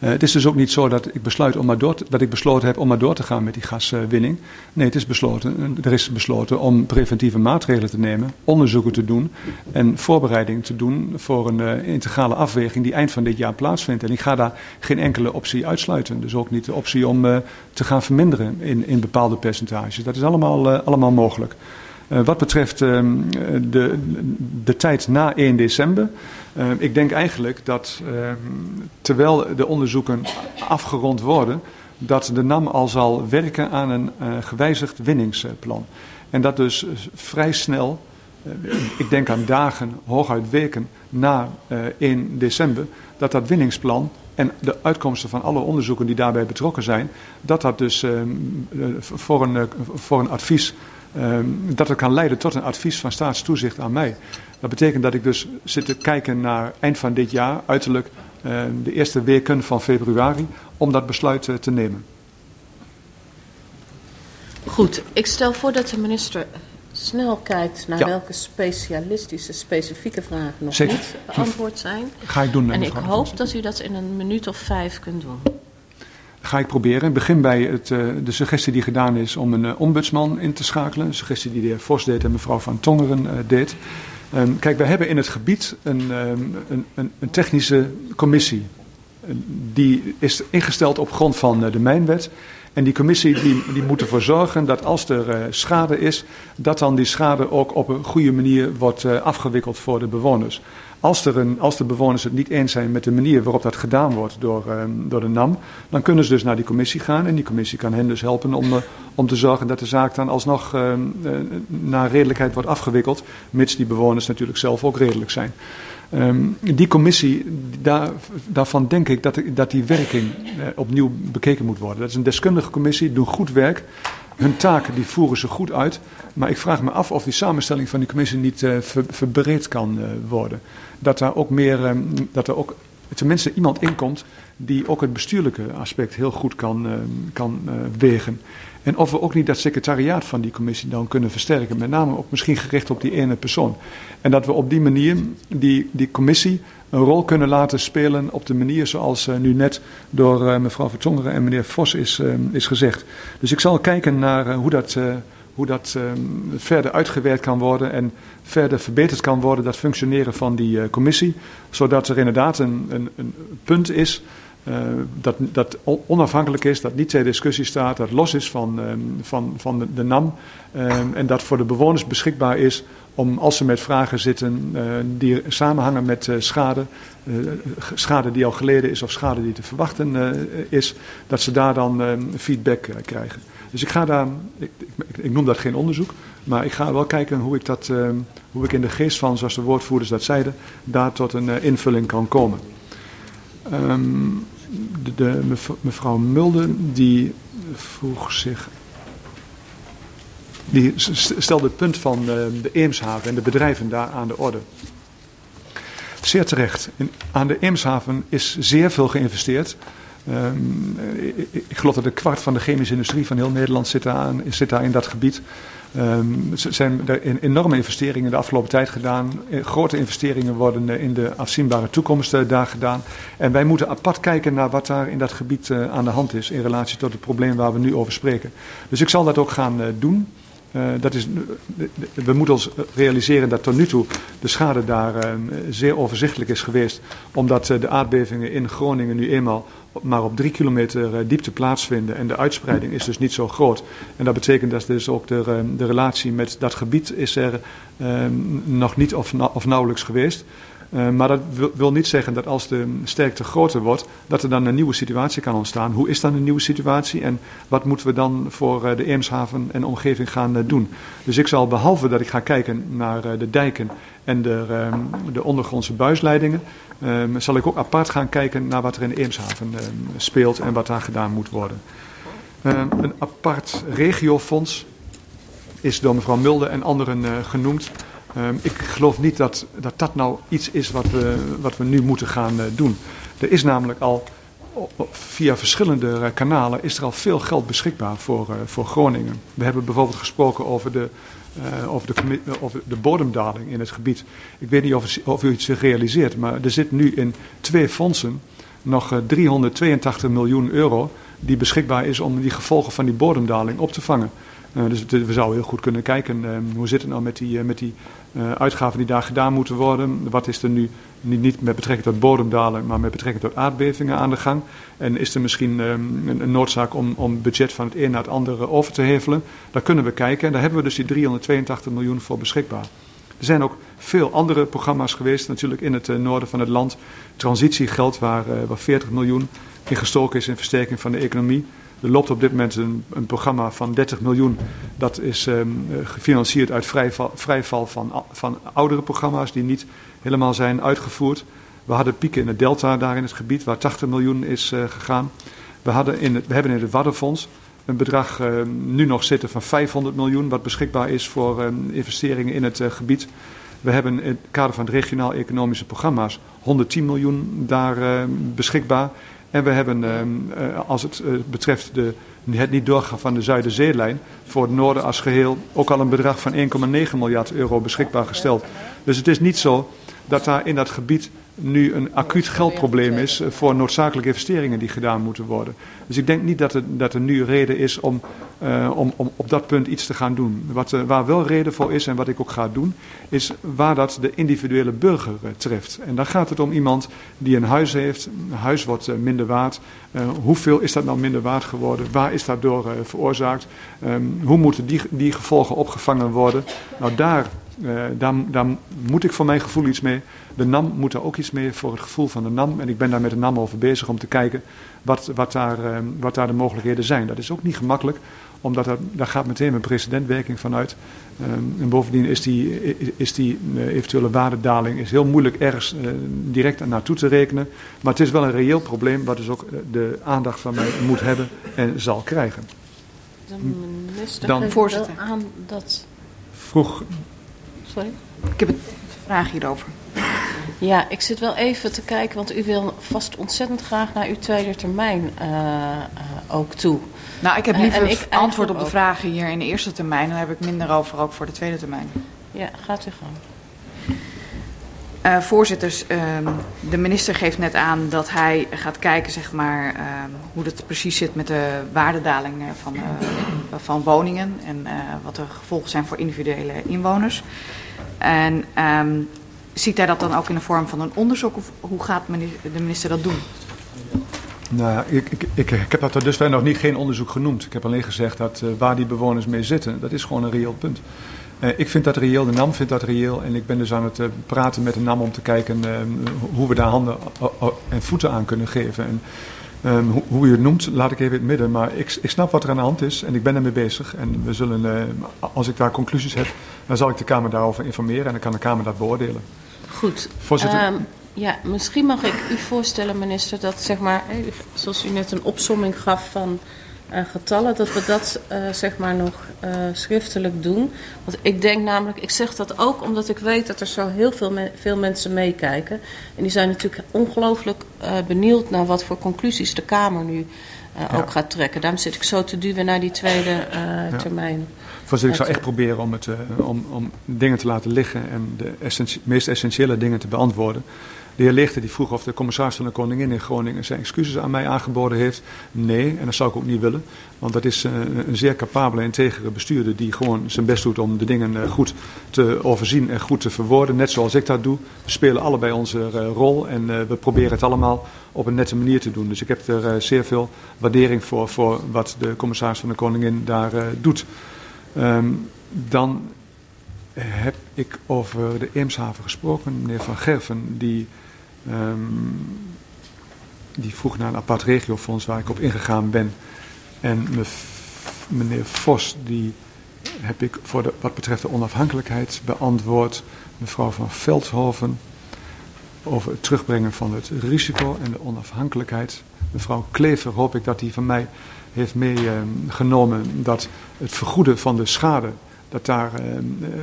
Uh, het is dus ook niet zo dat ik, besluit om maar door dat ik besloten heb om maar door te gaan met die gaswinning. Nee, het is besloten, er is besloten om preventieve maatregelen te nemen, onderzoeken te doen en voorbereiding te doen voor een uh, integrale afweging die eind van dit jaar plaatsvindt. En ik ga daar geen enkele optie uitsluiten. Dus ook niet de optie om te gaan verminderen in, in bepaalde percentages. Dat is allemaal, allemaal mogelijk. Uh, wat betreft uh, de, de tijd na 1 december. Uh, ik denk eigenlijk dat terwijl de onderzoeken afgerond worden, dat de NAM al zal werken aan een gewijzigd winningsplan. En dat dus vrij snel, ik denk aan dagen, hooguit weken na 1 december, dat dat winningsplan en de uitkomsten van alle onderzoeken die daarbij betrokken zijn, dat dat dus voor, een, voor een advies dat het kan leiden tot een advies van staatstoezicht aan mij. Dat betekent dat ik dus zit te kijken naar eind van dit jaar, uiterlijk uh, de eerste weken van februari, om dat besluit uh, te nemen. Goed, ik stel voor dat de minister snel kijkt naar ja. welke specialistische, specifieke vragen nog Zeker. niet beantwoord zijn. Ga ik doen. En ik hoop dat u dat in een minuut of vijf kunt doen ga ik proberen. Ik begin bij het, uh, de suggestie die gedaan is om een uh, ombudsman in te schakelen. Een suggestie die de heer Vos deed en mevrouw Van Tongeren uh, deed. Um, kijk, wij hebben in het gebied een, een, een, een technische commissie. die is ingesteld op grond van de mijnwet. En die commissie die, die moet ervoor zorgen dat als er schade is, dat dan die schade ook op een goede manier wordt afgewikkeld voor de bewoners. Als, als de bewoners het niet eens zijn met de manier waarop dat gedaan wordt door, um, door de NAM, dan kunnen ze dus naar die commissie gaan. En die commissie kan hen dus helpen om, uh, om te zorgen dat de zaak dan alsnog uh, uh, naar redelijkheid wordt afgewikkeld, mits die bewoners natuurlijk zelf ook redelijk zijn. Um, die commissie, daar, daarvan denk ik dat, dat die werking uh, opnieuw bekeken moet worden. Dat is een deskundige commissie, doen goed werk. Hun taken die voeren ze goed uit. Maar ik vraag me af of die samenstelling van die commissie niet ver, verbreed kan worden. Dat daar ook meer, um, dat er ook tenminste iemand inkomt die ook het bestuurlijke aspect heel goed kan, uh, kan wegen. En of we ook niet dat secretariaat van die commissie dan kunnen versterken. Met name ook misschien gericht op die ene persoon. En dat we op die manier die, die commissie een rol kunnen laten spelen op de manier zoals uh, nu net door uh, mevrouw Vertongeren en meneer Vos is, uh, is gezegd. Dus ik zal kijken naar hoe dat, hoe dat verder uitgewerkt kan worden en verder verbeterd kan worden, dat functioneren van die commissie. Zodat er inderdaad een, een, een punt is uh, dat, dat onafhankelijk is, dat niet ter discussie staat, dat los is van, um, van, van de, NAM um, en dat voor de bewoners beschikbaar is om als ze met vragen zitten uh, die samenhangen met schade, schade die al geleden is of schade die te verwachten is, dat ze daar dan feedback krijgen. Dus ik ga daar, ik, ik, ik, noem dat geen onderzoek, maar ik ga wel kijken hoe ik dat, hoe ik in de geest van, zoals de woordvoerders dat zeiden, daar tot een invulling kan komen. Um, de, mevrouw Mulden die vroeg zich. Die stelde het punt van de Eemshaven en de bedrijven daar aan de orde. Zeer terecht. Aan de Eemshaven is zeer veel geïnvesteerd. Um, ik, ik, geloof dat een kwart van de chemische industrie van heel Nederland zit daar, zit daar in dat gebied. Um, er zijn er enorme investeringen de afgelopen tijd gedaan. Grote investeringen worden in de afzienbare toekomst daar gedaan. En wij moeten apart kijken naar wat daar in dat gebied aan de hand is in relatie tot het probleem waar we nu over spreken. Dus ik zal dat ook gaan doen. Dat is, we moeten ons realiseren dat tot nu toe de schade daar uh, zeer overzichtelijk is geweest. Omdat de aardbevingen in Groningen nu eenmaal maar op drie kilometer diepte plaatsvinden. En de uitspreiding is dus niet zo groot. En dat betekent dat dus ook de, de relatie met dat gebied is er nog niet of, of nauwelijks geweest. Uh, maar dat wil, niet zeggen dat als de sterkte groter wordt, dat er dan een nieuwe situatie kan ontstaan. Hoe is dan een nieuwe situatie en wat moeten we dan voor uh, de Eemshaven en omgeving gaan uh, doen? Dus ik zal behalve dat ik ga kijken naar de dijken en de, ehm, de ondergrondse buisleidingen, um, zal ik ook apart gaan kijken naar wat er in de Eemshaven speelt en wat daar gedaan moet worden. een apart regiofonds is door mevrouw Mulder en anderen genoemd. Um, ik geloof niet dat, dat dat nou iets is wat we, wat we nu moeten gaan uh, doen. Er is namelijk al via verschillende uh, kanalen is er al veel geld beschikbaar voor, uh, voor Groningen. We hebben bijvoorbeeld gesproken over de, over, de, over de bodemdaling in het gebied. Ik weet niet of, of u zich realiseert, maar er zit nu in twee fondsen nog 382 miljoen euro die beschikbaar is om die gevolgen van die bodemdaling op te vangen. Dus we zouden heel goed kunnen kijken uh, hoe zit het nou met die, met die uitgaven die daar gedaan moeten worden. Wat is er nu niet, met betrekking tot bodemdalen, maar met betrekking tot aardbevingen aan de gang? En is er misschien een, een, noodzaak om, om budget van het een naar het andere over te hevelen? Daar kunnen we kijken en daar hebben we dus die 382 miljoen voor beschikbaar. Er zijn ook veel andere programma's geweest, natuurlijk in het noorden van het land. Transitiegeld, waar, waar 40 miljoen in gestoken is in versterking van de economie. Er loopt op dit moment een, programma van 30 miljoen. Dat is um, gefinancierd uit vrijval, vrijval van, van oudere programma's die niet helemaal zijn uitgevoerd. We hadden pieken in het delta daar in het gebied waar 80 miljoen is uh, gegaan. We, hadden in het, we hebben in het Waddenfonds een bedrag uh, nu nog zitten van 500 miljoen, wat beschikbaar is voor uh, investeringen in het uh, gebied. We hebben in het kader van het regionaal economische programma's 110 miljoen daar beschikbaar. En we hebben, uh, als het uh, betreft de, het niet doorgaan van de Zuiderzeelijn, voor het noorden als geheel ook al een bedrag van 1,9 miljard euro beschikbaar gesteld. Dus het is niet zo dat daar in dat gebied nu een acuut geldprobleem is eh, voor noodzakelijke investeringen die gedaan moeten worden. Dus ik denk niet dat er, dat er nu reden is om, uh, om, om op dat punt iets te gaan doen. Wat, uh, waar wel reden voor is en wat ik ook ga doen, is waar dat de individuele burger treft. En dan gaat het om iemand die een huis heeft, een huis wordt minder waard. hoeveel is dat nou minder waard geworden? Waar is dat door veroorzaakt? Um, hoe moeten die, die gevolgen opgevangen worden? Nou, daar uh, daar, daar, moet ik voor mijn gevoel iets mee. De NAM moet er ook iets mee voor het gevoel van de NAM. En ik ben daar met de NAM over bezig om te kijken wat, wat, daar, uh, wat daar de mogelijkheden zijn. Dat is ook niet gemakkelijk, omdat er, daar gaat meteen een precedentwerking vanuit. Um, en bovendien is die, is die uh, eventuele waardedaling is heel moeilijk ergens direct naartoe te rekenen. Maar het is wel een reëel probleem, wat dus ook de aandacht van mij moet hebben en zal krijgen. De minister Dan, voorzitter. aan dat vroeg Sorry? Ik heb een vraag hierover. Ja, ik zit wel even te kijken, want u wil vast ontzettend graag naar uw tweede termijn uh, uh, ook toe. Nou, ik heb liever uh, ik antwoord op de vragen hier in de eerste termijn. Dan heb ik minder over ook voor de tweede termijn. Ja, gaat u gang. Uh, voorzitters, uh, de minister geeft net aan dat hij gaat kijken zeg maar, uh, hoe het precies zit met de waardedaling van, uh, van woningen en wat de gevolgen zijn voor individuele inwoners. En um, ziet hij dat dan ook in de vorm van een onderzoek of hoe gaat de minister dat doen? Nou, ik, ik, ik, ik heb dat er dusver nog niet geen onderzoek genoemd. Ik heb alleen gezegd dat waar die bewoners mee zitten, dat is gewoon een reëel punt. Uh, ik vind dat reëel, de NAM vindt dat reëel. En ik ben dus aan het uh, praten met de NAM om te kijken uh, hoe we daar handen en voeten aan kunnen geven. En um, hoe, hoe, je het noemt, laat ik even in het midden. Maar ik, ik, snap wat er aan de hand is en ik ben ermee bezig. En we zullen, als ik daar conclusies heb, dan zal ik de Kamer daarover informeren en dan kan de Kamer dat beoordelen. Goed. Voorzitter. Um, ja, misschien mag ik u voorstellen, minister, dat zeg maar, zoals u net een opsomming gaf van uh, getallen, dat we dat uh, zeg maar nog uh, schriftelijk doen. Want ik denk namelijk, ik zeg dat ook omdat ik weet dat er zo heel veel, me veel mensen meekijken. En die zijn natuurlijk ongelooflijk benieuwd naar wat voor conclusies de Kamer nu ja. ook gaat trekken. Daarom zit ik zo te duwen naar die tweede ja. termijn. Voorzitter, ik zou echt proberen om, het, om, om dingen te laten liggen en de essentie meest essentiële dingen te beantwoorden. De heer Lichter die vroeg of de commissaris van de Koningin in Groningen zijn excuses aan mij aangeboden heeft. Nee, en dat zou ik ook niet willen. Want dat is een, een zeer capabele, integere bestuurder die gewoon zijn best doet om de dingen goed te overzien en goed te verwoorden. Net zoals ik dat doe. We spelen allebei onze rol en we proberen het allemaal op een nette manier te doen. Dus ik heb er zeer veel waardering voor, voor wat de commissaris van de Koningin daar doet. Um, dan heb ik over de Eemshaven gesproken. Meneer Van Gerven, die, um, die vroeg naar een apart regiofonds waar ik op ingegaan ben. En meneer Vos, die heb ik voor de, wat betreft de onafhankelijkheid beantwoord. Mevrouw van Veldhoven over het terugbrengen van het risico en de onafhankelijkheid. Mevrouw Klever hoop ik dat die van mij heeft meegenomen dat het vergoeden van de schade, dat daar eh,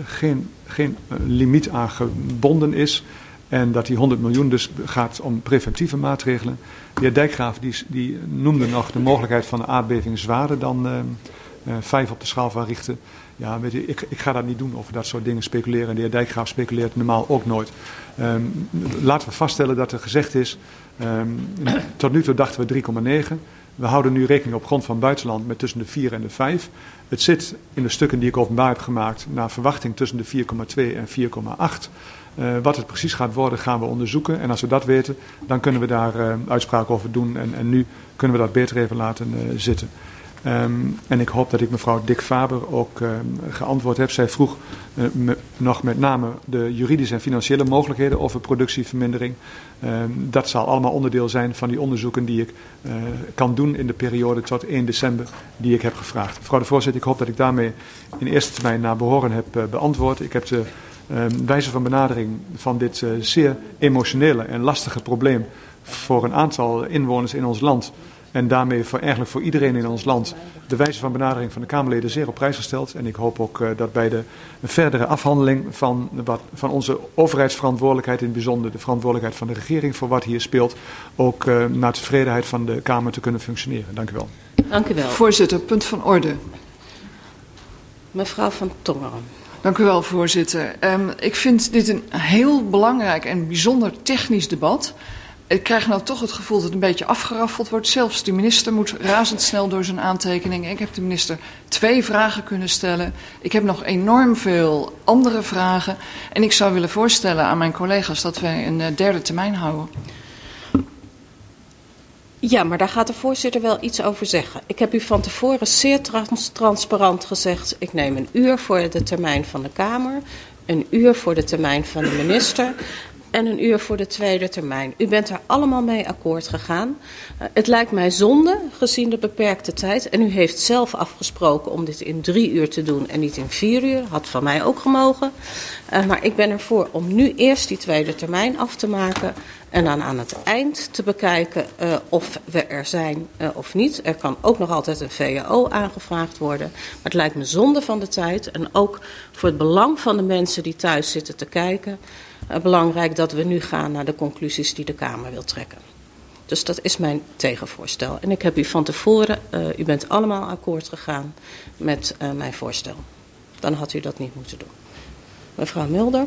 geen, geen eh, limiet aan gebonden is. En dat die 100 miljoen dus gaat om preventieve maatregelen. De heer Dijkgraaf die, die noemde nog de mogelijkheid van een aardbeving zwaarder dan uh, vijf op de schaal van Richter. Ja, weet je, ik, ik ga dat niet doen over dat soort dingen speculeren. En de heer Dijkgraaf speculeert normaal ook nooit. Um, laten we vaststellen dat er gezegd is, um, tot nu toe dachten we 3,9. We houden nu rekening op grond van buitenland met tussen de 4 en de 5. Het zit in de stukken die ik openbaar heb gemaakt naar verwachting tussen de 4,2 en 4,8. Uh, wat het precies gaat worden, gaan we onderzoeken. En als we dat weten, dan kunnen we daar uh, uitspraken over doen. En, en, nu kunnen we dat beter even laten uh, zitten. Um, en ik hoop dat ik mevrouw Dick Faber ook um, geantwoord heb. Zij vroeg uh, me, nog met name de juridische en financiële mogelijkheden over productievermindering. Um, dat zal allemaal onderdeel zijn van die onderzoeken die ik uh, kan doen in de periode tot 1 december die ik heb gevraagd. Mevrouw de voorzitter, ik hoop dat ik daarmee in eerste termijn naar behoren heb uh, beantwoord. Ik heb de wijze van benadering van dit zeer emotionele en lastige probleem voor een aantal inwoners in ons land en daarmee voor, eigenlijk voor iedereen in ons land de wijze van benadering van de Kamerleden zeer op prijs gesteld. En ik hoop ook uh, dat bij de verdere afhandeling van, wat, van onze overheidsverantwoordelijkheid, in het bijzonder de verantwoordelijkheid van de regering voor wat hier speelt, ook uh, naar tevredenheid van de Kamer te kunnen functioneren. Dank u wel. Dank u wel. Voorzitter, punt van orde. Mevrouw van Tongeren. Dank u wel, voorzitter. Um, ik vind dit een heel belangrijk en bijzonder technisch debat. Ik krijg nou toch het gevoel dat het een beetje afgeraffeld wordt. Zelfs de minister moet razendsnel door zijn aantekeningen. Ik heb de minister twee vragen kunnen stellen. Ik heb nog enorm veel andere vragen. En ik zou willen voorstellen aan mijn collega's dat wij een derde termijn houden. Ja, maar daar gaat de voorzitter wel iets over zeggen. Ik heb u van tevoren zeer trans transparant gezegd: ik neem een uur voor de termijn van de Kamer, een uur voor de termijn van de minister en een uur voor de tweede termijn. U bent er allemaal mee akkoord gegaan. Uh, het lijkt mij zonde, gezien de beperkte tijd. En u heeft zelf afgesproken om dit in drie uur te doen en niet in vier uur. Had van mij ook gemogen. Uh, maar ik ben ervoor om nu eerst die tweede termijn af te maken. En dan aan het eind te bekijken uh, of we er zijn uh, of niet. Er kan ook nog altijd een VAO aangevraagd worden. Maar het lijkt me zonde van de tijd. En ook voor het belang van de mensen die thuis zitten te kijken belangrijk dat we nu gaan naar de conclusies die de Kamer wil trekken. Dus dat is mijn tegenvoorstel. En ik heb u van tevoren, uh, u bent allemaal akkoord gegaan met uh, mijn voorstel. Dan had u dat niet moeten doen. Mevrouw Mulder.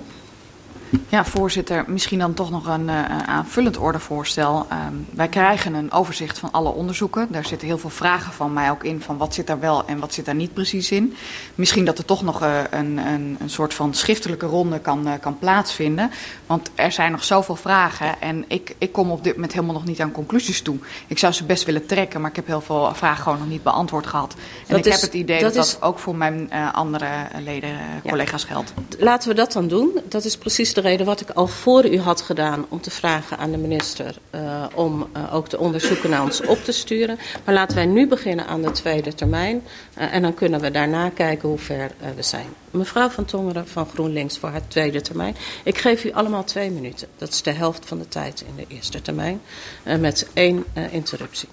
Ja, voorzitter, misschien dan toch nog een uh, aanvullend ordevoorstel. Um, wij krijgen een overzicht van alle onderzoeken. Daar zitten heel veel vragen van mij ook in van wat zit daar wel en wat zit daar niet precies in. Misschien dat er toch nog uh, een, een, een soort van schriftelijke ronde kan, uh, kan plaatsvinden. Want er zijn nog zoveel vragen en ik, ik kom op dit moment helemaal nog niet aan conclusies toe. Ik zou ze best willen trekken, maar ik heb heel veel vragen gewoon nog niet beantwoord gehad. En dat ik is, heb het idee dat dat, is... dat ook voor mijn andere leden, ja. collega's geldt. Laten we dat dan doen. Dat is precies de de reden wat ik al voor u had gedaan om te vragen aan de minister uh, om uh, ook de onderzoeken naar ons op te sturen. Maar laten wij nu beginnen aan de tweede termijn uh, en dan kunnen we daarna kijken hoe ver we zijn. Mevrouw van Tongeren van GroenLinks voor haar tweede termijn. Ik geef u allemaal twee minuten. Dat is de helft van de tijd in de eerste termijn met één interruptie.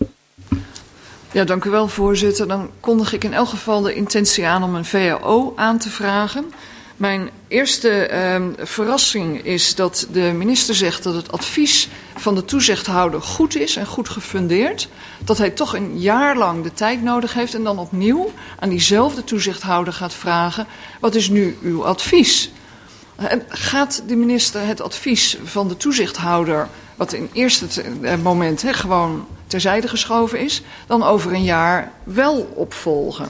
Ja, dank u wel, voorzitter. Dan kondig ik in elk geval de intentie aan om een VAO aan te vragen. Mijn eerste uh, verrassing is dat de minister zegt dat het advies van de toezichthouder goed is en goed gefundeerd. Dat hij toch een jaar lang de tijd nodig heeft en dan opnieuw aan diezelfde toezichthouder gaat vragen: wat is nu uw advies? En gaat de minister het advies van de toezichthouder, wat in eerste moment he, gewoon terzijde geschoven is, dan over een jaar wel opvolgen?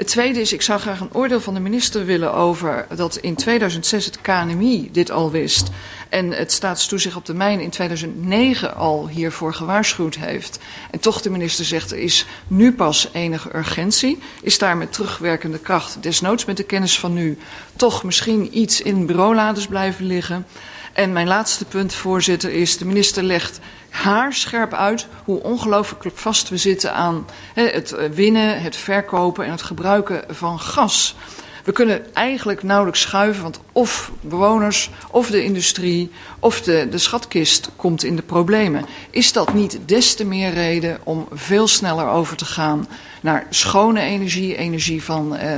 Het tweede is, ik zou graag een oordeel van de minister willen over dat in 2006 het KNMI dit al wist. En het staatstoezicht op de mijn in 2009 al hiervoor gewaarschuwd heeft. En toch de minister zegt er is nu pas enige urgentie. Is daar met terugwerkende kracht, desnoods met de kennis van nu, toch misschien iets in bureauladers blijven liggen. En mijn laatste punt, voorzitter, is de minister legt haarscherp uit hoe ongelooflijk vast we zitten aan het winnen, het verkopen en het gebruiken van gas. We kunnen eigenlijk nauwelijks schuiven, want of bewoners, of de industrie, of de, de schatkist komt in de problemen. Is dat niet des te meer reden om veel sneller over te gaan naar schone energie, energie van eh,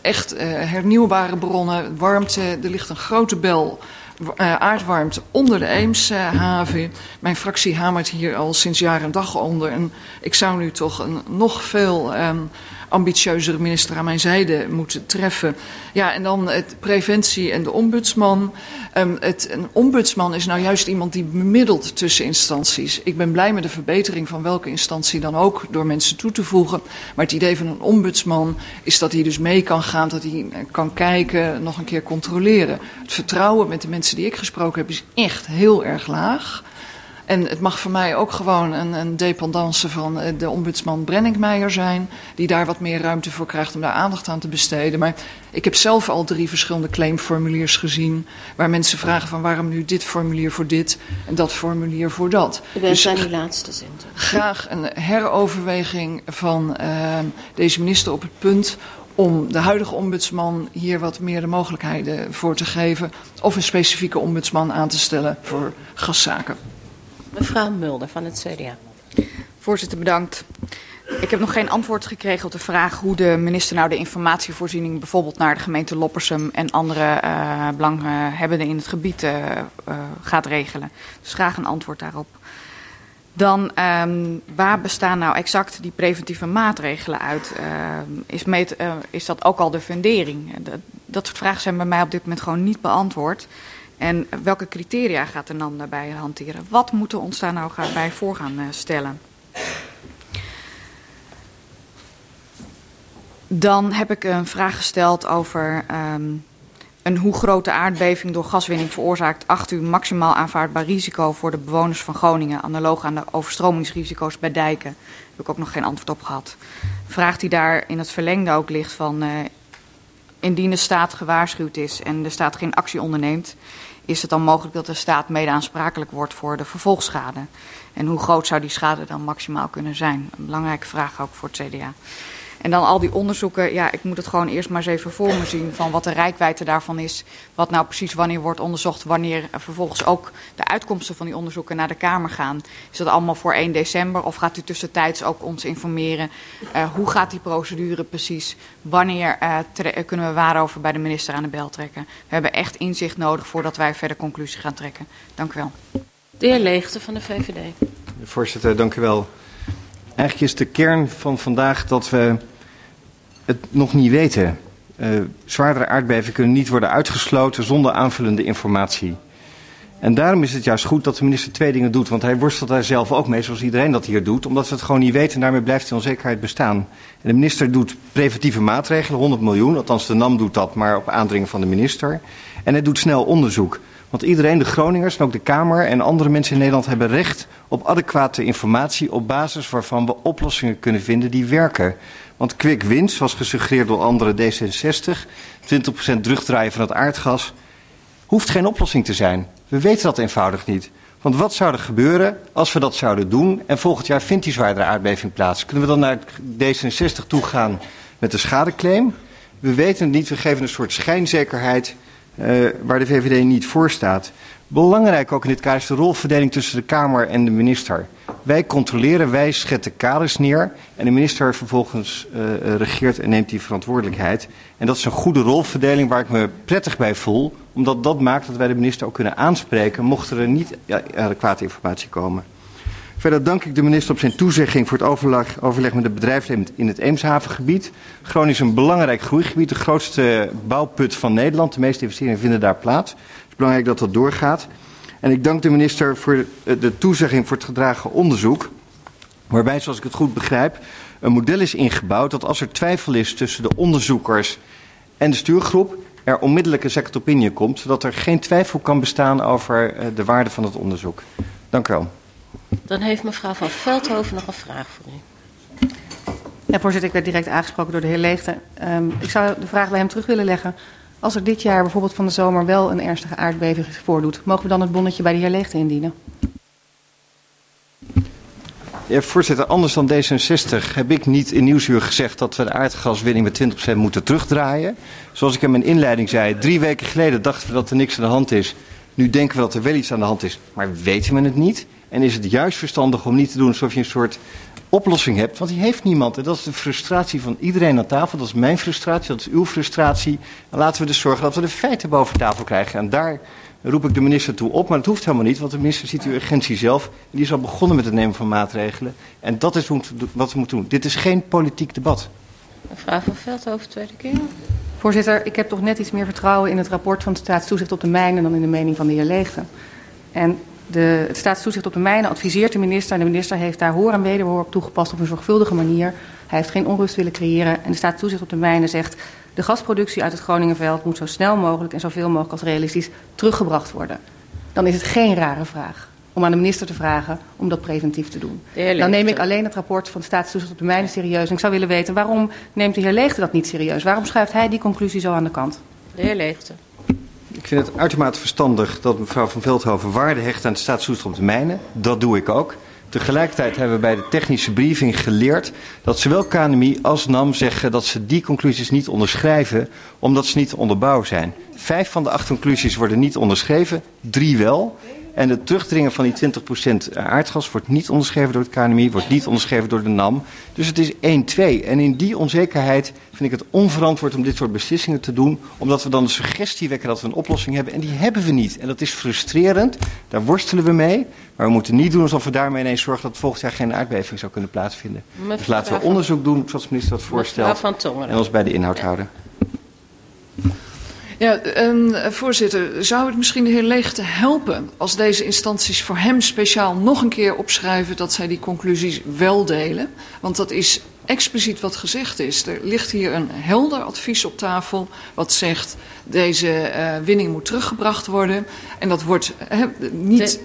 echt eh, hernieuwbare bronnen, warmte. Er ligt een grote bel uh, aardwarmte onder de Eemshaven. Mijn fractie hamert hier al sinds jaar en dag onder. En ik zou nu toch een nog veel um, ambitieuzere minister aan mijn zijde moeten treffen. Ja, en dan het preventie en de ombudsman. Um, het, een ombudsman is nou juist iemand die bemiddelt tussen instanties. Ik ben blij met de verbetering van welke instantie dan ook door mensen toe te voegen. Maar het idee van een ombudsman is dat hij dus mee kan gaan, dat hij kan kijken, nog een keer controleren. Het vertrouwen met de mensen die ik gesproken heb is echt heel erg laag. En het mag voor mij ook gewoon een, een dependance van eh, de ombudsman Brenningmeijer zijn, die daar wat meer ruimte voor krijgt om daar aandacht aan te besteden. Maar ik heb zelf al drie verschillende claimformuliers gezien, waar mensen vragen van waarom nu dit formulier voor dit en dat formulier voor dat. Ik ben dus zijn die laatste zin. Graag een heroverweging van uh, deze minister op het punt om de huidige ombudsman hier wat meer de mogelijkheden voor te geven. Of een specifieke ombudsman aan te stellen voor gaszaken. Mevrouw Mulder van het CDA. Voorzitter, bedankt. Ik heb nog geen antwoord gekregen op de vraag hoe de minister nou de informatievoorziening bijvoorbeeld naar de gemeente Loppersum en andere uh, belanghebbenden in het gebied uh, uh, gaat regelen. Dus graag een antwoord daarop. Dan, um, waar bestaan nou exact die preventieve maatregelen uit? Is, is dat ook al de fundering? Dat, dat soort vragen zijn bij mij op dit moment gewoon niet beantwoord. En welke criteria gaat er dan daarbij hanteren? Wat moeten we ons daar nou bij voor gaan uh, stellen? Dan heb ik een vraag gesteld over um, een hoe grote aardbeving door gaswinning veroorzaakt. Acht u maximaal aanvaardbaar risico voor de bewoners van Groningen, analoog aan de overstromingsrisico's bij dijken? Daar heb ik ook nog geen antwoord op gehad. Vraag die daar in het verlengde ook ligt van uh, indien de staat gewaarschuwd is en de staat geen actie onderneemt, is het dan mogelijk dat de staat mede aansprakelijk wordt voor de vervolgschade? En hoe groot zou die schade dan maximaal kunnen zijn? Een belangrijke vraag ook voor het CDA. En dan al die onderzoeken, ja, ik moet het gewoon eerst maar eens even voor me zien van wat de rijkwijde daarvan is. Wat nou precies wanneer wordt onderzocht, wanneer vervolgens ook de uitkomsten van die onderzoeken naar de Kamer gaan. Is dat allemaal voor 1 december of gaat u tussentijds ook ons informeren? Uh, hoe gaat die procedure precies? Wanneer uh, kunnen we waarover bij de minister aan de bel trekken? We hebben echt inzicht nodig voordat wij verder conclusie gaan trekken. Dank u wel. De heer Leegte van de VVD. Voorzitter, dank u wel. Eigenlijk is de kern van vandaag dat we het nog niet weten. Uh, zwaardere aardbevingen kunnen niet worden uitgesloten zonder aanvullende informatie. En daarom is het juist goed dat de minister twee dingen doet. Want hij worstelt daar zelf ook mee, zoals iedereen dat hier doet. Omdat we het gewoon niet weten en daarmee blijft die onzekerheid bestaan. En de minister doet preventieve maatregelen, 100 miljoen. Althans, de NAM doet dat, maar op aandringen van de minister. En hij doet snel onderzoek. Want iedereen, de Groningers en ook de Kamer en andere mensen in Nederland hebben recht op adequate informatie op basis waarvan we oplossingen kunnen vinden die werken. Want quick wins, zoals gesuggereerd door andere D66, 20% terugdraaien van het aardgas, hoeft geen oplossing te zijn. We weten dat eenvoudig niet. Want wat zou er gebeuren als we dat zouden doen en volgend jaar vindt die zwaardere aardbeving plaats? Kunnen we dan naar D66 toe gaan met de schadeclaim? We weten het niet, we geven een soort schijnzekerheid uh, waar de VVD niet voor staat. Belangrijk ook in dit kader is de rolverdeling tussen de Kamer en de minister. Wij controleren, wij schetten kaders neer en de minister vervolgens uh, regeert en neemt die verantwoordelijkheid. En dat is een goede rolverdeling waar ik me prettig bij voel, omdat dat maakt dat wij de minister ook kunnen aanspreken mocht er niet adequate informatie komen. Verder dank ik de minister op zijn toezegging voor het overleg, overleg met het bedrijfsleven in het Eemshavengebied. Groningen is een belangrijk groeigebied, de grootste bouwput van Nederland. De meeste investeringen vinden daar plaats. Het is belangrijk dat dat doorgaat. En ik dank de minister voor de toezegging voor het gedragen onderzoek. Waarbij, zoals ik het goed begrijp, een model is ingebouwd dat als er twijfel is tussen de onderzoekers en de stuurgroep, er onmiddellijk een second opinion komt, zodat er geen twijfel kan bestaan over uh, de waarde van het onderzoek. Dank u wel. Dan heeft mevrouw van Veldhoven nog een vraag voor u. Ja, voorzitter, ik werd direct aangesproken door de heer Leegte. Um, ik zou de vraag bij hem terug willen leggen. Als er dit jaar bijvoorbeeld van de zomer wel een ernstige aardbeving voordoet, mogen we dan het bonnetje bij de heer Leegte indienen? Ja, voorzitter, anders dan D66 heb ik niet in Nieuwsuur gezegd dat we de aardgaswinning met 20% moeten terugdraaien. Zoals ik in mijn inleiding zei, drie weken geleden dachten we dat er niks aan de hand is. Nu denken we dat er wel iets aan de hand is, maar weten we het niet. En is het juist verstandig om niet te doen alsof je een soort oplossing hebt, want die heeft niemand. En dat is de frustratie van iedereen aan tafel. Dat is mijn frustratie, dat is uw frustratie. En laten we dus zorgen dat we de feiten boven tafel krijgen. En daar roep ik de minister toe op, maar dat hoeft helemaal niet, want de minister ziet uw urgentie zelf. En die is al begonnen met het nemen van maatregelen. En dat is wat we moeten doen. Dit is geen politiek debat. Mevrouw van Veldhoven, tweede keer. Voorzitter, ik heb toch net iets meer vertrouwen in het rapport van het staatstoezicht op de mijnen dan in de mening van de heer Leegte. En de, het staatstoezicht op de mijnen adviseert de minister en de minister heeft daar hoor en wederhoor op toegepast op een zorgvuldige manier. Hij heeft geen onrust willen creëren en de staatstoezicht op de mijnen zegt de gasproductie uit het Groningenveld moet zo snel mogelijk en zoveel mogelijk als realistisch teruggebracht worden. Dan is het geen rare vraag om aan de minister te vragen om dat preventief te doen. Dan neem ik alleen het rapport van de staatstoezicht op de mijnen serieus. En ik zou willen weten waarom neemt de heer Leegte dat niet serieus? Waarom schuift hij die conclusie zo aan de kant? De heer Leegte. Ik vind het uitermate verstandig dat mevrouw van Veldhoven waarde hecht aan de de mijnen. Dat doe ik ook. Tegelijkertijd hebben we bij de technische briefing geleerd dat zowel KNMI als NAM zeggen dat ze die conclusies niet onderschrijven, omdat ze niet onderbouwd zijn. Vijf van de acht conclusies worden niet onderschreven, drie wel. En het terugdringen van die 20% aardgas wordt niet onderschreven door het KNMI, wordt niet onderschreven door de NAM. Dus het is 1-2. En in die onzekerheid vind ik het onverantwoord om dit soort beslissingen te doen, omdat we dan de suggestie wekken dat we een oplossing hebben. En die hebben we niet. En dat is frustrerend, daar worstelen we mee. Maar we moeten niet doen alsof we daarmee ineens zorgen dat volgend jaar geen aardbeving zou kunnen plaatsvinden. Mevrouw dus laten we onderzoek doen zoals de minister dat voorstelt en ons bij de inhoud houden. Ja, en, eh, voorzitter, zou het misschien de heer Leegte helpen als deze instanties voor hem speciaal nog een keer opschrijven dat zij die conclusies wel delen? Want dat is expliciet wat gezegd is. Er ligt hier een helder advies op tafel wat zegt deze uh, winning moet teruggebracht worden. En dat wordt uh, niet...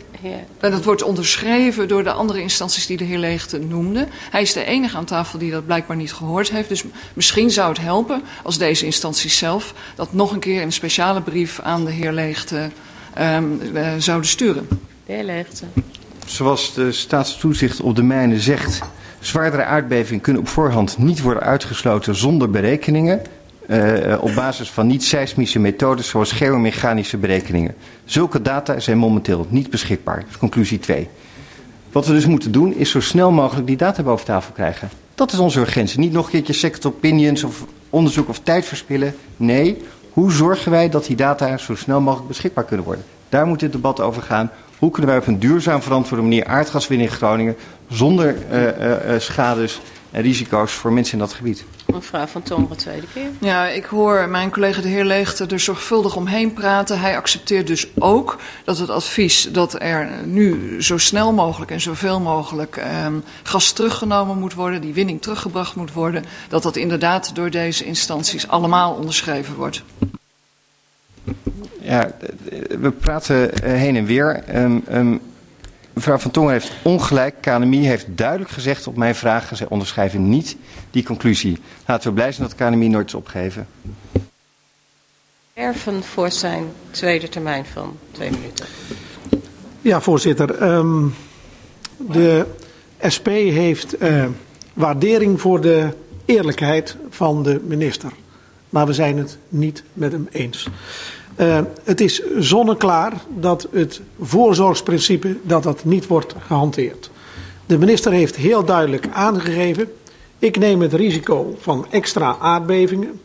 En dat wordt onderschreven door de andere instanties die de heer Leegte noemde. Hij is de enige aan tafel die dat blijkbaar niet gehoord heeft. Dus misschien zou het helpen als deze instanties zelf dat nog een keer in een speciale brief aan de heer Leegte um, uh, zouden sturen. De heer Leegte. Zoals de staatstoezicht op de mijnen zegt, zwaardere aardbevingen kunnen op voorhand niet worden uitgesloten zonder berekeningen. Uh, op basis van niet-seismische methodes zoals geomechanische berekeningen. Zulke data zijn momenteel niet beschikbaar. Conclusie 2. Wat we dus moeten doen is zo snel mogelijk die data boven tafel krijgen. Dat is onze urgentie. Niet nog een keertje second opinions of onderzoek of tijd verspillen. Nee, hoe zorgen wij dat die data zo snel mogelijk beschikbaar kunnen worden? Daar moet dit debat over gaan. Hoe kunnen wij op een duurzaam verantwoorde manier aardgas winnen in Groningen zonder uh, uh, schades en risico's voor mensen in dat gebied? Mevrouw van Tongeren, tweede keer. Ja, ik hoor mijn collega de heer Leegte er zorgvuldig omheen praten. Hij accepteert dus ook dat het advies dat er nu zo snel mogelijk en zoveel mogelijk eh, gas teruggenomen moet worden, die winning teruggebracht moet worden, dat dat inderdaad door deze instanties allemaal onderschreven wordt. Ja, we praten heen en weer. Um, um, Mevrouw Van Tongen heeft ongelijk. KNMI heeft duidelijk gezegd op mijn vragen. Zij onderschrijven niet die conclusie. Laten we blij zijn dat KNMI nooit is opgegeven. Erven voor zijn tweede termijn van twee minuten. Ja, voorzitter. Um, de SP heeft uh, waardering voor de eerlijkheid van de minister. Maar we zijn het niet met hem eens. Uh, het is zonneklaar dat het voorzorgsprincipe dat dat niet wordt gehanteerd. De minister heeft heel duidelijk aangegeven: ik neem het risico van extra aardbevingen.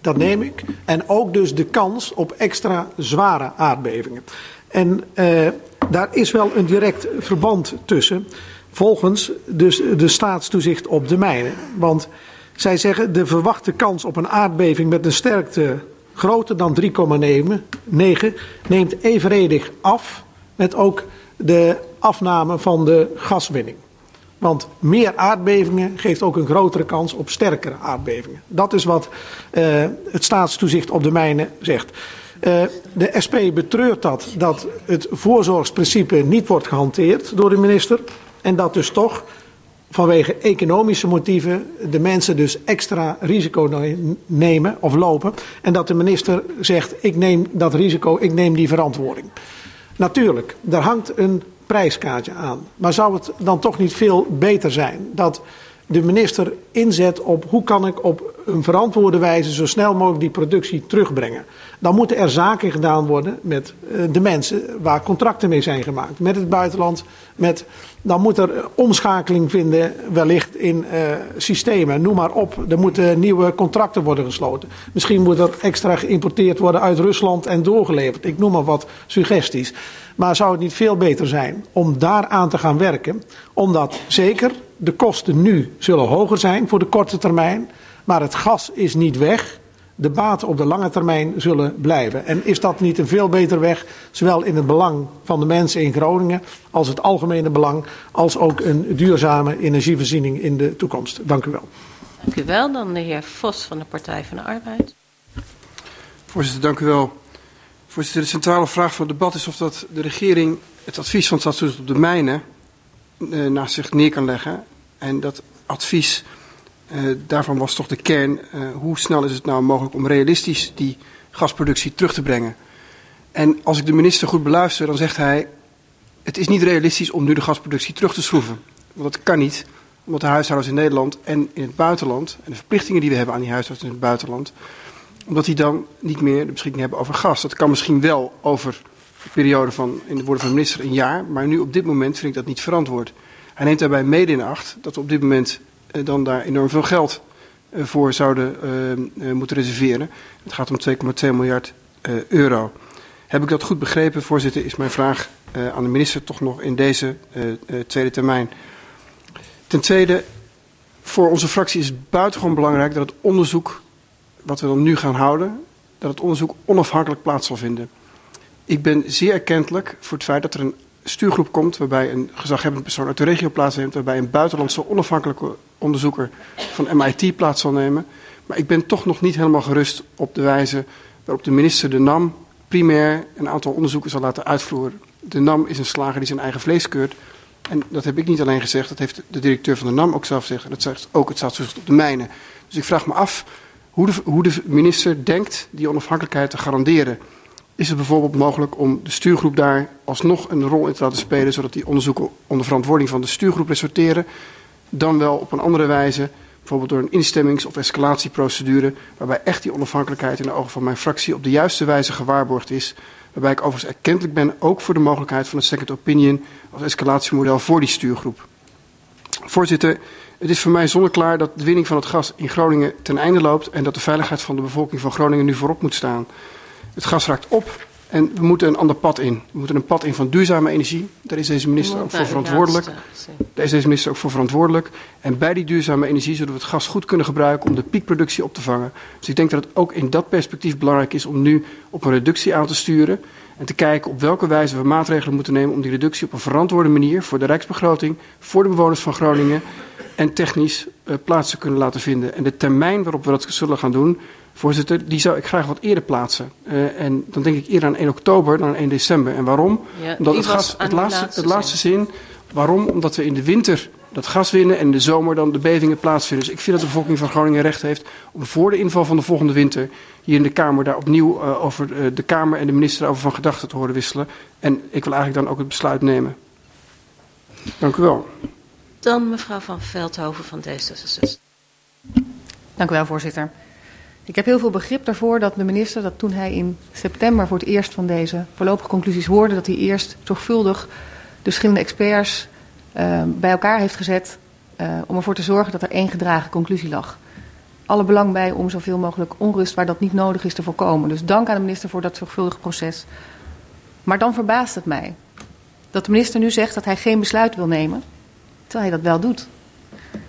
Dat neem ik. En ook dus de kans op extra zware aardbevingen. En uh, daar is wel een direct verband tussen. Volgens dus de staatstoezicht op de mijnen. Want zij zeggen de verwachte kans op een aardbeving met een sterkte groter dan 3,9 neemt evenredig af met ook de afname van de gaswinning. Want meer aardbevingen geeft ook een grotere kans op sterkere aardbevingen. Dat is wat uh, het staatstoezicht op de mijnen zegt. Uh, de SP betreurt dat, dat het voorzorgsprincipe niet wordt gehanteerd door de minister. En dat dus toch vanwege economische motieven de mensen dus extra risico nemen of lopen. En dat de minister zegt, ik neem dat risico, ik neem die verantwoording. Natuurlijk, daar hangt een prijskaartje aan. Maar zou het dan toch niet veel beter zijn dat de minister inzet op hoe kan ik op een verantwoorde wijze zo snel mogelijk die productie terugbrengen. Dan moeten er zaken gedaan worden met eh, de mensen waar contracten mee zijn gemaakt. Met het buitenland. Met, dan moet er omschakeling vinden wellicht in uh, systemen. Noem maar op. Er moeten nieuwe contracten worden gesloten. Misschien moet er extra geïmporteerd worden uit Rusland en doorgeleverd. Ik noem maar wat suggesties. Maar zou het niet veel beter zijn om daaraan te gaan werken? Omdat zeker de kosten nu zullen hoger zijn voor de korte termijn. Maar het gas is niet weg. De baten op de lange termijn zullen blijven. En is dat niet een veel beter weg, zowel in het belang van de mensen in Groningen als het algemene belang, als ook een duurzame energievoorziening in de toekomst? Dank u wel. Dank u wel. Dan de heer Vos van de Partij van de Arbeid. Voorzitter, dank u wel. Voorzitter, de centrale vraag van het debat is of dat de regering het advies van het op de mijnen uh, naast zich neer kan leggen. En dat advies, uh, daarvan was toch de kern, uh, hoe snel is het nou mogelijk om realistisch die gasproductie terug te brengen. En als ik de minister goed beluister, dan zegt hij, het is niet realistisch om nu de gasproductie terug te schroeven. Want dat kan niet, omdat de huishoudens in Nederland en in het buitenland, en de verplichtingen die we hebben aan die huishoudens in het buitenland, omdat die dan niet meer de beschikking hebben over gas. Dat kan misschien wel over de periode van, in de woorden van de minister, een jaar. Maar nu op dit moment vind ik dat niet verantwoord. Hij neemt daarbij mede in acht dat we op dit moment eh, dan daar enorm veel geld eh, voor zouden uh, moeten reserveren. Het gaat om 2,2 miljard euro. Heb ik dat goed begrepen, voorzitter, is mijn vraag aan de minister toch nog in deze tweede termijn. Ten tweede, voor onze fractie is het buitengewoon belangrijk dat het onderzoek wat we dan nu gaan houden, dat het onderzoek onafhankelijk plaats zal vinden. Ik ben zeer erkentelijk voor het feit dat er een stuurgroep komt waarbij een gezaghebbend persoon uit de regio plaatsneemt, waarbij een buitenlandse onafhankelijke onderzoeker van MIT plaats zal nemen. Maar ik ben toch nog niet helemaal gerust op de wijze waarop de minister de NAM primair een aantal onderzoeken zal laten uitvoeren. De NAM is een slager die zijn eigen vlees keurt. En dat heb ik niet alleen gezegd, dat heeft de directeur van de NAM ook zelf gezegd. Dat zegt ook het staatstoezicht op de mijnen. Dus ik vraag me af hoe de, hoe de minister denkt die onafhankelijkheid te garanderen. Is het bijvoorbeeld mogelijk om de stuurgroep daar alsnog een rol in te laten spelen, zodat die onderzoeken onder verantwoording van de stuurgroep resulteren, dan wel op een andere wijze, bijvoorbeeld door een instemmings- of escalatieprocedure, waarbij echt die onafhankelijkheid in de ogen van mijn fractie op de juiste wijze gewaarborgd is, waarbij ik overigens erkentelijk ben ook voor de mogelijkheid van een second opinion als escalatiemodel voor die stuurgroep. Voorzitter, het is voor mij zonneklaar dat de winning van het gas in Groningen ten einde loopt en dat de veiligheid van de bevolking van Groningen nu voorop moet staan. Het gas raakt op en we moeten een ander pad in. We moeten een pad in van duurzame energie. Daar is deze minister ook voor verantwoordelijk. Daar is deze minister ook voor verantwoordelijk. En bij die duurzame energie zullen we het gas goed kunnen gebruiken om de piekproductie op te vangen. Dus ik denk dat het ook in dat perspectief belangrijk is om nu op een reductie aan te sturen. En te kijken op welke wijze we maatregelen moeten nemen om die reductie op een verantwoorde manier voor de rijksbegroting, voor de bewoners van Groningen en technisch uh, plaats te kunnen laten vinden. En de termijn waarop we dat zullen gaan doen, voorzitter, die zou ik graag wat eerder plaatsen. Uh, en dan denk ik eerder aan 1 oktober dan aan 1 december. En waarom? Ja, Omdat het gas, het laatste, het laatste zin. Waarom? Omdat we in de winter dat gas winnen en in de zomer dan de bevingen plaatsvinden. Dus ik vind dat de bevolking van Groningen recht heeft om voor de inval van de volgende winter hier in de Kamer daar opnieuw uh, over uh, de Kamer en de minister over van gedachten te horen wisselen. En ik wil eigenlijk dan ook het besluit nemen. Dank u wel. Dan mevrouw van Veldhoven van D66. Dank u wel, voorzitter. Ik heb heel veel begrip daarvoor dat de minister, dat toen hij in september voor het eerst van deze voorlopige conclusies hoorde, dat hij eerst zorgvuldig de verschillende experts uh, bij elkaar heeft gezet uh, om ervoor te zorgen dat er één gedragen conclusie lag. Alle belang bij om zoveel mogelijk onrust waar dat niet nodig is te voorkomen. Dus dank aan de minister voor dat zorgvuldige proces. Maar dan verbaast het mij dat de minister nu zegt dat hij geen besluit wil nemen, terwijl hij dat wel doet.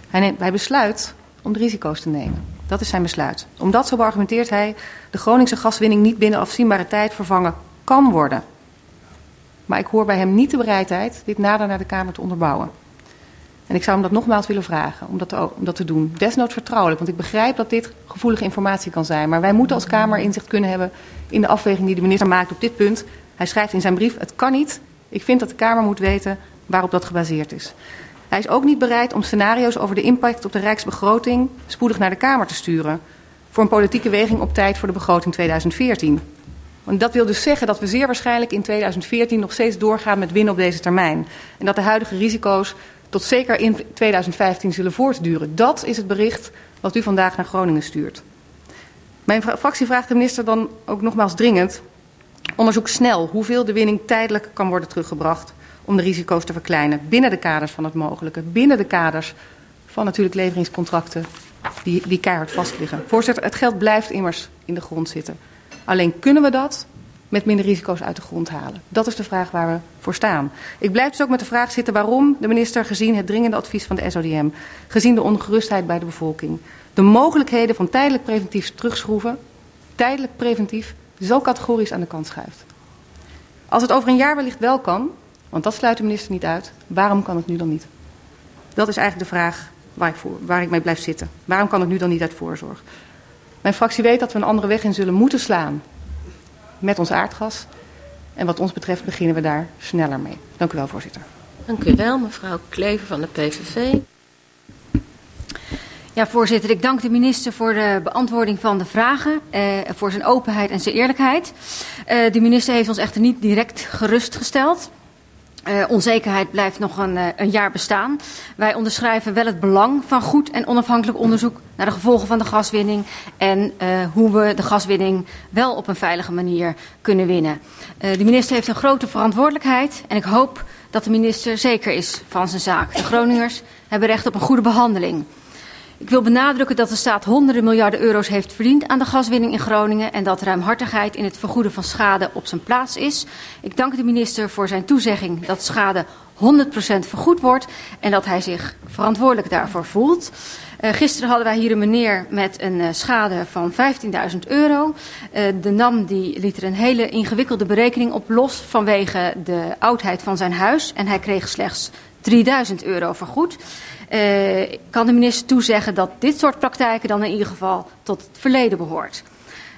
Hij, neemt, hij besluit om de risico's te nemen. Dat is zijn besluit. Omdat, zo beargumenteert hij, de Groningse gaswinning niet binnen afzienbare tijd vervangen kan worden. Maar ik hoor bij hem niet de bereidheid dit nader naar de Kamer te onderbouwen. En ik zou hem dat nogmaals willen vragen om dat, te, om dat te doen. Desnoods vertrouwelijk, want ik begrijp dat dit gevoelige informatie kan zijn. Maar wij moeten als Kamer inzicht kunnen hebben in de afweging die de minister maakt op dit punt. Hij schrijft in zijn brief: het kan niet. Ik vind dat de Kamer moet weten waarop dat gebaseerd is. Hij is ook niet bereid om scenario's over de impact op de Rijksbegroting spoedig naar de Kamer te sturen. Voor een politieke weging op tijd voor de begroting 2014. Want dat wil dus zeggen dat we zeer waarschijnlijk in 2014 nog steeds doorgaan met winnen op deze termijn. En dat de huidige risico's tot zeker in 2015 zullen voortduren. Dat is het bericht wat u vandaag naar Groningen stuurt. Mijn fractie vraagt de minister dan ook nogmaals dringend onderzoek snel hoeveel de winning tijdelijk kan worden teruggebracht om de risico's te verkleinen binnen de kaders van het mogelijke, binnen de kaders van natuurlijk leveringscontracten die, die keihard vastliggen. Voorzitter, het geld blijft immers in de grond zitten. Alleen kunnen we dat met minder risico's uit de grond halen? Dat is de vraag waar we voor staan. Ik blijf dus ook met de vraag zitten waarom de minister, gezien het dringende advies van de SODM, gezien de ongerustheid bij de bevolking, de mogelijkheden van tijdelijk preventief terugschroeven, tijdelijk preventief, zo categorisch aan de kant schuift. Als het over een jaar wellicht wel kan, want dat sluit de minister niet uit, waarom kan het nu dan niet? Dat is eigenlijk de vraag waar ik, voor, waar ik mee blijf zitten. Waarom kan het nu dan niet uit voorzorg? Mijn fractie weet dat we een andere weg in zullen moeten slaan met ons aardgas. En wat ons betreft beginnen we daar sneller mee. Dank u wel, voorzitter. Dank u wel, mevrouw Klever van de PVV. Ja, voorzitter, ik dank de minister voor de beantwoording van de vragen, eh, voor zijn openheid en zijn eerlijkheid. Eh, de minister heeft ons echter niet direct gerustgesteld. Uh, onzekerheid blijft nog een, uh, een, jaar bestaan. Wij onderschrijven wel het belang van goed en onafhankelijk onderzoek naar de gevolgen van de gaswinning en uh, hoe we de gaswinning wel op een veilige manier kunnen winnen. de minister heeft een grote verantwoordelijkheid en ik hoop dat de minister zeker is van zijn zaak. De Groningers hebben recht op een goede behandeling. Ik wil benadrukken dat de staat honderden miljarden euro's heeft verdiend aan de gaswinning in Groningen en dat ruimhartigheid in het vergoeden van schade op zijn plaats is. Ik dank de minister voor zijn toezegging dat schade 100% vergoed wordt en dat hij zich verantwoordelijk daarvoor voelt. Uh, gisteren hadden wij hier een meneer met een uh, schade van 15.000 euro. Uh, de NAM die liet er een hele ingewikkelde berekening op los vanwege de oudheid van zijn huis en hij kreeg slechts 3000 euro vergoed. Uh, kan de minister toezeggen dat dit soort praktijken dan in ieder geval tot het verleden behoort.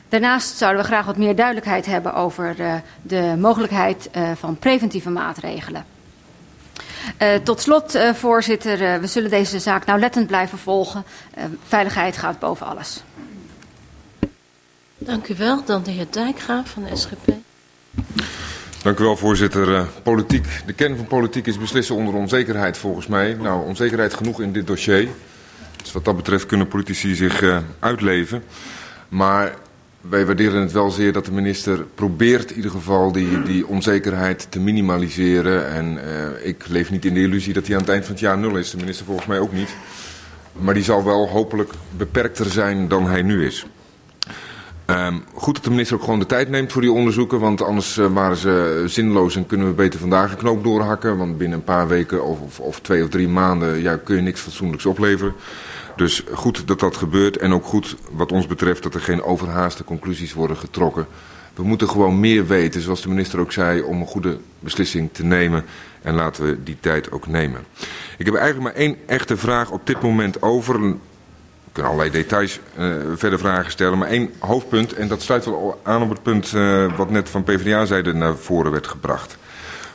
Daarnaast zouden we graag wat meer duidelijkheid hebben over uh, de mogelijkheid uh, van preventieve maatregelen. tot slot, voorzitter, we zullen deze zaak nauwlettend blijven volgen. veiligheid gaat boven alles. Dank u wel. Dan de heer Dijkgraaf van de SGP. Dank u wel, voorzitter. Uh, politiek, de kern van politiek is beslissen onder onzekerheid, volgens mij. Nou, onzekerheid genoeg in dit dossier. Dus wat dat betreft kunnen politici zich uh, uitleven. Maar wij waarderen het wel zeer dat de minister probeert in ieder geval die, die onzekerheid te minimaliseren. En uh, ik leef niet in de illusie dat hij aan het eind van het jaar nul is. De minister volgens mij ook niet. Maar die zal wel hopelijk beperkter zijn dan hij nu is. Um, goed dat de minister ook gewoon de tijd neemt voor die onderzoeken, want anders uh, waren ze zinloos en kunnen we beter vandaag een knoop doorhakken. Want binnen een paar weken of, of, of twee of drie maanden ja, kun je niks fatsoenlijks opleveren. Dus goed dat dat gebeurt en ook goed wat ons betreft dat er geen overhaaste conclusies worden getrokken. We moeten gewoon meer weten, zoals de minister ook zei, om een goede beslissing te nemen. En laten we die tijd ook nemen. Ik heb eigenlijk maar één echte vraag op dit moment over kunnen allerlei details uh, verder vragen stellen. Maar één hoofdpunt, en dat sluit wel aan op het punt uh, wat net van PvdA-zijde naar voren werd gebracht.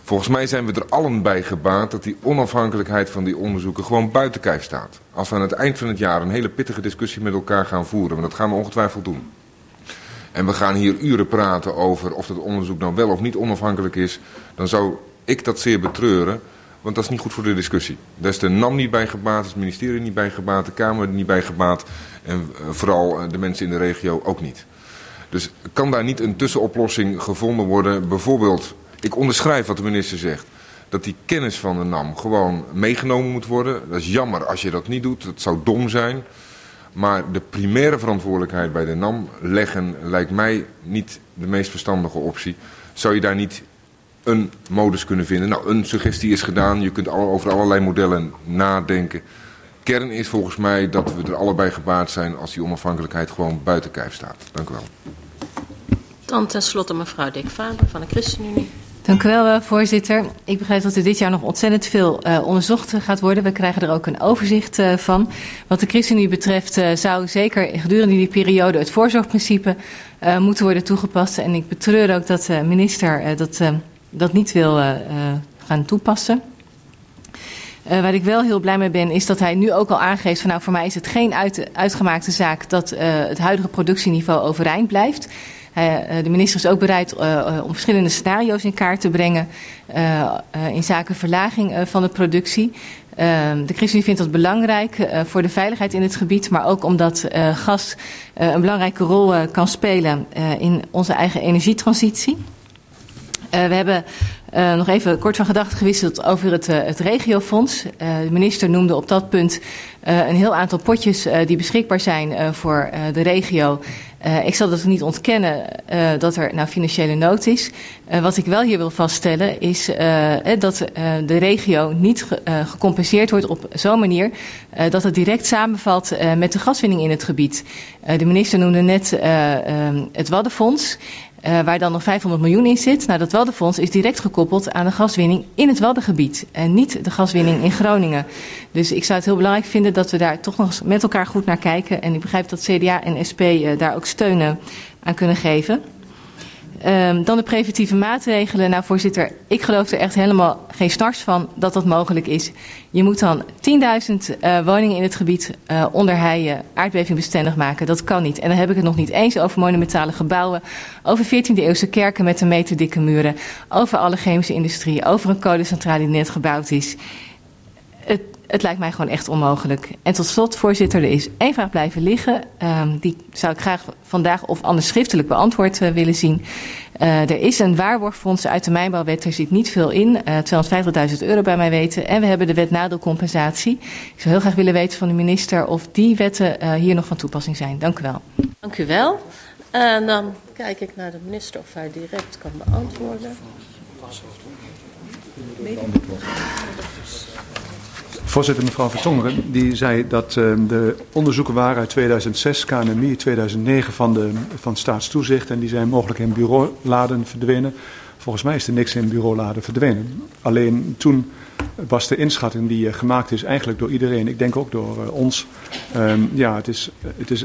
Volgens mij zijn we er allen bij gebaat dat die onafhankelijkheid van die onderzoeken gewoon buiten kijf staat. Als we aan het eind van het jaar een hele pittige discussie met elkaar gaan voeren, want dat gaan we ongetwijfeld doen. En we gaan hier uren praten over of dat onderzoek nou wel of niet onafhankelijk is, dan zou ik dat zeer betreuren. Want dat is niet goed voor de discussie. Daar is de NAM niet bij gebaat, het ministerie niet bij gebaat, de Kamer niet bij gebaat. En eh, vooral eh, de mensen in de regio ook niet. Dus kan daar niet een tussenoplossing gevonden worden? Bijvoorbeeld, ik onderschrijf wat de minister zegt. Dat die kennis van de NAM gewoon meegenomen moet worden. Dat is jammer als je dat niet doet. Dat zou dom zijn. Maar de primaire verantwoordelijkheid bij de NAM leggen lijkt mij niet de meest verstandige optie. Zou je daar niet een modus kunnen vinden. Nou, een suggestie is gedaan. Je kunt over allerlei modellen nadenken. Kern is volgens mij dat we er allebei gebaat zijn als die onafhankelijkheid gewoon buiten kijf staat. Dank u wel. Dan tenslotte mevrouw Dick Faber van de ChristenUnie. Dank u wel, voorzitter. Ik begrijp dat er dit jaar nog ontzettend veel uh, onderzocht gaat worden. We krijgen er ook een overzicht uh, van. Wat de ChristenUnie betreft uh, zou zeker gedurende die periode het voorzorgprincipe moeten worden toegepast. En ik betreur ook dat de minister dat, dat niet wil gaan toepassen. Uh, waar ik wel heel blij mee ben, is dat hij nu ook al aangeeft van nou voor mij is het geen uit, uitgemaakte zaak dat uh, het huidige productieniveau overeind blijft. Uh, de minister is ook bereid om verschillende scenario's in kaart te brengen in zaken verlaging van de productie. Ehm, de ChristenUnie vindt dat belangrijk voor de veiligheid in het gebied, maar ook omdat gas een belangrijke rol kan spelen in onze eigen energietransitie. We hebben uh, nog even kort van gedachten gewisseld over het, uh, het regiofonds. De minister noemde op dat punt een heel aantal potjes die beschikbaar zijn voor de regio. ik zal dat niet ontkennen dat er nou financiële nood is. wat ik wel hier wil vaststellen is dat de regio niet ge gecompenseerd wordt op zo'n manier dat het direct samenvalt met de gaswinning in het gebied. de minister noemde net het Waddenfonds. Uh, waar dan nog 500 miljoen in zit. Nou, dat Waddenfonds is direct gekoppeld aan de gaswinning in het Waddengebied. En niet de gaswinning in Groningen. Dus ik zou het heel belangrijk vinden dat we daar toch nog met elkaar goed naar kijken. En ik begrijp dat CDA en SP uh, daar ook steunen aan kunnen geven. Um, dan de preventieve maatregelen. Nou, voorzitter, ik geloof er echt helemaal geen stars van dat dat mogelijk is. Je moet dan 10.000 uh, woningen in het gebied uh, onder heien aardbevingbestendig maken. Dat kan niet. En dan heb ik het nog niet eens over monumentale gebouwen, over 14e eeuwse kerken met een meter dikke muren, over alle chemische industrie, over een kolencentrale die net gebouwd is. Het, lijkt mij gewoon echt onmogelijk. En tot slot, voorzitter, er is één vraag blijven liggen. Um, die zou ik graag vandaag of anders schriftelijk beantwoord uh, willen zien. Uh, er is een waarborgfonds uit de mijnbouwwet, er zit niet veel in. Uh, 250.000 euro bij mij weten. En we hebben de wet nadeelcompensatie. Ik zou heel graag willen weten van de minister of die wetten hier nog van toepassing zijn. Dank u wel. Dank u wel. En dan kijk ik naar de minister of hij direct kan beantwoorden. Voorzitter, mevrouw Vertongeren, die zei dat uh, de onderzoeken waren uit 2006, KNMI, 2009 van, de, van staatstoezicht. En die zijn mogelijk in bureauladen verdwenen. Volgens mij is er niks in bureauladen verdwenen. Alleen toen was de inschatting die uh, gemaakt is eigenlijk door iedereen, ik denk ook door uh, ons. Um, ja, het is, het is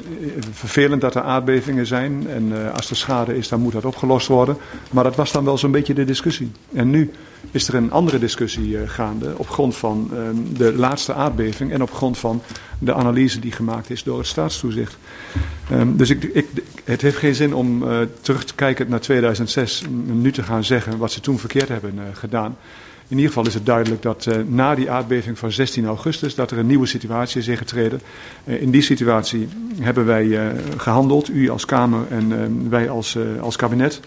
vervelend dat er aardbevingen zijn en als er schade is, dan moet dat opgelost worden. Maar dat was dan wel zo'n beetje de discussie. En nu is er een andere discussie gaande op grond van um, de laatste aardbeving en op grond van de analyse die gemaakt is door het staatstoezicht. Um, dus ik, ik, het heeft geen zin om terug te kijken naar 2006, nu te gaan zeggen wat ze toen verkeerd hebben gedaan. In ieder geval is het duidelijk dat na die aardbeving van 16 augustus dat er een nieuwe situatie is ingetreden. In die situatie hebben wij gehandeld, u als Kamer en wij als, als kabinet.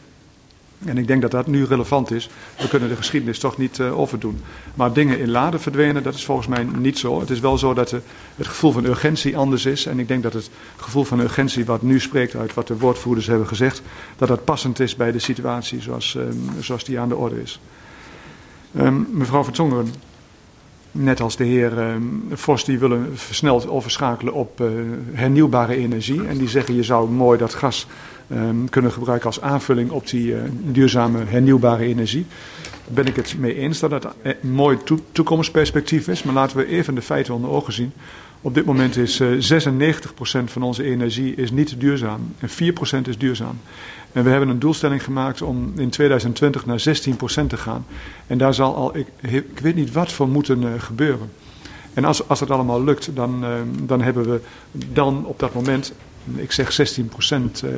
En ik denk dat dat nu relevant is. We kunnen de geschiedenis toch niet overdoen. Maar dingen in laden verdwenen, dat is volgens mij niet zo. Het is wel zo dat het gevoel van urgentie anders is. En ik denk dat het gevoel van urgentie wat nu spreekt uit wat de woordvoerders hebben gezegd, dat dat passend is bij de situatie zoals, zoals die aan de orde is. Um, mevrouw Vertongen, net als de heer um, Vos, die willen versneld overschakelen op uh, hernieuwbare energie. En die zeggen je zou mooi dat gas kunnen gebruiken als aanvulling op die uh, duurzame hernieuwbare energie. Daar ben ik het mee eens dat dat een mooi to toekomstperspectief is. Maar laten we even de feiten onder ogen zien. Op dit moment is uh, 96% van onze energie is niet duurzaam en 4% is duurzaam. En we hebben een doelstelling gemaakt om in 2020 naar 16% te gaan. En daar zal al, ik, ik weet niet wat voor moeten gebeuren. En als, als dat allemaal lukt, dan, uh, dan hebben we dan op dat moment, ik zeg 16%, uh,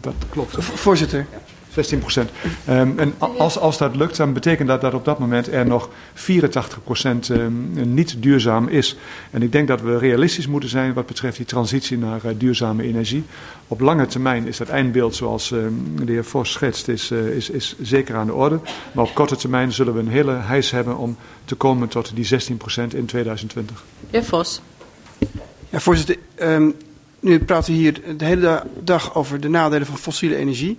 dat klopt. Voorzitter. 16 procent. Um, en als, als dat lukt, dan betekent dat dat op dat moment er nog 84 procent um, niet duurzaam is. En ik denk dat we realistisch moeten zijn wat betreft die transitie naar uh, duurzame energie. Op lange termijn is dat eindbeeld, zoals um, de heer Vos schetst, is, uh, is, is zeker aan de orde. Maar op korte termijn zullen we een hele heis hebben om te komen tot die 16 procent in 2020. Heer Vos. Ja, voorzitter. Um, nu praten we hier de hele dag over de nadelen van fossiele energie.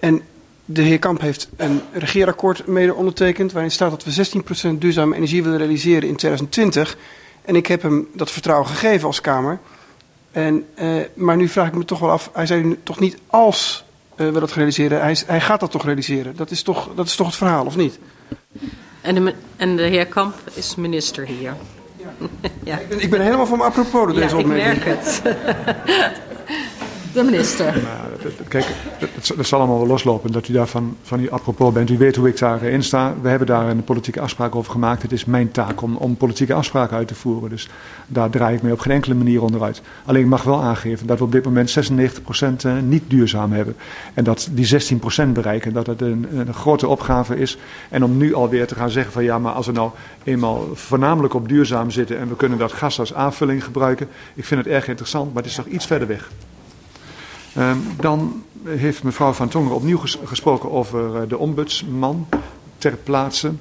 En de heer Kamp heeft een regeerakkoord mede ondertekend. waarin staat dat we 16% duurzame energie willen realiseren in 2020. En ik heb hem dat vertrouwen gegeven als Kamer. En, uh, maar nu vraag ik me toch wel af. Hij zei toch niet als wil dat realiseren. Hij, hij, gaat dat toch realiseren? Dat is toch, dat is toch het verhaal, of niet? En de, en de heer Kamp is minister hier. Ja. ik, ben, ik ben helemaal van apropos door deze opmerking. ik merk het. De minister. Kijk, het, zal allemaal wel loslopen dat u daar van, u apropos bent. U weet hoe ik daarin sta. We hebben daar een politieke afspraak over gemaakt. Het is mijn taak om, om politieke afspraken uit te voeren. Dus daar draai ik mee op geen enkele manier onderuit. Alleen ik mag wel aangeven dat we op dit moment 96% eh, niet duurzaam hebben. En dat die 16% bereiken, dat het een, een grote opgave is. En om nu alweer te gaan zeggen van ja, maar als we nou eenmaal voornamelijk op duurzaam zitten en we kunnen dat gas als aanvulling gebruiken. Ik vind het erg interessant, maar het is nog iets verder weg. Um, dan heeft mevrouw Van Tongeren opnieuw ges gesproken over uh, de ombudsman ter plaatse.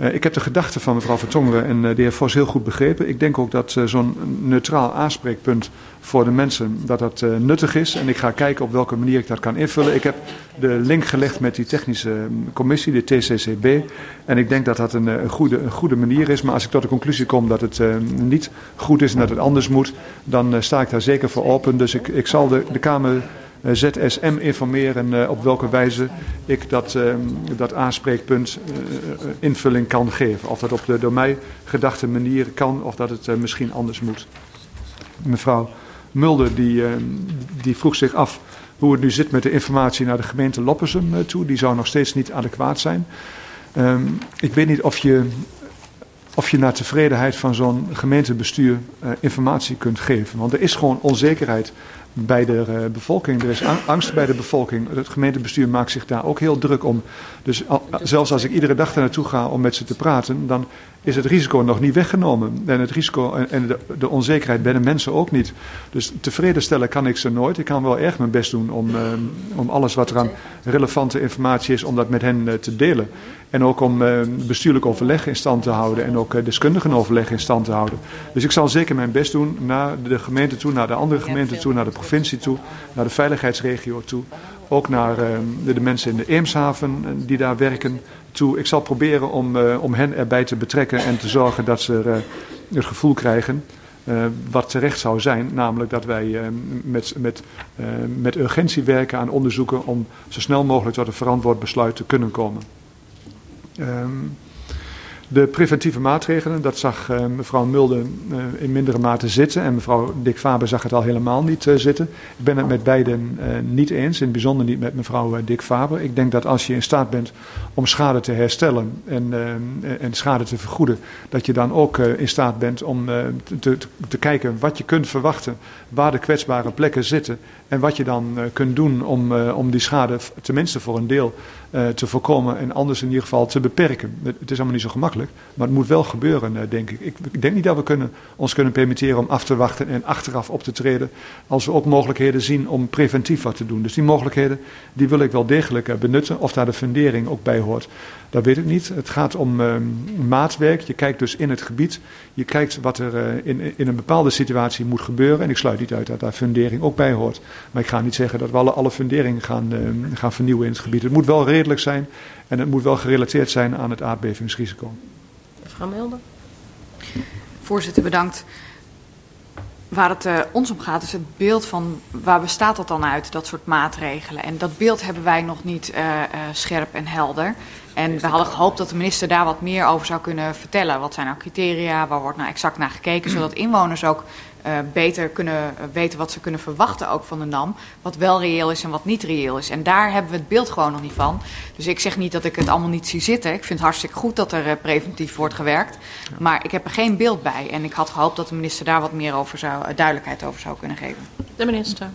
Uh, ik heb de gedachten van mevrouw Van Tongeren en uh, de heer Vos heel goed begrepen. Ik denk ook dat zo'n neutraal aanspreekpunt voor de mensen dat dat nuttig is. En ik ga kijken op welke manier ik dat kan invullen. Ik heb de link gelegd met die technische commissie, de TCCB. En ik denk dat dat een, goede, een goede manier is. Maar als ik tot de conclusie kom dat het niet goed is en dat het anders moet, dan sta ik daar zeker voor open. Dus ik, ik zal de, de Kamer ZSM informeren uh, op welke wijze ik dat, uh, dat aanspreekpunt invulling kan geven. Of dat op de door mij gedachte manier kan of dat het misschien anders moet. Mevrouw Mulder die, die vroeg zich af hoe het nu zit met de informatie naar de gemeente Loppersum toe. Die zou nog steeds niet adequaat zijn. Um, ik weet niet of je, of je naar tevredenheid van zo'n gemeentebestuur informatie kunt geven. Want er is gewoon onzekerheid bij de uh, bevolking. Er is angst bij de bevolking. Het gemeentebestuur maakt zich daar ook heel druk om. Dus zelfs als ik iedere dag daar naartoe ga om met ze te praten, dan is het risico nog niet weggenomen. En het risico en de, de onzekerheid bij de mensen ook niet. Dus tevreden stellen kan ik ze nooit. Ik kan wel erg mijn best doen om, uh, om alles wat er aan relevante informatie is, om dat met hen uh, te delen. En ook om uh, bestuurlijk overleg in stand te houden en ook uh, deskundigen overleg in stand te houden. Dus ik zal zeker mijn best doen naar de gemeente toe, naar de andere gemeenten toe, naar de provincie toe, naar de veiligheidsregio toe. Ook naar uh, de, mensen in de Eemshaven die daar werken toe. Ik zal proberen om, om hen erbij te betrekken en te zorgen dat ze het gevoel krijgen uh, wat terecht zou zijn. Namelijk dat wij uh, met, met, uh, met urgentie werken aan onderzoeken om zo snel mogelijk tot een verantwoord besluit te kunnen komen. Um, de preventieve maatregelen, dat zag uh, mevrouw Mulder uh, in mindere mate zitten. En mevrouw Dick Faber zag het al helemaal niet uh, zitten. Ik ben het met beiden niet eens, in het bijzonder niet met mevrouw Dick Faber. Ik denk dat als je in staat bent om schade te herstellen en, en schade te vergoeden, dat je dan ook in staat bent om te, te, kijken wat je kunt verwachten, waar de kwetsbare plekken zitten. En wat je dan kunt doen om, om die schade tenminste voor een deel te voorkomen en anders in ieder geval te beperken. Het is allemaal niet zo gemakkelijk. Maar het moet wel gebeuren, eh, denk ik. Ik denk niet dat we kunnen, ons kunnen permitteren om af te wachten en achteraf op te treden. Als we ook mogelijkheden zien om preventief wat te doen. Dus die mogelijkheden die wil ik wel degelijk eh, benutten. Of daar de fundering ook bij hoort, dat weet ik niet. Het gaat om uh, maatwerk. Je kijkt dus in het gebied. Je kijkt wat er uh, in, in een bepaalde situatie moet gebeuren. En ik sluit niet uit dat daar fundering ook bij hoort. Maar ik ga niet zeggen dat we alle, alle fundering gaan, uh, gaan vernieuwen in het gebied. Het moet wel redelijk zijn. En het moet wel gerelateerd zijn aan het aardbevingsrisico. Mevrouw. Voorzitter, bedankt. Waar het uh, ons om gaat is het beeld van waar bestaat dat dan uit, dat soort maatregelen. En dat beeld hebben wij nog niet uh, uh, scherp en helder. En we hadden gehoopt dat de minister daar wat meer over zou kunnen vertellen. Wat zijn nou criteria, waar wordt nou exact naar gekeken, zodat inwoners ook uh, beter kunnen weten wat ze kunnen verwachten ook van de NAM. Wat wel reëel is en wat niet reëel is. En daar hebben we het beeld gewoon nog niet van. Dus ik zeg niet dat ik het allemaal niet zie zitten. Ik vind het hartstikke goed dat er uh, preventief wordt gewerkt. Maar ik heb er geen beeld bij. En ik had gehoopt dat de minister daar wat meer over zou, duidelijkheid over zou kunnen geven. De minister.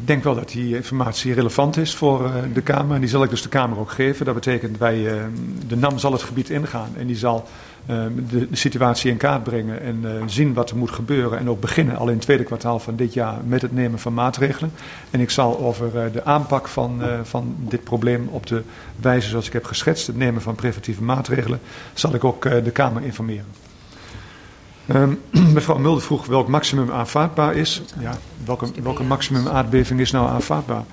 Ik denk wel dat die informatie relevant is voor uh, de Kamer. En die zal ik dus de Kamer ook geven. Dat betekent, wij, uh, de NAM zal het gebied ingaan. En die zal de, de, situatie in kaart brengen. En zien wat er moet gebeuren. En ook beginnen al in het tweede kwartaal van dit jaar met het nemen van maatregelen. En ik zal over de aanpak van, van dit probleem op de wijze zoals ik heb geschetst. Het nemen van preventieve maatregelen. Zal ik ook de Kamer informeren. Um, mevrouw Mulder vroeg welk maximum aanvaardbaar is. Ja, welke, welke maximum aardbeving is nou aanvaardbaar?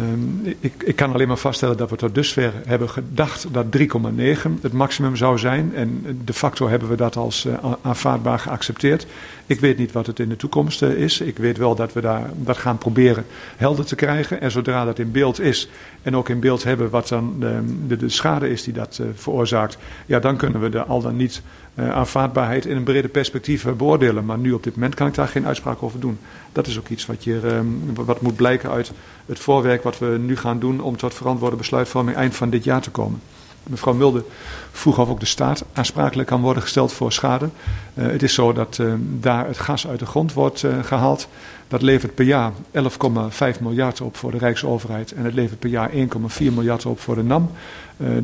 Um, ik, ik, kan alleen maar vaststellen dat we tot dusver hebben gedacht dat 3,9 het maximum zou zijn. En de facto hebben we dat als uh, aanvaardbaar geaccepteerd. Ik weet niet wat het in de toekomst uh, is. Ik weet wel dat we daar, dat gaan proberen helder te krijgen. En zodra dat in beeld is en ook in beeld hebben wat dan de, de, de schade is die dat uh, veroorzaakt. Ja, dan kunnen we de al dan niet aanvaardbaarheid in een breder perspectief beoordelen. Maar nu op dit moment kan ik daar geen uitspraak over doen. Dat is ook iets wat, je, um, wat moet blijken uit het voorwerk wat we nu gaan doen om tot verantwoorde besluitvorming eind van dit jaar te komen. Mevrouw Mulder vroeg of ook de staat aansprakelijk kan worden gesteld voor schade. Uh, het is zo dat uh, daar het gas uit de grond wordt uh, gehaald. Dat levert per jaar 11,5 miljard op voor de Rijksoverheid en het levert per jaar 1,4 miljard op voor de NAM.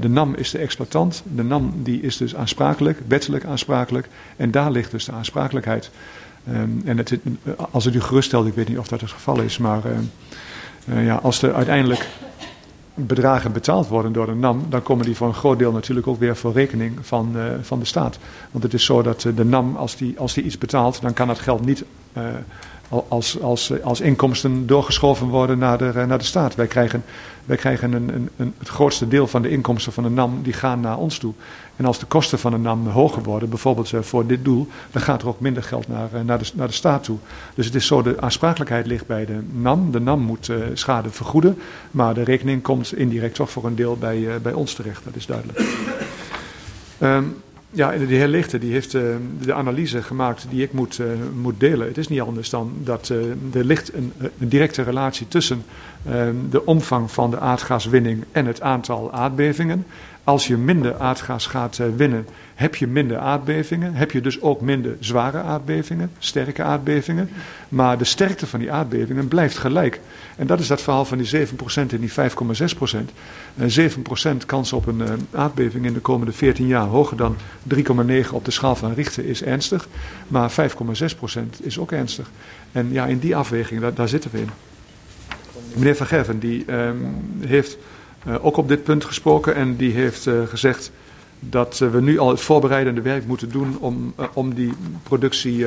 de NAM is de exploitant. De NAM die is dus aansprakelijk, wettelijk aansprakelijk. En daar ligt dus de aansprakelijkheid. Um, en het, als het u geruststelt, ik weet niet of dat het geval is, maar ja, als er uiteindelijk bedragen betaald worden door de NAM, dan komen die voor een groot deel natuurlijk ook weer voor rekening van, uh, van de staat. Want het is zo dat de NAM, als die, als die iets betaalt, dan kan dat geld niet uh, als, als, als inkomsten doorgeschoven worden naar de, naar de staat. Wij krijgen, wij krijgen een, een, een, het grootste deel van de inkomsten van de NAM, die gaan naar ons toe. En als de kosten van de NAM hoger worden, bijvoorbeeld voor dit doel, dan gaat er ook minder geld naar, naar, de, naar de staat toe. Dus het is zo, de aansprakelijkheid ligt bij de NAM. De NAM moet uh, schade vergoeden, maar de rekening komt indirect toch voor een deel bij, bij ons terecht, dat is duidelijk. Um, ja, de heer Lichten die heeft de analyse gemaakt die ik moet, moet delen. Het is niet anders dan dat er ligt een, een, directe relatie tussen de omvang van de aardgaswinning en het aantal aardbevingen. Als je minder aardgas gaat winnen, heb je minder aardbevingen. Heb je dus ook minder zware aardbevingen, sterke aardbevingen. Maar de sterkte van die aardbevingen blijft gelijk. En dat is dat verhaal van die 7% en die 5,6%. Uh, 7% kans op een uh, aardbeving in de komende 14 jaar hoger dan 3,9 op de schaal van Richter is ernstig. Maar 5,6% is ook ernstig. En ja, in die afweging, daar, zitten we in. Meneer Van Gerven, die um, heeft ook op dit punt gesproken en die heeft uh, gezegd dat uh, we nu al het voorbereidende werk moeten doen om, om die productie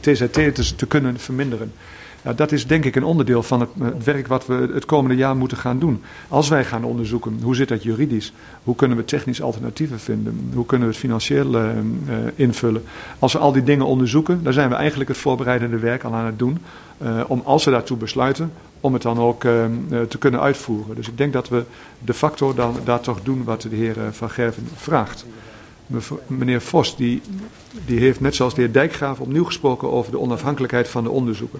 TZT te, te, kunnen verminderen. Ja, dat is denk ik een onderdeel van het, werk wat we het komende jaar moeten gaan doen. Als wij gaan onderzoeken hoe zit dat juridisch, hoe kunnen we technisch alternatieven vinden, hoe kunnen we het financieel invullen. Als we al die dingen onderzoeken, dan zijn we eigenlijk het voorbereidende werk al aan het doen. om als we daartoe besluiten, om het dan ook te kunnen uitvoeren. Dus ik denk dat we de facto dan daar toch doen wat de heer Van Gerven vraagt. Meneer Vos, die, die heeft net zoals de heer Dijkgraaf opnieuw gesproken over de onafhankelijkheid van de onderzoeken.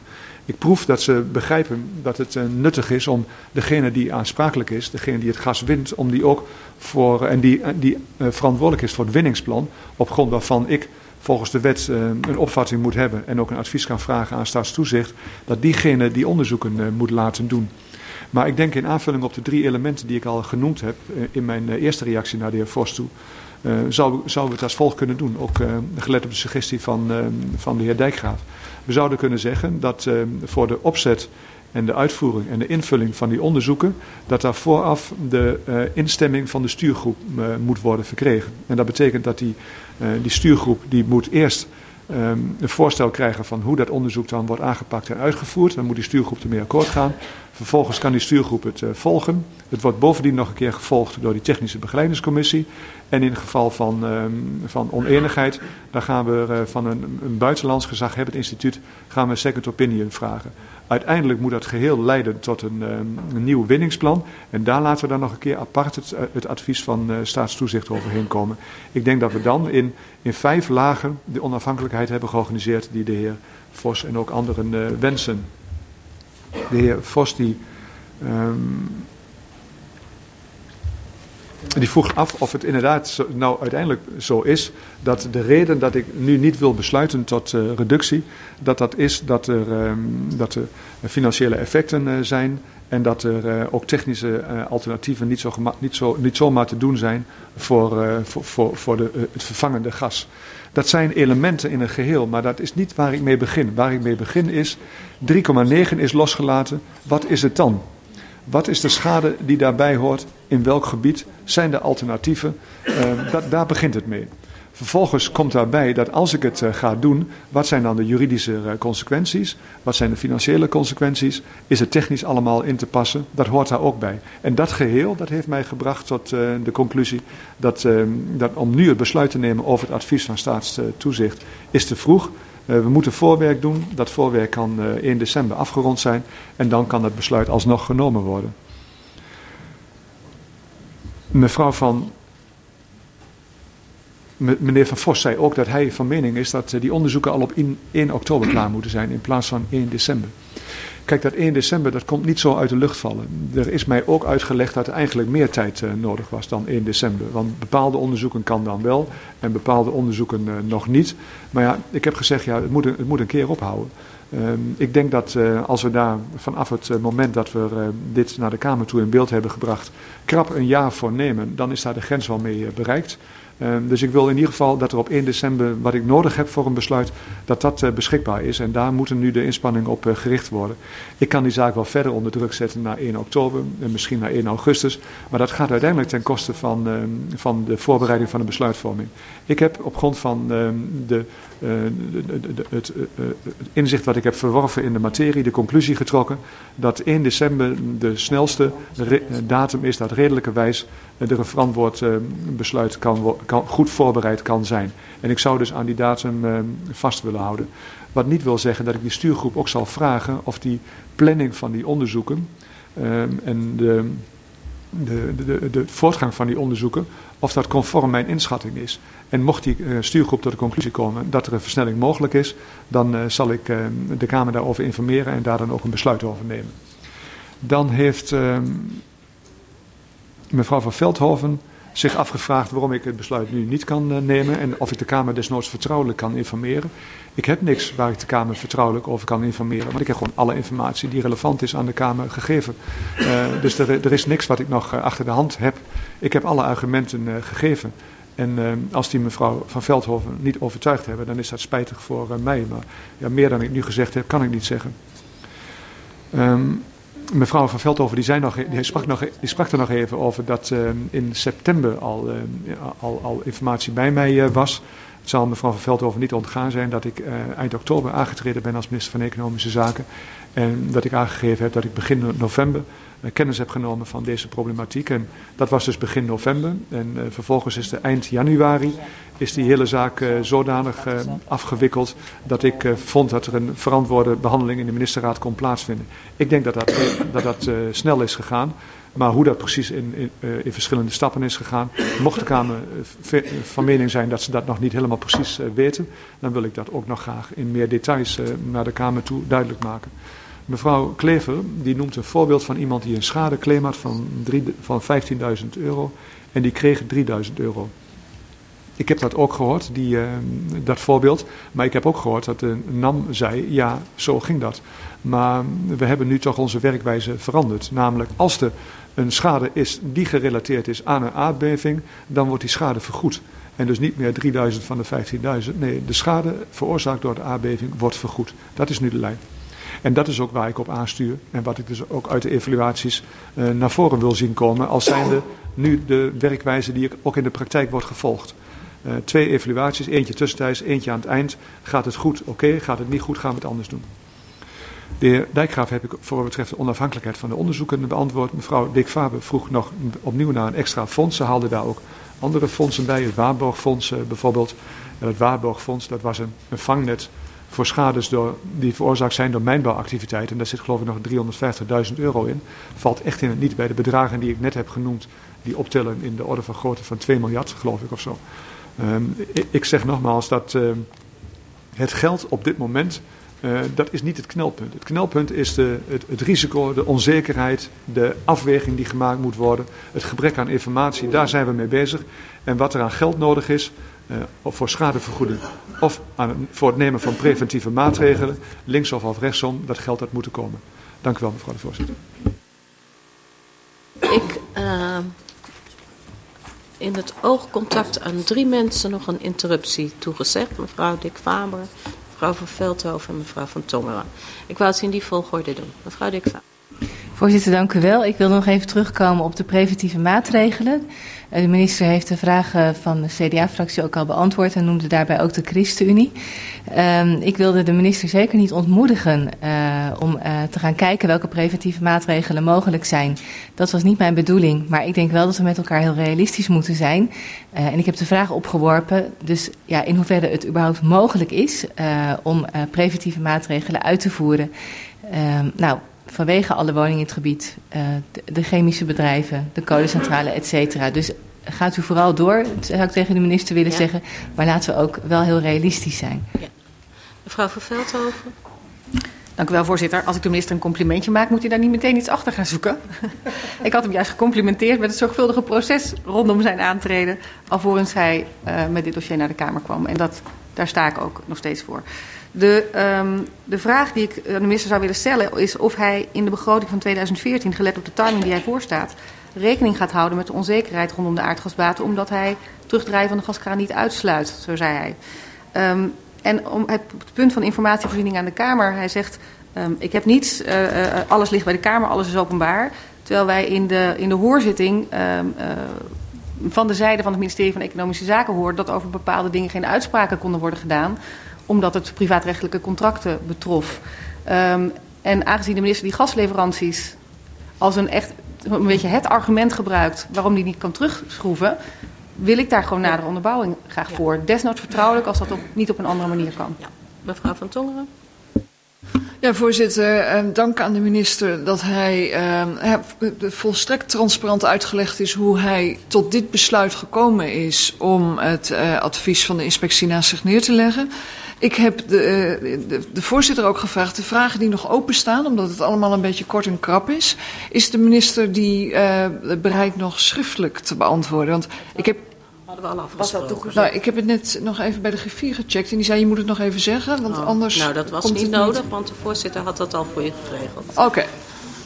Ik proef dat ze begrijpen dat het uh, nuttig is om degene die aansprakelijk is, degene die het gas wint, om die ook voor, en die, die uh, verantwoordelijk is voor het winningsplan, op grond waarvan ik volgens de wet een opvatting moet hebben en ook een advies kan vragen aan staatstoezicht, dat diegene die onderzoeken moet laten doen. Maar ik denk in aanvulling op de drie elementen die ik al genoemd heb in mijn eerste reactie naar de heer Vos toe, zou, zouden we het als volgt kunnen doen, ook gelet op de suggestie van, van de heer Dijkgraaf. We zouden kunnen zeggen dat voor de opzet en de uitvoering en de invulling van die onderzoeken, dat daar vooraf de instemming van de stuurgroep moet worden verkregen. En dat betekent dat die, uh, die stuurgroep die moet eerst um, een voorstel krijgen van hoe dat onderzoek dan wordt aangepakt en uitgevoerd. Dan moet die stuurgroep ermee akkoord gaan. Vervolgens kan die stuurgroep het uh, volgen. Het wordt bovendien nog een keer gevolgd door die technische begeleidingscommissie. En in geval van, um, van oneenigheid, dan gaan we uh, van een, een buitenlands gezaghebbend instituut gaan we second opinion vragen. Uiteindelijk moet dat geheel leiden tot een, um, een nieuw winningsplan. En daar laten we dan nog een keer apart het, het advies van uh, staatstoezicht overheen komen. Ik denk dat we dan in, in vijf lagen de onafhankelijkheid hebben georganiseerd die de heer Vos en ook anderen wensen. De heer Vos die, um, die vroeg af of het inderdaad nou uiteindelijk zo is dat de reden dat ik nu niet wil besluiten tot uh, reductie, dat dat is dat er, um, dat er financiële effecten uh, zijn en dat er uh, ook technische alternatieven niet, zo niet, zo, niet zomaar te doen zijn voor, voor, voor, voor de, het vervangende gas. Dat zijn elementen in een geheel, maar dat is niet waar ik mee begin. Waar ik mee begin is 3,9 is losgelaten. Wat is het dan? Wat is de schade die daarbij hoort? In welk gebied zijn de alternatieven? dat, daar begint het mee. Vervolgens komt daarbij dat als ik het ga doen, wat zijn dan de juridische consequenties? Wat zijn de financiële consequenties? Is het technisch allemaal in te passen? Dat hoort daar ook bij. En dat geheel, dat heeft mij gebracht tot de conclusie dat, dat om nu het besluit te nemen over het advies van staatstoezicht is te vroeg. we moeten voorwerk doen. Dat voorwerk kan 1 december afgerond zijn. En dan kan het besluit alsnog genomen worden. Mevrouw van. Meneer Van Vos zei ook dat hij van mening is dat eh, die onderzoeken al op 1 oktober klaar moeten zijn in plaats van 1 december. Kijk, dat 1 december dat komt niet zo uit de lucht vallen. Er is mij ook uitgelegd dat er eigenlijk meer tijd uh, nodig was dan 1 december. Want bepaalde onderzoeken kan dan wel en bepaalde onderzoeken uh, nog niet. Maar ja, ik heb gezegd, ja, het moet, het moet een keer ophouden. Um, ik denk dat als we daar vanaf het moment dat we dit naar de Kamer toe in beeld hebben gebracht, krap een jaar voor nemen, dan is daar de grens wel mee bereikt. Um, dus ik wil in ieder geval dat er op 1 december wat ik nodig heb voor een besluit, dat dat uh, beschikbaar is. En daar moeten nu de inspanningen op uh, gericht worden. Ik kan die zaak wel verder onder druk zetten naar 1 oktober en misschien naar 1 augustus. Maar dat gaat uiteindelijk ten koste van, uh, van de voorbereiding van de besluitvorming. Ik heb op grond van de, de, de, het, het inzicht wat ik heb verworven in de materie, de conclusie getrokken dat 1 december de snelste datum is dat redelijkerwijs er een verantwoord besluit kan, goed voorbereid kan zijn. En ik zou dus aan die datum vast willen houden. Wat niet wil zeggen dat ik die stuurgroep ook zal vragen of die planning van die onderzoeken en de, de, de, de, voortgang van die onderzoeken, of dat conform mijn inschatting is. En mocht die uh, stuurgroep tot de conclusie komen dat er een versnelling mogelijk is, dan uh, zal ik uh, de Kamer daarover informeren en daar dan ook een besluit over nemen. Dan heeft mevrouw van Veldhoven zich afgevraagd waarom ik het besluit nu niet kan uh, nemen en of ik de Kamer desnoods vertrouwelijk kan informeren. Ik heb niks waar ik de Kamer vertrouwelijk over kan informeren, want ik heb gewoon alle informatie die relevant is aan de Kamer gegeven. Uh, dus er, er, is niks wat ik nog uh, achter de hand heb. Ik heb alle argumenten gegeven. En als die mevrouw van Veldhoven niet overtuigd hebben, dan is dat spijtig voor mij. Maar ja, meer dan ik nu gezegd heb, kan ik niet zeggen. Um, mevrouw van Veldhoven die, zei nog, die, sprak nog, die sprak er nog even over dat uh, in september al, uh, al, al, informatie bij mij uh, was. Het zal mevrouw van Veldhoven niet ontgaan zijn dat ik eind oktober aangetreden ben als minister van Economische Zaken. En dat ik aangegeven heb dat ik begin november kennis heb genomen van deze problematiek. En dat was dus begin november. En uh, vervolgens is de eind januari is die hele zaak uh, zodanig afgewikkeld dat ik vond dat er een verantwoorde behandeling in de ministerraad kon plaatsvinden. Ik denk dat dat, dat, dat snel is gegaan. Maar hoe dat precies in, in, in, verschillende stappen is gegaan, mocht de Kamer van mening zijn dat ze dat nog niet helemaal precies weten, dan wil ik dat ook nog graag in meer details naar de Kamer toe duidelijk maken. Mevrouw Klever die noemt een voorbeeld van iemand die een schadeclaim had van, van 15.000 euro en die kreeg 3.000 euro. Ik heb dat ook gehoord, die, uh, dat voorbeeld. Maar ik heb ook gehoord dat de NAM zei, ja, zo ging dat. Maar we hebben nu toch onze werkwijze veranderd. Namelijk, als er een schade is die gerelateerd is aan een aardbeving, dan wordt die schade vergoed. En dus niet meer 3000 van de 15.000. Nee, de schade veroorzaakt door de aardbeving wordt vergoed. Dat is nu de lijn. En dat is ook waar ik op aanstuur en wat ik dus ook uit de evaluaties uh, naar voren wil zien komen. Als zijnde nu de werkwijze die ook in de praktijk wordt gevolgd. Uh, twee evaluaties, eentje tussentijds, eentje aan het eind. Gaat het goed? Oké. Gaat het niet goed? Gaan we het anders doen. De heer Dijkgraaf heb ik voor wat betreft de onafhankelijkheid van de onderzoeken beantwoord. Mevrouw Dick Faber vroeg nog opnieuw naar een extra fonds. Ze haalde daar ook andere fondsen bij. Het Waarborgfonds uh, bijvoorbeeld. En het Waarborgfonds, dat was een vangnet voor schades door, die veroorzaakt zijn door mijnbouwactiviteiten. En daar zit geloof ik nog 350.000 euro in. Valt echt in het niet bij de bedragen die ik net heb genoemd. Die optellen in de orde van grootte van 2 miljard geloof ik of zo. Um, ik, zeg nogmaals dat uh, het geld op dit moment, uh, dat is niet het knelpunt. Het knelpunt is de, het, risico, de onzekerheid, de afweging die gemaakt moet worden. Het gebrek aan informatie, daar zijn we mee bezig. En wat er aan geld nodig is, of voor schadevergoeding of aan, voor het nemen van preventieve maatregelen, linksom of rechtsom, dat geld dat moeten komen. Dank u wel, mevrouw de voorzitter. Ik uh, in het oogcontact aan drie mensen nog een interruptie toegezegd. Mevrouw Dick Faber, mevrouw van Veldhoven en mevrouw van Tongeren. Ik wou het in die volgorde doen. Mevrouw Dick Faber. Voorzitter, dank u wel. Ik wil nog even terugkomen op de preventieve maatregelen. De minister heeft de vragen van de CDA-fractie ook al beantwoord en noemde daarbij ook de ChristenUnie. Um, ik wilde de minister zeker niet ontmoedigen uh, om uh, te gaan kijken welke preventieve maatregelen mogelijk zijn. Dat was niet mijn bedoeling, maar ik denk wel dat we met elkaar heel realistisch moeten zijn. En ik heb de vraag opgeworpen, dus ja, in hoeverre het überhaupt mogelijk is om preventieve maatregelen uit te voeren. Um, nou, vanwege alle woningen in het gebied, uh, de, de, chemische bedrijven, de kolencentrale, et cetera. Dus gaat u vooral door, zou ik tegen de minister willen ja. zeggen. Maar laten we ook wel heel realistisch zijn. Ja. Mevrouw van Veldhoven. Dank u wel, voorzitter. Als ik de minister een complimentje maak, moet hij daar niet meteen iets achter gaan zoeken. ik had hem juist gecomplimenteerd met het zorgvuldige proces rondom zijn aantreden, alvorens hij uh, met dit dossier naar de Kamer kwam. En dat, daar sta ik ook nog steeds voor. De, um, de vraag die ik de minister zou willen stellen is of hij in de begroting van 2014, gelet op de timing die hij voorstaat, rekening gaat houden met de onzekerheid rondom de aardgasbaten, omdat hij terugdraaien van de gaskraan niet uitsluit, zo zei hij. Um, en om het, punt van informatievoorziening aan de Kamer, hij zegt, um, ik heb niets, uh, uh, alles ligt bij de Kamer, alles is openbaar. Terwijl wij in de, in de hoorzitting uh, van de zijde van het ministerie van Economische Zaken hoorden dat over bepaalde dingen geen uitspraken konden worden gedaan omdat het privaatrechtelijke contracten betrof. Um, en aangezien de minister die gasleveranties als een echt een beetje het argument gebruikt waarom die niet kan terugschroeven, wil ik daar gewoon nadere onderbouwing graag voor. Ja. Desnoods vertrouwelijk als dat op, niet op een andere manier kan. Ja. Mevrouw van Tongeren. Ja, voorzitter, eh, dank aan de minister dat hij eh, volstrekt transparant uitgelegd is hoe hij tot dit besluit gekomen is om het eh, advies van de inspectie naast zich neer te leggen. Ik heb de, de, de, voorzitter ook gevraagd, de vragen die nog openstaan, omdat het allemaal een beetje kort en krap is, is de minister die uh, bereid nog schriftelijk te beantwoorden? Want ik heb hadden we al afgesproken. Nou, ik heb het net nog even bij de griffier gecheckt en die zei je moet het nog even zeggen, want oh, anders Nou, dat was niet nodig, niet... want de voorzitter had dat al voor je geregeld. Oké. Okay.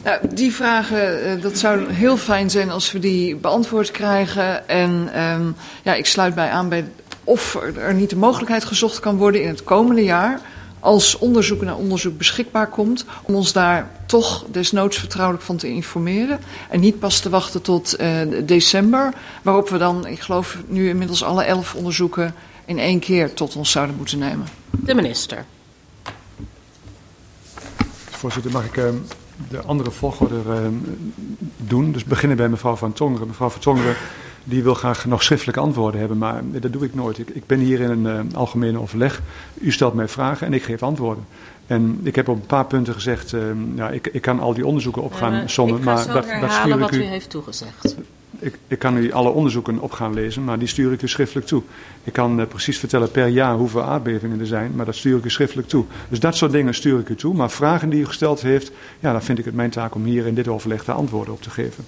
Nou, die vragen, dat zou heel fijn zijn als we die beantwoord krijgen. En um, ja, ik sluit mij aan bij of er niet de mogelijkheid gezocht kan worden in het komende jaar, als onderzoek naar onderzoek beschikbaar komt, om ons daar toch desnoods vertrouwelijk van te informeren. En niet pas te wachten tot uh, december, waarop we dan, ik geloof nu inmiddels alle elf onderzoeken in één keer tot ons zouden moeten nemen. De minister. Voorzitter, mag ik uh, de andere volgorde uh, doen? Dus beginnen bij mevrouw Van Tongeren. Mevrouw Van Tongeren die wil graag nog schriftelijke antwoorden hebben, maar dat doe ik nooit. Ik, ik ben hier in een uh, algemene overleg. U stelt mij vragen en ik geef antwoorden. En ik heb op een paar punten gezegd, uh, ja, ik, ik kan al die onderzoeken opgaan uh, sommen, maar dat, dat stuur ik wat u. u heeft toegezegd. Ik, ik, kan u alle onderzoeken op gaan lezen, maar die stuur ik u schriftelijk toe. Ik kan uh, precies vertellen per jaar hoeveel aardbevingen er zijn, maar dat stuur ik u schriftelijk toe. Dus dat soort dingen stuur ik u toe. Maar vragen die u gesteld heeft, ja, dan vind ik het mijn taak om hier in dit overleg daar antwoorden op te geven.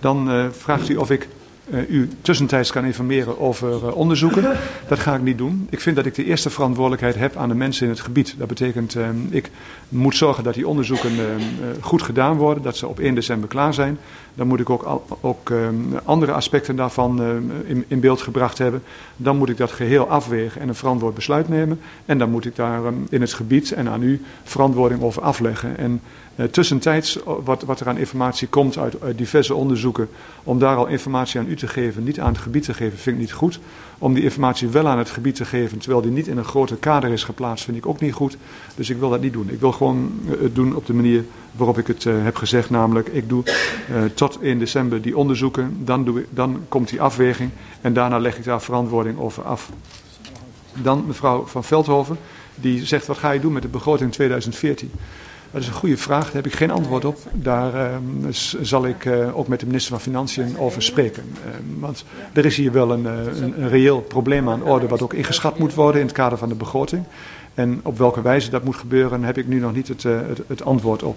Dan uh, vraagt u of ik uh, u tussentijds kan informeren over uh, onderzoeken. Dat ga ik niet doen. Ik vind dat ik de eerste verantwoordelijkheid heb aan de mensen in het gebied. Dat betekent, uh, ik moet zorgen dat die onderzoeken goed gedaan worden, dat ze op 1 december klaar zijn. Dan moet ik ook, andere aspecten daarvan in, in, beeld gebracht hebben. Dan moet ik dat geheel afwegen en een verantwoord besluit nemen. En dan moet ik daar in het gebied en aan u verantwoording over afleggen. En tussentijds, wat, wat, er aan informatie komt uit, diverse onderzoeken, om daar al informatie aan u te geven, niet aan het gebied te geven, vind ik niet goed. Om die informatie wel aan het gebied te geven, terwijl die niet in een groter kader is geplaatst, vind ik ook niet goed. Dus ik wil dat niet doen. Ik wil gewoon uh, het doen op de manier waarop ik het uh, heb gezegd, namelijk ik doe tot 1 december die onderzoeken, dan, doe dan komt die afweging en daarna leg ik daar verantwoording over af. Dan mevrouw van Veldhoven, die zegt wat ga je doen met de begroting 2014? Dat is een goede vraag, daar heb ik geen antwoord op. Daar uh, zal ik uh, ook met de minister van Financiën over spreken. Uh, want er is hier wel een, een, een, reëel probleem aan orde wat ook ingeschat moet worden in het kader van de begroting. En op welke wijze dat moet gebeuren, heb ik nu nog niet het, het, het antwoord op.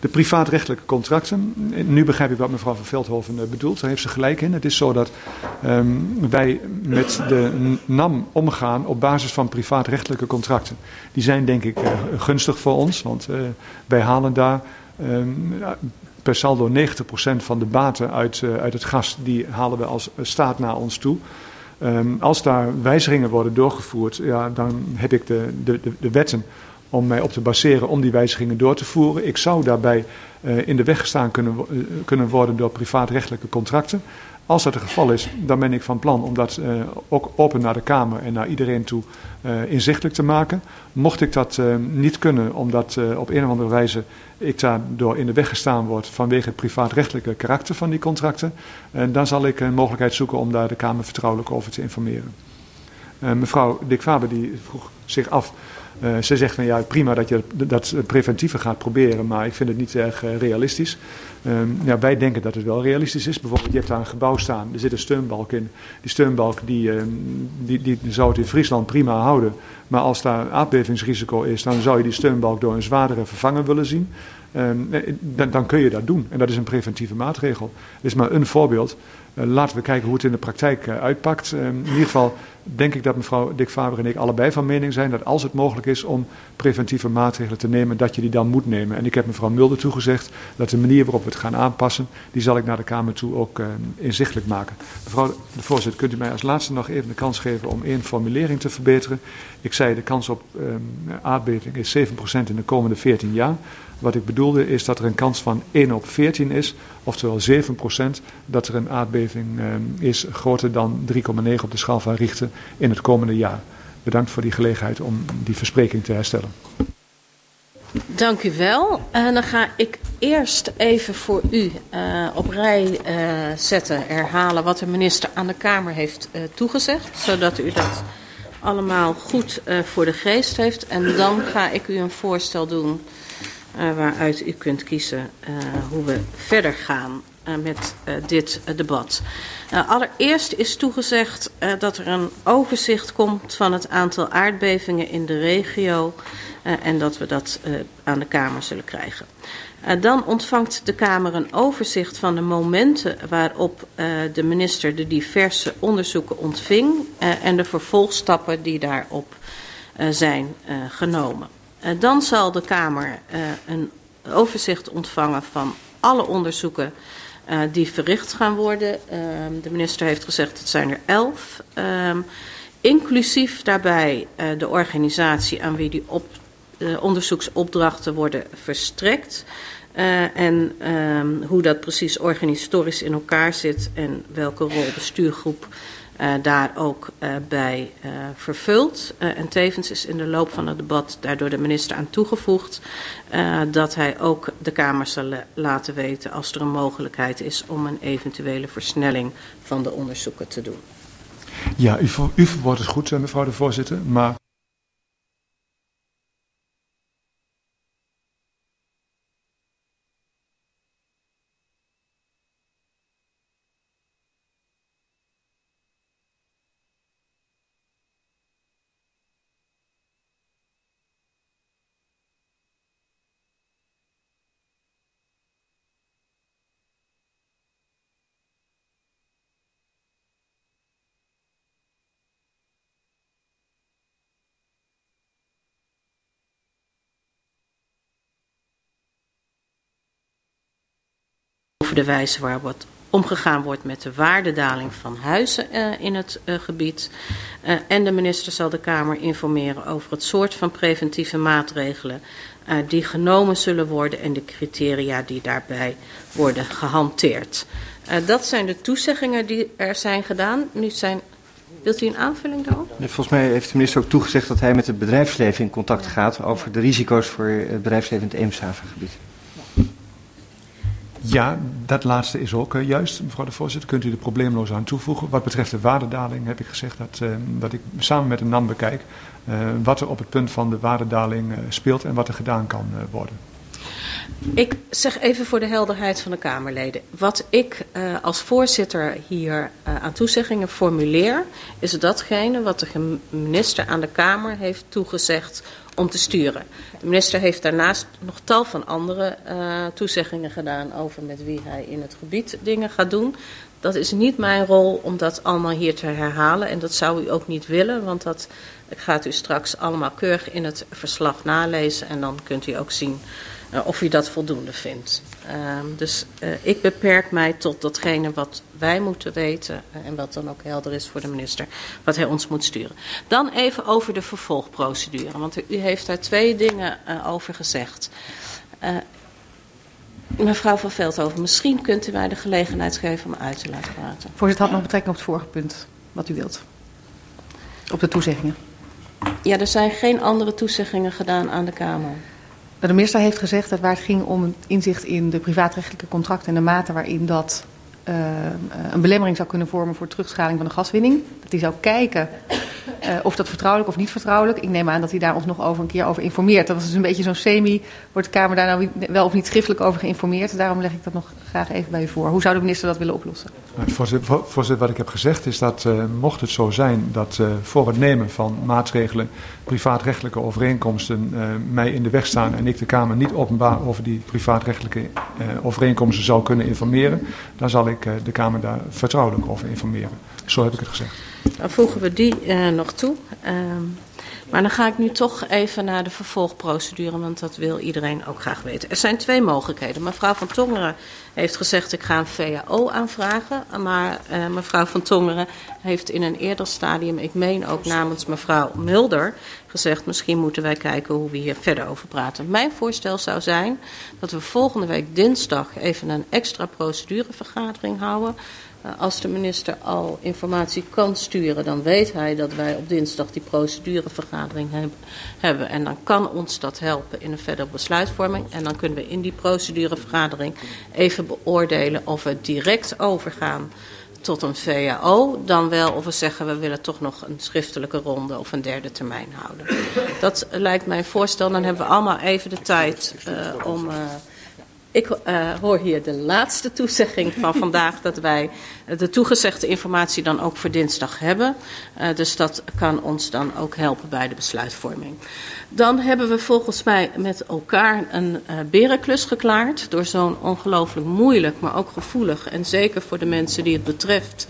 De privaatrechtelijke contracten. Nu begrijp ik wat mevrouw van Veldhoven bedoelt. Daar heeft ze gelijk in. Het is zo dat um, wij met de NAM omgaan op basis van privaatrechtelijke contracten. Die zijn denk ik uh, gunstig voor ons, want uh, wij halen daar um, per saldo 90% van de baten uit, uit het gas. Die halen we als staat naar ons toe. Um, als daar wijzigingen worden doorgevoerd, ja, dan heb ik de, de, de wetten om mij op te baseren om die wijzigingen door te voeren. Ik zou daarbij uh, in de weg gestaan kunnen, uh, kunnen worden door privaatrechtelijke contracten. Als dat het geval is, dan ben ik van plan om dat uh, ook open naar de Kamer en naar iedereen toe inzichtelijk te maken. Mocht ik dat niet kunnen, omdat op een of andere wijze ik daardoor in de weg gestaan word vanwege het privaatrechtelijke karakter van die contracten, dan zal ik een mogelijkheid zoeken om daar de Kamer vertrouwelijk over te informeren. mevrouw Dick Faber die vroeg zich af uh, ze zegt van ja, prima dat je dat preventieve gaat proberen, maar ik vind het niet erg uh, realistisch. Um, ja, wij denken dat het wel realistisch is. Bijvoorbeeld, je hebt daar een gebouw staan, er zit een steunbalk in. Die steunbalk die, uh, die, die zou het in Friesland prima houden. Maar als daar aardbevingsrisico is, dan zou je die steunbalk door een zwaardere vervangen willen zien. Um, dan, dan, kun je dat doen. En dat is een preventieve maatregel. Het is maar een voorbeeld. Uh, laten we kijken hoe het in de praktijk uh, uitpakt. Uh, in ieder geval denk ik dat mevrouw Dick Faber en ik allebei van mening zijn dat als het mogelijk is om preventieve maatregelen te nemen, dat je die dan moet nemen. En ik heb mevrouw Mulder toegezegd dat de manier waarop we het gaan aanpassen, die zal ik naar de Kamer toe ook inzichtelijk maken. Mevrouw de voorzitter, kunt u mij als laatste nog even de kans geven om één formulering te verbeteren? Ik zei de kans op aardbeving is 7% in de komende 14 jaar. Wat ik bedoelde is dat er een kans van 1 op 14 is, oftewel 7 procent, dat er een aardbeving uh, is groter dan 3,9 op de schaal van Richter in het komende jaar. Bedankt voor die gelegenheid om die verspreking te herstellen. Dank u wel. En dan ga ik eerst even voor u uh, op rij uh, zetten, herhalen wat de minister aan de Kamer heeft toegezegd, zodat u dat allemaal goed voor de geest heeft. En dan ga ik u een voorstel doen waaruit u kunt kiezen uh, hoe we verder gaan uh, met dit debat. allereerst is toegezegd dat er een overzicht komt van het aantal aardbevingen in de regio en dat we dat aan de Kamer zullen krijgen. dan ontvangt de Kamer een overzicht van de momenten waarop de minister de diverse onderzoeken ontving en de vervolgstappen die daarop zijn genomen. Uh, dan zal de Kamer uh, een overzicht ontvangen van alle onderzoeken uh, die verricht gaan worden. de minister heeft gezegd het zijn er elf. inclusief daarbij de organisatie aan wie die op, onderzoeksopdrachten worden verstrekt. en hoe dat precies organisatorisch in elkaar zit en welke rol de stuurgroep uh, daar ook uh, bij uh, vervuld. en tevens is in de loop van het debat daardoor de minister aan toegevoegd dat hij ook de Kamer zal laten weten als er een mogelijkheid is om een eventuele versnelling van de onderzoeken te doen. Ja, u, u verwoordt het goed, mevrouw de voorzitter, maar de wijze waarop omgegaan wordt met de waardedaling van huizen uh, in het uh, gebied. Uh, en de minister zal de Kamer informeren over het soort van preventieve maatregelen die genomen zullen worden en de criteria die daarbij worden gehanteerd. dat zijn de toezeggingen die er zijn gedaan. Nu zijn Wilt u een aanvulling daarop? Volgens mij heeft de minister ook toegezegd dat hij met het bedrijfsleven in contact gaat over de risico's voor het bedrijfsleven in het Eemshavengebied. Ja, dat laatste is ook uh, juist, mevrouw de voorzitter. Kunt u er probleemloos aan toevoegen. Wat betreft de waardedaling heb ik gezegd dat, uh, dat ik samen met een NAM bekijk uh, wat er op het punt van de waardedaling speelt en wat er gedaan kan worden. Ik zeg even voor de helderheid van de Kamerleden. Wat ik als voorzitter hier aan toezeggingen formuleer, is datgene wat de minister aan de Kamer heeft toegezegd om te sturen. De minister heeft daarnaast nog tal van andere uh, toezeggingen gedaan over met wie hij in het gebied dingen gaat doen. Dat is niet mijn rol om dat allemaal hier te herhalen en dat zou u ook niet willen, want dat gaat u straks allemaal keurig in het verslag nalezen en dan kunt u ook zien of u dat voldoende vindt. Uh, dus uh, ik beperk mij tot datgene wat wij moeten weten en wat dan ook helder is voor de minister, wat hij ons moet sturen. Dan even over de vervolgprocedure, want u heeft daar twee dingen over gezegd. Mevrouw van Veldhoven, misschien kunt u mij de gelegenheid geven om uit te laten praten. Voorzitter, had nog betrekking op het vorige punt, wat u wilt. Op de toezeggingen. Ja, er zijn geen andere toezeggingen gedaan aan de Kamer. De minister heeft gezegd dat waar het ging om inzicht in de privaatrechtelijke contracten en de mate waarin dat uh, een belemmering zou kunnen vormen voor terugschaling van de gaswinning. Dat hij zou kijken uh, of dat vertrouwelijk of niet vertrouwelijk. Ik neem aan dat hij daar ons nog over een keer over informeert. Dat was dus een beetje zo'n semi. Wordt de Kamer daar nou wel of niet schriftelijk over geïnformeerd? Daarom leg ik dat nog graag even bij u voor. Hoe zou de minister dat willen oplossen? Voorzitter, voorzitter wat ik heb gezegd is dat uh, mocht het zo zijn dat voor het nemen van maatregelen privaatrechtelijke overeenkomsten mij in de weg staan en ik de Kamer niet openbaar over die privaatrechtelijke overeenkomsten zou kunnen informeren, dan zal ik de Kamer daar vertrouwelijk over informeren. Zo heb ik het gezegd. Dan voegen we die uh, nog toe. Uh, maar dan ga ik nu toch even naar de vervolgprocedure, want dat wil iedereen ook graag weten. Er zijn twee mogelijkheden. Mevrouw van Tongeren heeft gezegd ik ga een VAO aanvragen. Maar uh, mevrouw van Tongeren heeft in een eerder stadium, ik meen ook namens mevrouw Mulder, gezegd misschien moeten wij kijken hoe we hier verder over praten. Mijn voorstel zou zijn dat we volgende week dinsdag even een extra procedurevergadering houden als de minister al informatie kan sturen, dan weet hij dat wij op dinsdag die procedurevergadering heb, hebben. En dan kan ons dat helpen in een verdere besluitvorming. En dan kunnen we in die procedurevergadering even beoordelen of we direct overgaan tot een VAO, dan wel of we zeggen we willen toch nog een schriftelijke ronde of een derde termijn houden. Dat lijkt mij een voorstel. Dan hebben we allemaal even de tijd uh, om. Uh, ik uh, hoor hier de laatste toezegging van vandaag dat wij de toegezegde informatie dan ook voor dinsdag hebben. Uh, dus dat kan ons dan ook helpen bij de besluitvorming. Dan hebben we volgens mij met elkaar een uh, berenklus geklaard door zo'n ongelooflijk moeilijk, maar ook gevoelig en zeker voor de mensen die het betreft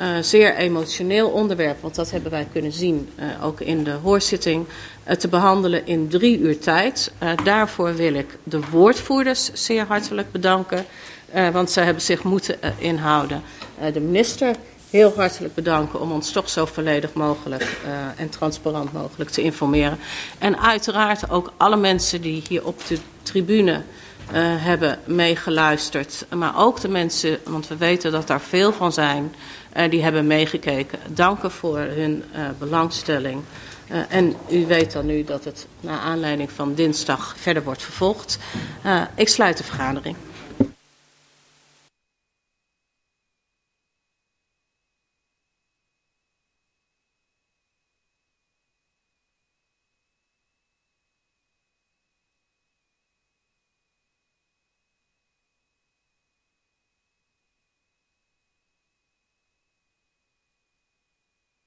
uh, zeer emotioneel onderwerp, want dat hebben wij kunnen zien uh, ook in de hoorzitting, uh, te behandelen in drie uur tijd. Daarvoor wil ik de woordvoerders zeer hartelijk bedanken, want zij hebben zich moeten inhouden. De minister heel hartelijk bedanken om ons toch zo volledig mogelijk en transparant mogelijk te informeren. En uiteraard ook alle mensen die hier op de tribune hebben meegeluisterd. Maar ook de mensen, want we weten dat daar veel van zijn, uh, die hebben meegekeken. Danken voor hun uh, belangstelling. Uh, en u weet dan nu dat het naar aanleiding van dinsdag verder wordt vervolgd. Ik sluit de vergadering.